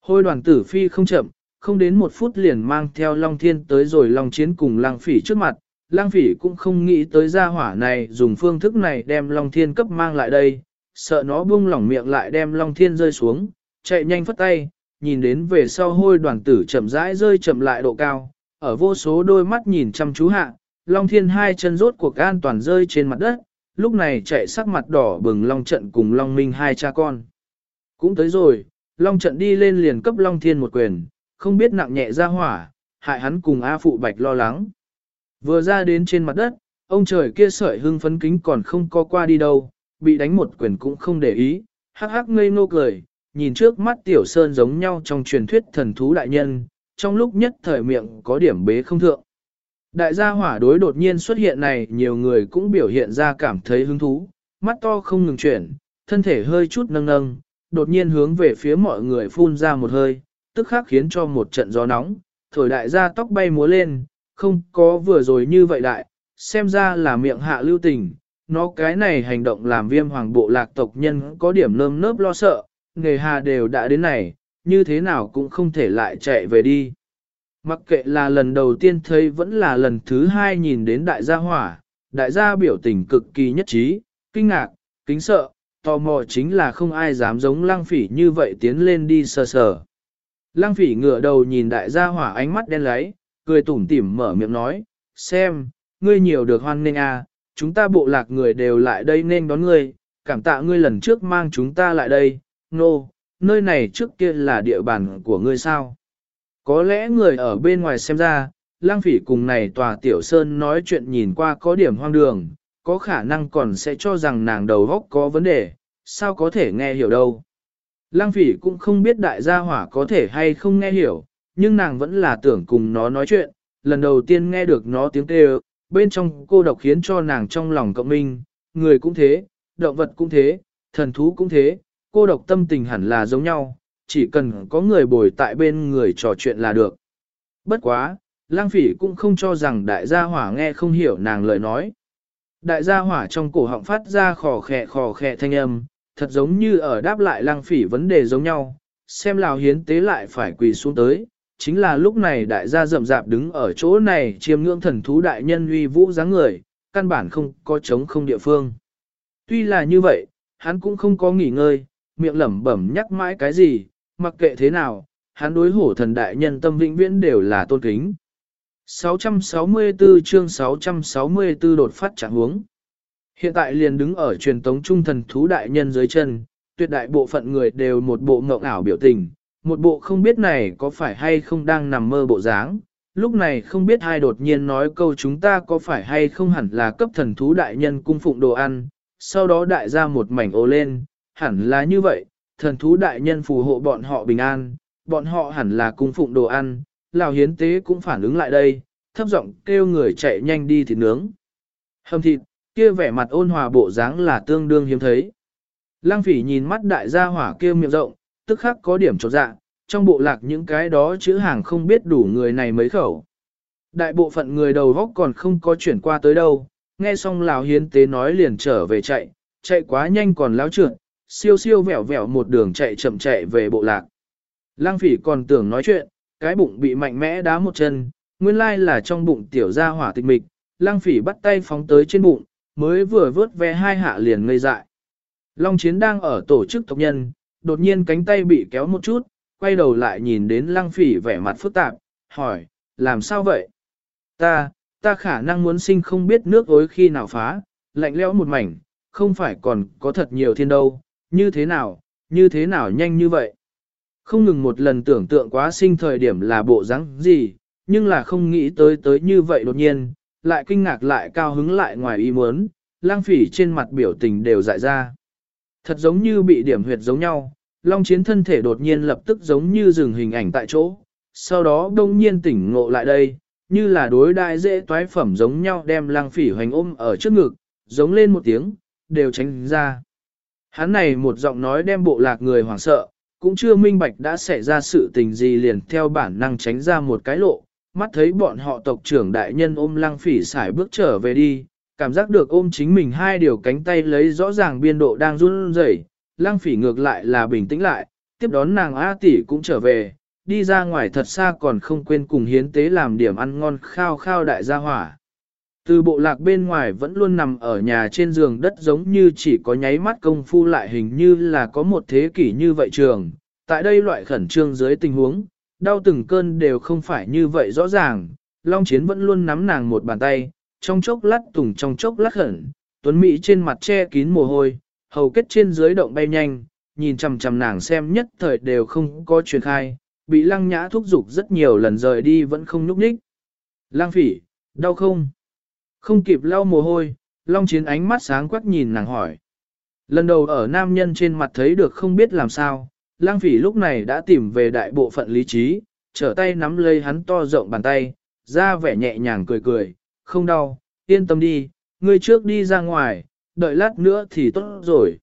Hôi đoàn tử phi không chậm, không đến một phút liền mang theo Long Thiên tới rồi Long Chiến cùng Lang Phỉ trước mặt. Lang Phỉ cũng không nghĩ tới gia hỏa này dùng phương thức này đem Long Thiên cấp mang lại đây, sợ nó buông lỏng miệng lại đem Long Thiên rơi xuống, chạy nhanh phất tay, nhìn đến về sau hôi đoàn tử chậm rãi rơi chậm lại độ cao, ở vô số đôi mắt nhìn chăm chú hạ, Long Thiên hai chân rốt cuộc an toàn rơi trên mặt đất, lúc này chạy sắc mặt đỏ bừng Long Trận cùng Long Minh hai cha con. Cũng tới rồi, Long Trận đi lên liền cấp Long Thiên một quyền, không biết nặng nhẹ ra hỏa, hại hắn cùng A Phụ Bạch lo lắng. Vừa ra đến trên mặt đất, ông trời kia sợi hưng phấn kính còn không có qua đi đâu, bị đánh một quyền cũng không để ý, hắc hắc ngây ngô cười, nhìn trước mắt Tiểu Sơn giống nhau trong truyền thuyết thần thú đại nhân, trong lúc nhất thời miệng có điểm bế không thượng. Đại gia hỏa đối đột nhiên xuất hiện này nhiều người cũng biểu hiện ra cảm thấy hứng thú, mắt to không ngừng chuyển, thân thể hơi chút nâng nâng, đột nhiên hướng về phía mọi người phun ra một hơi, tức khắc khiến cho một trận gió nóng, thổi đại gia tóc bay múa lên, không có vừa rồi như vậy đại, xem ra là miệng hạ lưu tình, nó cái này hành động làm viêm hoàng bộ lạc tộc nhân có điểm nơm nớp lo sợ, nghề hà đều đã đến này, như thế nào cũng không thể lại chạy về đi. Mặc kệ là lần đầu tiên thấy vẫn là lần thứ hai nhìn đến đại gia hỏa, đại gia biểu tình cực kỳ nhất trí, kinh ngạc, kính sợ, tò mò chính là không ai dám giống lăng phỉ như vậy tiến lên đi sờ sờ. Lăng phỉ ngửa đầu nhìn đại gia hỏa ánh mắt đen lấy cười tủm tỉm mở miệng nói, xem, ngươi nhiều được hoan nghênh à, chúng ta bộ lạc người đều lại đây nên đón ngươi, cảm tạ ngươi lần trước mang chúng ta lại đây, nô, no, nơi này trước kia là địa bàn của ngươi sao. Có lẽ người ở bên ngoài xem ra, lang phỉ cùng này tòa tiểu sơn nói chuyện nhìn qua có điểm hoang đường, có khả năng còn sẽ cho rằng nàng đầu góc có vấn đề, sao có thể nghe hiểu đâu. Lang phỉ cũng không biết đại gia hỏa có thể hay không nghe hiểu, nhưng nàng vẫn là tưởng cùng nó nói chuyện, lần đầu tiên nghe được nó tiếng kêu, bên trong cô độc khiến cho nàng trong lòng cộng minh, người cũng thế, động vật cũng thế, thần thú cũng thế, cô độc tâm tình hẳn là giống nhau, chỉ cần có người bồi tại bên người trò chuyện là được. Bất quá, lang phỉ cũng không cho rằng đại gia hỏa nghe không hiểu nàng lời nói. Đại gia hỏa trong cổ họng phát ra khò khẹ khò khẹ thanh âm, thật giống như ở đáp lại lang phỉ vấn đề giống nhau, xem lào hiến tế lại phải quỳ xuống tới. Chính là lúc này đại gia rậm rạp đứng ở chỗ này chiêm ngưỡng thần thú đại nhân uy vũ dáng người, căn bản không có chống không địa phương. Tuy là như vậy, hắn cũng không có nghỉ ngơi, miệng lẩm bẩm nhắc mãi cái gì, mặc kệ thế nào, hắn đối hổ thần đại nhân tâm vĩnh viễn đều là tôn kính. 664 chương 664 đột phát trạng huống. Hiện tại liền đứng ở truyền tống trung thần thú đại nhân dưới chân, tuyệt đại bộ phận người đều một bộ ngộng ảo biểu tình, một bộ không biết này có phải hay không đang nằm mơ bộ dáng. Lúc này không biết ai đột nhiên nói câu chúng ta có phải hay không hẳn là cấp thần thú đại nhân cung phụng đồ ăn, sau đó đại ra một mảnh ô lên, hẳn là như vậy, thần thú đại nhân phù hộ bọn họ bình an, bọn họ hẳn là cung phụng đồ ăn, Lào hiến tế cũng phản ứng lại đây, thấp giọng kêu người chạy nhanh đi thịt nướng. Hầm thịt, kia vẻ mặt ôn hòa bộ dáng là tương đương hiếm thấy. Lăng phỉ nhìn mắt đại gia hỏa kia miệng rộng, tức khắc có điểm trọt dạ, trong bộ lạc những cái đó chữ hàng không biết đủ người này mấy khẩu. Đại bộ phận người đầu góc còn không có chuyển qua tới đâu, nghe xong Lào hiến tế nói liền trở về chạy, chạy quá nhanh còn láo trượt, siêu siêu vẹo vẹo một đường chạy chậm chạy về bộ lạc. Lăng phỉ còn tưởng nói chuyện, cái bụng bị mạnh mẽ đá một chân, nguyên lai là trong bụng tiểu ra hỏa tịch mịch, lăng phỉ bắt tay phóng tới trên bụng, mới vừa vớt ve hai hạ liền ngây dại. Long chiến đang ở tổ chức tộc nhân, đột nhiên cánh tay bị kéo một chút, quay đầu lại nhìn đến lăng phỉ vẻ mặt phức tạp, hỏi, làm sao vậy? Ta, ta khả năng muốn sinh không biết nước ối khi nào phá, lạnh lẽo một mảnh, không phải còn có thật nhiều thiên đâu, như thế nào, như thế nào nhanh như vậy? Không ngừng một lần tưởng tượng quá sinh thời điểm là bộ dáng gì, nhưng là không nghĩ tới tới như vậy đột nhiên, lại kinh ngạc lại cao hứng lại ngoài ý muốn, lang phỉ trên mặt biểu tình đều dại ra. Thật giống như bị điểm huyệt giống nhau, long chiến thân thể đột nhiên lập tức giống như dừng hình ảnh tại chỗ, sau đó đông nhiên tỉnh ngộ lại đây, như là đối đại dễ toái phẩm giống nhau đem lang phỉ hoành ôm ở trước ngực, giống lên một tiếng, đều tránh ra. Hắn này một giọng nói đem bộ lạc người hoảng sợ, cũng chưa minh bạch đã xảy ra sự tình gì liền theo bản năng tránh ra một cái lộ, mắt thấy bọn họ tộc trưởng đại nhân ôm lăng phỉ xài bước trở về đi, cảm giác được ôm chính mình hai điều cánh tay lấy rõ ràng biên độ đang run rẩy, lăng phỉ ngược lại là bình tĩnh lại, tiếp đón nàng A tỷ cũng trở về, đi ra ngoài thật xa còn không quên cùng hiến tế làm điểm ăn ngon khao khao đại gia hỏa. Từ bộ lạc bên ngoài vẫn luôn nằm ở nhà trên giường đất giống như chỉ có nháy mắt công phu lại hình như là có một thế kỷ như vậy trường. Tại đây loại khẩn trương dưới tình huống, đau từng cơn đều không phải như vậy rõ ràng. Long Chiến vẫn luôn nắm nàng một bàn tay, trong chốc lát tùng trong chốc lát khẩn, Tuấn Mỹ trên mặt che kín mồ hôi, hầu kết trên dưới động bay nhanh, nhìn chằm chằm nàng xem nhất thời đều không có truyền khai, bị lăng nhã thúc giục rất nhiều lần rời đi vẫn không nhúc nhích. Lăng phỉ, đau không? Không kịp lau mồ hôi, Long Chiến ánh mắt sáng quắc nhìn nàng hỏi. Lần đầu ở nam nhân trên mặt thấy được không biết làm sao, lang phỉ lúc này đã tìm về đại bộ phận lý trí, trở tay nắm lấy hắn to rộng bàn tay, ra vẻ nhẹ nhàng cười cười, không đau, yên tâm đi, ngươi trước đi ra ngoài, đợi lát nữa thì tốt rồi.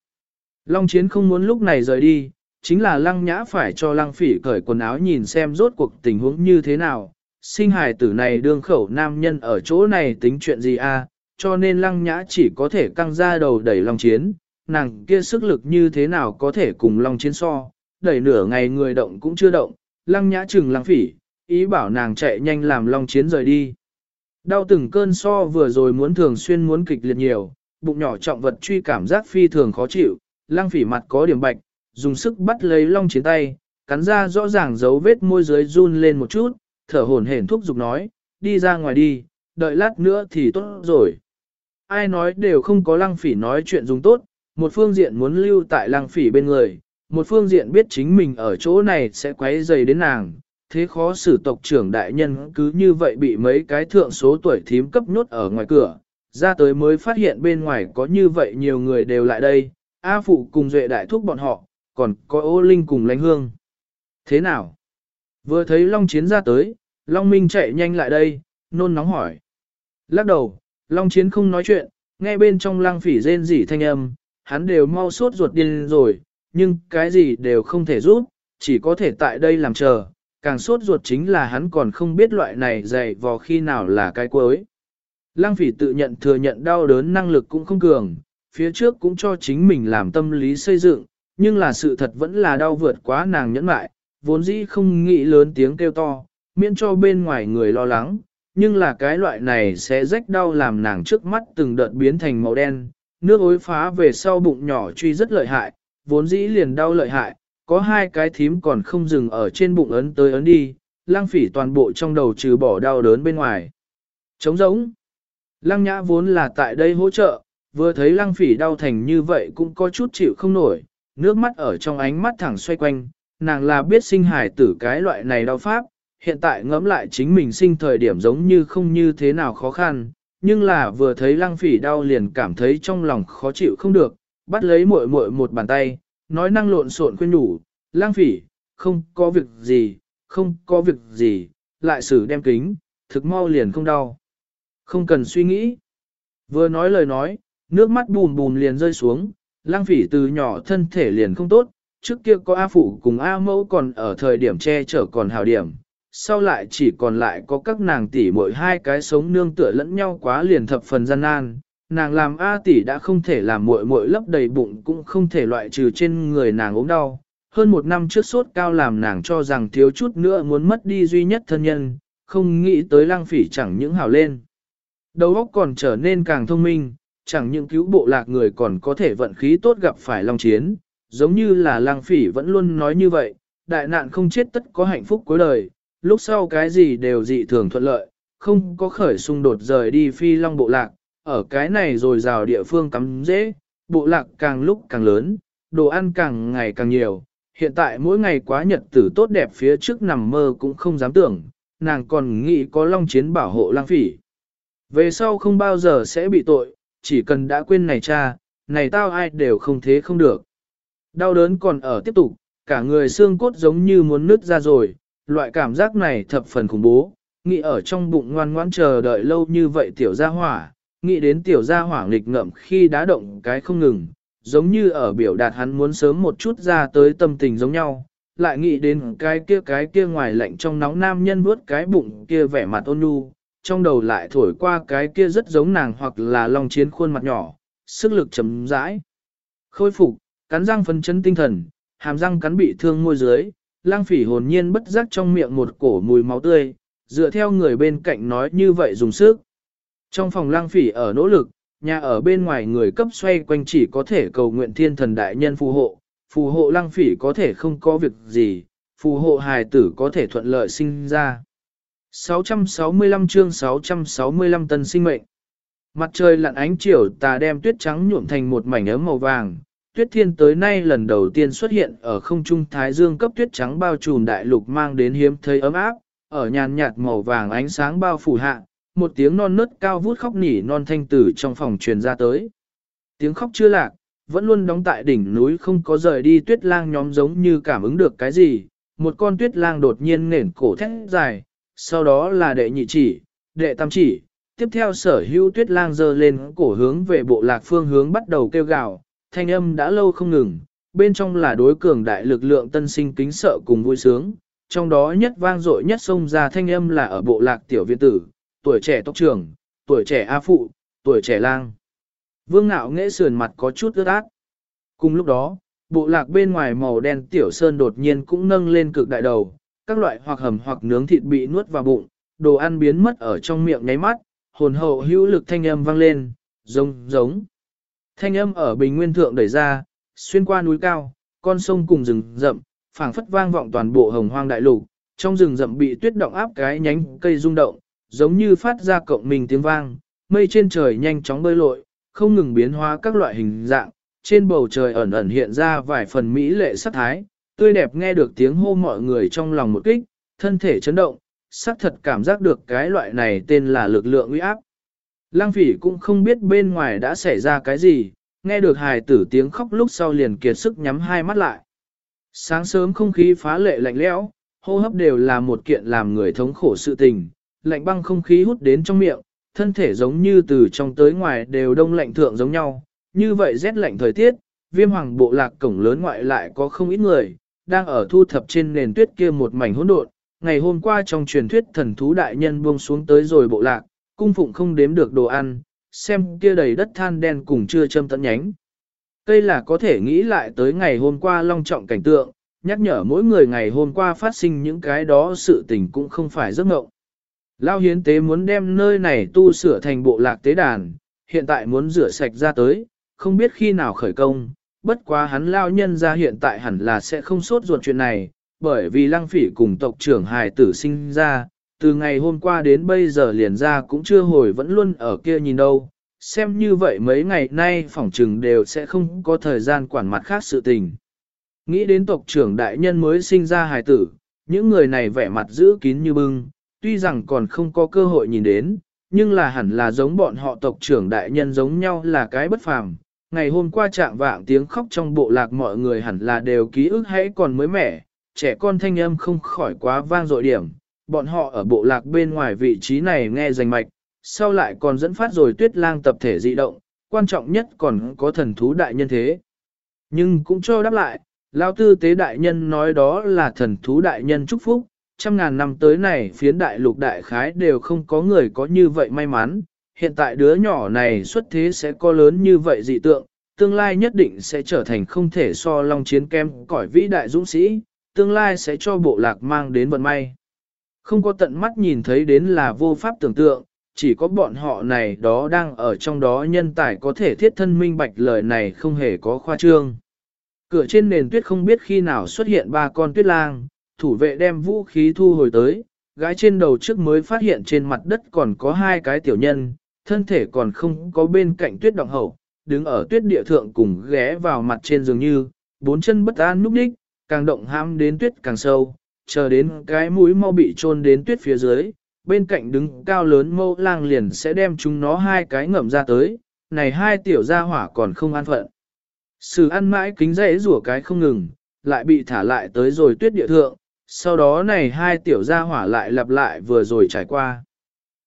Long Chiến không muốn lúc này rời đi, chính là lăng nhã phải cho lăng phỉ cởi quần áo nhìn xem rốt cuộc tình huống như thế nào, sinh hài tử này đương khẩu nam nhân ở chỗ này tính chuyện gì a? À, cho nên lăng nhã chỉ có thể căng ra đầu đẩy Long Chiến, nàng kia sức lực như thế nào có thể cùng Long Chiến so, đẩy nửa ngày người động cũng chưa động, lăng nhã chừng lăng phỉ, ý bảo nàng chạy nhanh làm Long Chiến rời đi. Đau từng cơn so vừa rồi muốn thường xuyên muốn kịch liệt nhiều, bụng nhỏ trọng vật truy cảm giác phi thường khó chịu, lăng phỉ mặt có điểm bạch, dùng sức bắt lấy Long Chiến tay, cắn ra rõ ràng dấu vết môi dưới run lên một chút, thở hổn hển thúc giục nói, đi ra ngoài đi, đợi lát nữa thì tốt rồi. Ai nói đều không có lăng phỉ nói chuyện dùng tốt, một phương diện muốn lưu tại lăng phỉ bên người, một phương diện biết chính mình ở chỗ này sẽ quấy dày đến nàng, thế khó xử tộc trưởng đại nhân cứ như vậy bị mấy cái thượng số tuổi thím cấp nhốt ở ngoài cửa, ra tới mới phát hiện bên ngoài có như vậy nhiều người đều lại đây, A Phụ cùng Duệ đại thúc bọn họ, còn có ô linh cùng lánh hương. Thế nào? Vừa thấy Long Chiến ra tới, Long Minh chạy nhanh lại đây, nôn nóng hỏi. Lắc đầu, Long Chiến không nói chuyện, nghe bên trong lang phỉ rên rỉ thanh âm, hắn đều mau sốt ruột điên rồi, nhưng cái gì đều không thể giúp, chỉ có thể tại đây làm chờ, càng sốt ruột chính là hắn còn không biết loại này dày vò khi nào là cái cuối. Lăng phỉ tự nhận thừa nhận đau đớn năng lực cũng không cường, phía trước cũng cho chính mình làm tâm lý xây dựng, nhưng là sự thật vẫn là đau vượt quá nàng nhẫn mại, vốn dĩ không nghĩ lớn tiếng kêu to, miễn cho bên ngoài người lo lắng, nhưng là cái loại này sẽ rách đau làm nàng trước mắt từng đợt biến thành màu đen, nước ối phá về sau bụng nhỏ truy rất lợi hại, vốn dĩ liền đau lợi hại, có hai cái thím còn không dừng ở trên bụng ấn tới ấn đi, lang phỉ toàn bộ trong đầu trừ bỏ đau đớn bên ngoài. Trống giống. Lăng nhã vốn là tại đây hỗ trợ, vừa thấy lăng phỉ đau thành như vậy cũng có chút chịu không nổi, nước mắt ở trong ánh mắt thẳng xoay quanh, nàng là biết sinh hải tử cái loại này đau pháp, hiện tại ngẫm lại chính mình sinh thời điểm giống như không như thế nào khó khăn, nhưng là vừa thấy lăng phỉ đau liền cảm thấy trong lòng khó chịu không được, bắt lấy muội muội một bàn tay, nói năng lộn xộn khuyên nhủ, Lang phỉ, không có việc gì, không có việc gì, lại xử đem kính, thực mau liền không đau. Không cần suy nghĩ. Vừa nói lời nói, nước mắt bùn bùn liền rơi xuống, lang phỉ từ nhỏ thân thể liền không tốt, trước kia có A phụ cùng A mẫu còn ở thời điểm che chở còn hào điểm, sau lại chỉ còn lại có các nàng tỷ mỗi hai cái sống nương tựa lẫn nhau quá liền thập phần gian nan. Nàng làm A tỷ đã không thể làm muội muội lấp đầy bụng cũng không thể loại trừ trên người nàng ốm đau. Hơn một năm trước sốt cao làm nàng cho rằng thiếu chút nữa muốn mất đi duy nhất thân nhân, không nghĩ tới lang phỉ chẳng những hào lên. Đầu óc còn trở nên càng thông minh, chẳng những cứu bộ lạc người còn có thể vận khí tốt gặp phải long chiến, giống như là lang phỉ vẫn luôn nói như vậy, đại nạn không chết tất có hạnh phúc cuối đời, lúc sau cái gì đều dị thường thuận lợi, không có khởi xung đột rời đi phi long bộ lạc, ở cái này rồi rào địa phương cắm dễ, bộ lạc càng lúc càng lớn, đồ ăn càng ngày càng nhiều, hiện tại mỗi ngày quá nhật tử tốt đẹp phía trước nằm mơ cũng không dám tưởng, nàng còn nghĩ có long chiến bảo hộ lang phỉ. Về sau không bao giờ sẽ bị tội, chỉ cần đã quên này cha, này tao ai đều không thế không được. Đau đớn còn ở tiếp tục, cả người xương cốt giống như muốn nứt ra rồi, loại cảm giác này thập phần khủng bố, nghĩ ở trong bụng ngoan ngoãn chờ đợi lâu như vậy tiểu gia hỏa, nghĩ đến tiểu gia hỏa nghịch ngậm khi đá động cái không ngừng, giống như ở biểu đạt hắn muốn sớm một chút ra tới tâm tình giống nhau, lại nghĩ đến cái kia cái kia ngoài lạnh trong nóng nam nhân vuốt cái bụng kia vẻ mặt ôn nhu, trong đầu lại thổi qua cái kia rất giống nàng hoặc là long chiến khuôn mặt nhỏ, sức lực chấm rãi. Khôi phục, cắn răng phấn chấn tinh thần, hàm răng cắn bị thương môi dưới, lang phỉ hồn nhiên bất giác trong miệng một cổ mùi máu tươi, dựa theo người bên cạnh nói như vậy dùng sức. Trong phòng lang phỉ ở nỗ lực, nhà ở bên ngoài người cấp xoay quanh chỉ có thể cầu nguyện thiên thần đại nhân phù hộ, phù hộ lang phỉ có thể không có việc gì, phù hộ hài tử có thể thuận lợi sinh ra. 665 chương 665 tân sinh mệnh. Mặt trời lặn ánh chiều tà đem tuyết trắng nhuộm thành một mảnh ấm màu vàng. Tuyết thiên tới nay lần đầu tiên xuất hiện ở không trung thái dương cấp tuyết trắng bao trùm đại lục mang đến hiếm thấy ấm áp, ở nhàn nhạt màu vàng ánh sáng bao phủ hạ, một tiếng non nớt cao vút khóc nỉ non thanh tử trong phòng truyền ra tới. Tiếng khóc chưa lạc, vẫn luôn đóng tại đỉnh núi không có rời đi tuyết lang nhóm giống như cảm ứng được cái gì, một con tuyết lang đột nhiên nền cổ thét dài, sau đó là đệ nhị chỉ, đệ tam chỉ, tiếp theo sở hữu tuyết lang dơ lên cổ hướng về bộ lạc phương hướng bắt đầu kêu gào, thanh âm đã lâu không ngừng, bên trong là đối cường đại lực lượng tân sinh kính sợ cùng vui sướng, trong đó nhất vang dội nhất xông ra thanh âm là ở bộ lạc tiểu viện tử, tuổi trẻ tóc trưởng, tuổi trẻ A phụ, tuổi trẻ lang. Vương ngạo nghệ sườn mặt có chút ướt át. Cùng lúc đó, bộ lạc bên ngoài màu đen tiểu sơn đột nhiên cũng nâng lên cực đại đầu, các loại hoặc hầm hoặc nướng thịt bị nuốt vào bụng, đồ ăn biến mất ở trong miệng nháy mắt, hồn hậu hữu lực thanh âm vang lên, giống giống. Thanh âm ở bình nguyên thượng đẩy ra, xuyên qua núi cao, con sông cùng rừng rậm, phảng phất vang vọng toàn bộ hồng hoang đại lục, trong rừng rậm bị tuyết động áp cái nhánh cây rung động, giống như phát ra cộng mình tiếng vang, mây trên trời nhanh chóng bơi lội, không ngừng biến hóa các loại hình dạng, trên bầu trời ẩn ẩn hiện ra vài phần mỹ lệ sắc thái, tươi đẹp nghe được tiếng hô mọi người trong lòng một kích, thân thể chấn động, sắc thật cảm giác được cái loại này tên là lực lượng uy áp. Lăng phỉ cũng không biết bên ngoài đã xảy ra cái gì, nghe được hài tử tiếng khóc lúc sau liền kiệt sức nhắm hai mắt lại. Sáng sớm không khí phá lệ lạnh lẽo, hô hấp đều là một kiện làm người thống khổ sự tình, lạnh băng không khí hút đến trong miệng, thân thể giống như từ trong tới ngoài đều đông lạnh thượng giống nhau, như vậy rét lạnh thời tiết, viêm hoàng bộ lạc cổng lớn ngoại lại có không ít người, đang ở thu thập trên nền tuyết kia một mảnh hỗn độn. Ngày hôm qua trong truyền thuyết thần thú đại nhân buông xuống tới rồi bộ lạc, cung phụng không đếm được đồ ăn, xem kia đầy đất than đen cùng chưa châm tận nhánh. Cây là có thể nghĩ lại tới ngày hôm qua long trọng cảnh tượng, nhắc nhở mỗi người ngày hôm qua phát sinh những cái đó sự tình cũng không phải giấc mộng. Lao hiến tế muốn đem nơi này tu sửa thành bộ lạc tế đàn, hiện tại muốn rửa sạch ra tới, không biết khi nào khởi công, bất quá hắn lao nhân ra hiện tại hẳn là sẽ không sốt ruột chuyện này, bởi vì lăng phỉ cùng tộc trưởng hài tử sinh ra, từ ngày hôm qua đến bây giờ liền ra cũng chưa hồi vẫn luôn ở kia nhìn đâu, xem như vậy mấy ngày nay phỏng trừng đều sẽ không có thời gian quản mặt khác sự tình. Nghĩ đến tộc trưởng đại nhân mới sinh ra hài tử, những người này vẻ mặt giữ kín như bưng, tuy rằng còn không có cơ hội nhìn đến, nhưng là hẳn là giống bọn họ tộc trưởng đại nhân giống nhau là cái bất phàm. Ngày hôm qua trạng vạng tiếng khóc trong bộ lạc mọi người hẳn là đều ký ức hãy còn mới mẻ, trẻ con thanh âm không khỏi quá vang dội điểm. Bọn họ ở bộ lạc bên ngoài vị trí này nghe rành mạch, sau lại còn dẫn phát rồi tuyết lang tập thể dị động, quan trọng nhất còn có thần thú đại nhân thế. Nhưng cũng cho đáp lại, Lao tư tế đại nhân nói đó là thần thú đại nhân chúc phúc, trăm ngàn năm tới này phiến đại lục đại khái đều không có người có như vậy may mắn, hiện tại đứa nhỏ này xuất thế sẽ có lớn như vậy dị tượng, tương lai nhất định sẽ trở thành không thể so long chiến kem cõi vĩ đại dũng sĩ, tương lai sẽ cho bộ lạc mang đến vận may. Không có tận mắt nhìn thấy đến là vô pháp tưởng tượng, chỉ có bọn họ này đó đang ở trong đó nhân tài có thể thiết thân minh bạch lời này không hề có khoa trương. Cửa trên nền tuyết không biết khi nào xuất hiện ba con tuyết lang, thủ vệ đem vũ khí thu hồi tới, gái trên đầu trước mới phát hiện trên mặt đất còn có hai cái tiểu nhân, thân thể còn không có bên cạnh tuyết động hậu, đứng ở tuyết địa thượng cùng ghé vào mặt trên giường như, bốn chân bất an núp đích, càng động ham đến tuyết càng sâu, chờ đến cái mũi mau bị trôn đến tuyết phía dưới, bên cạnh đứng cao lớn mâu lang liền sẽ đem chúng nó hai cái ngậm ra tới, này hai tiểu gia hỏa còn không an phận. Sự ăn mãi kính dễ rủa cái không ngừng, lại bị thả lại tới rồi tuyết địa thượng, sau đó này hai tiểu gia hỏa lại lặp lại vừa rồi trải qua.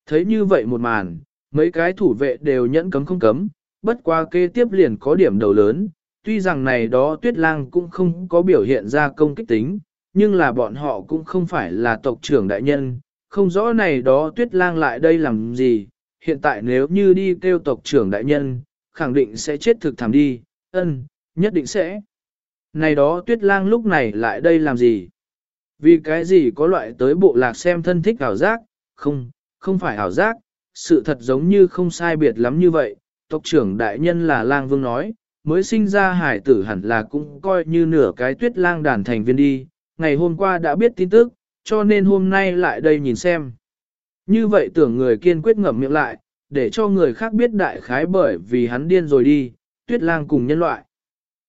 Thấy như vậy một màn, mấy cái thủ vệ đều nhẫn cấm không cấm, bất qua kế tiếp liền có điểm đầu lớn, tuy rằng này đó tuyết lang cũng không có biểu hiện ra công kích tính, nhưng là bọn họ cũng không phải là tộc trưởng đại nhân, không rõ này đó tuyết lang lại đây làm gì, hiện tại nếu như đi kêu tộc trưởng đại nhân, khẳng định sẽ chết thực thảm đi, ân, nhất định sẽ. Này đó tuyết lang lúc này lại đây làm gì? Vì cái gì có loại tới bộ lạc xem thân thích ảo giác, không, không phải ảo giác, sự thật giống như không sai biệt lắm như vậy, tộc trưởng đại nhân là lang vương nói, mới sinh ra hải tử hẳn là cũng coi như nửa cái tuyết lang đàn thành viên đi, ngày hôm qua đã biết tin tức, cho nên hôm nay lại đây nhìn xem. Như vậy tưởng người kiên quyết ngậm miệng lại, để cho người khác biết đại khái bởi vì hắn điên rồi đi, tuyết lang cùng nhân loại.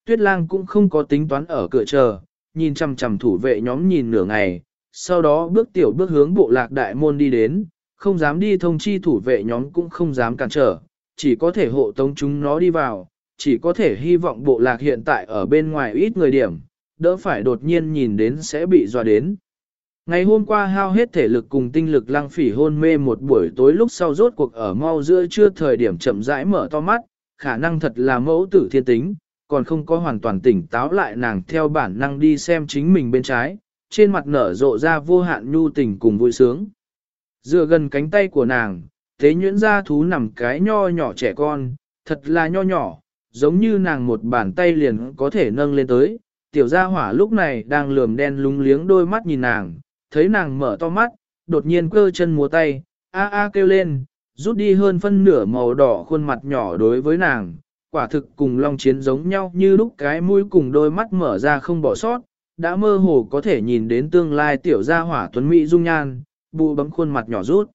Tuyết lang cũng không có tính toán ở cửa chờ, nhìn chằm chằm thủ vệ nhóm nhìn nửa ngày, sau đó bước tiểu bước hướng bộ lạc đại môn đi đến, không dám đi thông chi thủ vệ nhóm cũng không dám cản trở, chỉ có thể hộ tống chúng nó đi vào, chỉ có thể hy vọng bộ lạc hiện tại ở bên ngoài ít người điểm, đỡ phải đột nhiên nhìn đến sẽ bị dọa đến. Ngày hôm qua hao hết thể lực cùng tinh lực lăng phỉ hôn mê một buổi tối lúc sau rốt cuộc ở mau giữa trưa thời điểm chậm rãi mở to mắt, khả năng thật là mẫu tử thiên tính, còn không có hoàn toàn tỉnh táo lại nàng theo bản năng đi xem chính mình bên trái, trên mặt nở rộ ra vô hạn nhu tình cùng vui sướng. Dựa gần cánh tay của nàng, thế nhuyễn ra thú nằm cái nho nhỏ trẻ con, thật là nho nhỏ, giống như nàng một bàn tay liền có thể nâng lên tới. Tiểu gia hỏa lúc này đang lườm đen lúng liếng đôi mắt nhìn nàng, thấy nàng mở to mắt, đột nhiên cơ chân múa tay, a a kêu lên, rút đi hơn phân nửa màu đỏ khuôn mặt nhỏ đối với nàng, quả thực cùng long chiến giống nhau như lúc cái mũi cùng đôi mắt mở ra không bỏ sót, đã mơ hồ có thể nhìn đến tương lai tiểu gia hỏa tuấn mỹ dung nhan, bụ bấm khuôn mặt nhỏ rút.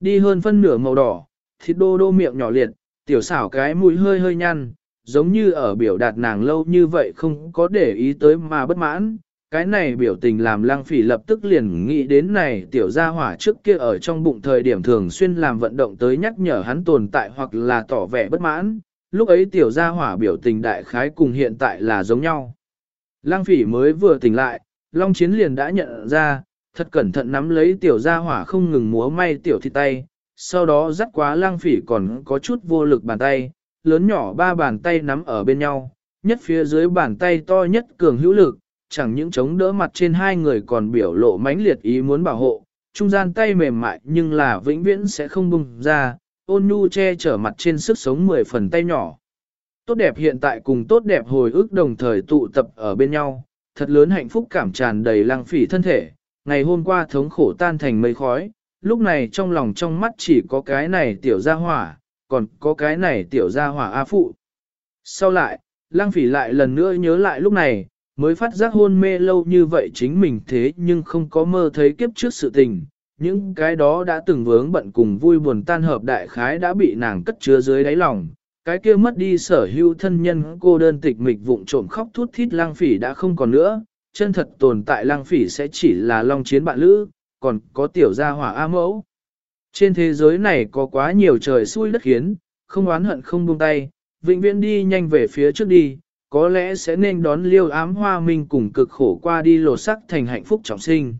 Đi hơn phân nửa màu đỏ, thịt đô đô miệng nhỏ liệt, tiểu xảo cái mũi hơi hơi nhăn, giống như ở biểu đạt nàng lâu như vậy không có để ý tới mà bất mãn. Cái này biểu tình làm lăng phỉ lập tức liền nghĩ đến này tiểu gia hỏa trước kia ở trong bụng thời điểm thường xuyên làm vận động tới nhắc nhở hắn tồn tại hoặc là tỏ vẻ bất mãn, lúc ấy tiểu gia hỏa biểu tình đại khái cùng hiện tại là giống nhau. Lăng phỉ mới vừa tỉnh lại, Long Chiến liền đã nhận ra, thật cẩn thận nắm lấy tiểu gia hỏa không ngừng múa may tiểu thịt tay, sau đó dắt quá lăng phỉ còn có chút vô lực bàn tay, lớn nhỏ ba bàn tay nắm ở bên nhau, nhất phía dưới bàn tay to nhất cường hữu lực, chẳng những chống đỡ mặt trên hai người còn biểu lộ mãnh liệt ý muốn bảo hộ, trung gian tay mềm mại nhưng là vĩnh viễn sẽ không bung ra, ôn nhu che chở mặt trên sức sống mười phần tay nhỏ. tốt đẹp hiện tại cùng tốt đẹp hồi ức đồng thời tụ tập ở bên nhau, thật lớn hạnh phúc cảm tràn đầy lăng phỉ thân thể, ngày hôm qua thống khổ tan thành mây khói, lúc này trong lòng trong mắt chỉ có cái này tiểu gia hỏa, còn có cái này tiểu gia hỏa A phụ. Sau lại, lăng phỉ lại lần nữa nhớ lại lúc này, mới phát giác hôn mê lâu như vậy chính mình thế nhưng không có mơ thấy kiếp trước sự tình. Những cái đó đã từng vướng bận cùng vui buồn tan hợp đại khái đã bị nàng cất chứa dưới đáy lòng, cái kia mất đi sở hữu thân nhân cô đơn tịch mịch vụng trộm khóc thút thít lang phỉ đã không còn nữa, chân thật tồn tại lang phỉ sẽ chỉ là long chiến bạn lữ, còn có tiểu gia hỏa A mẫu. Trên thế giới này có quá nhiều trời xui đất khiến, không oán hận không buông tay, vĩnh viễn đi nhanh về phía trước đi, có lẽ sẽ nên đón liêu ám hoa minh cùng cực khổ qua đi lột sắc thành hạnh phúc trọng sinh.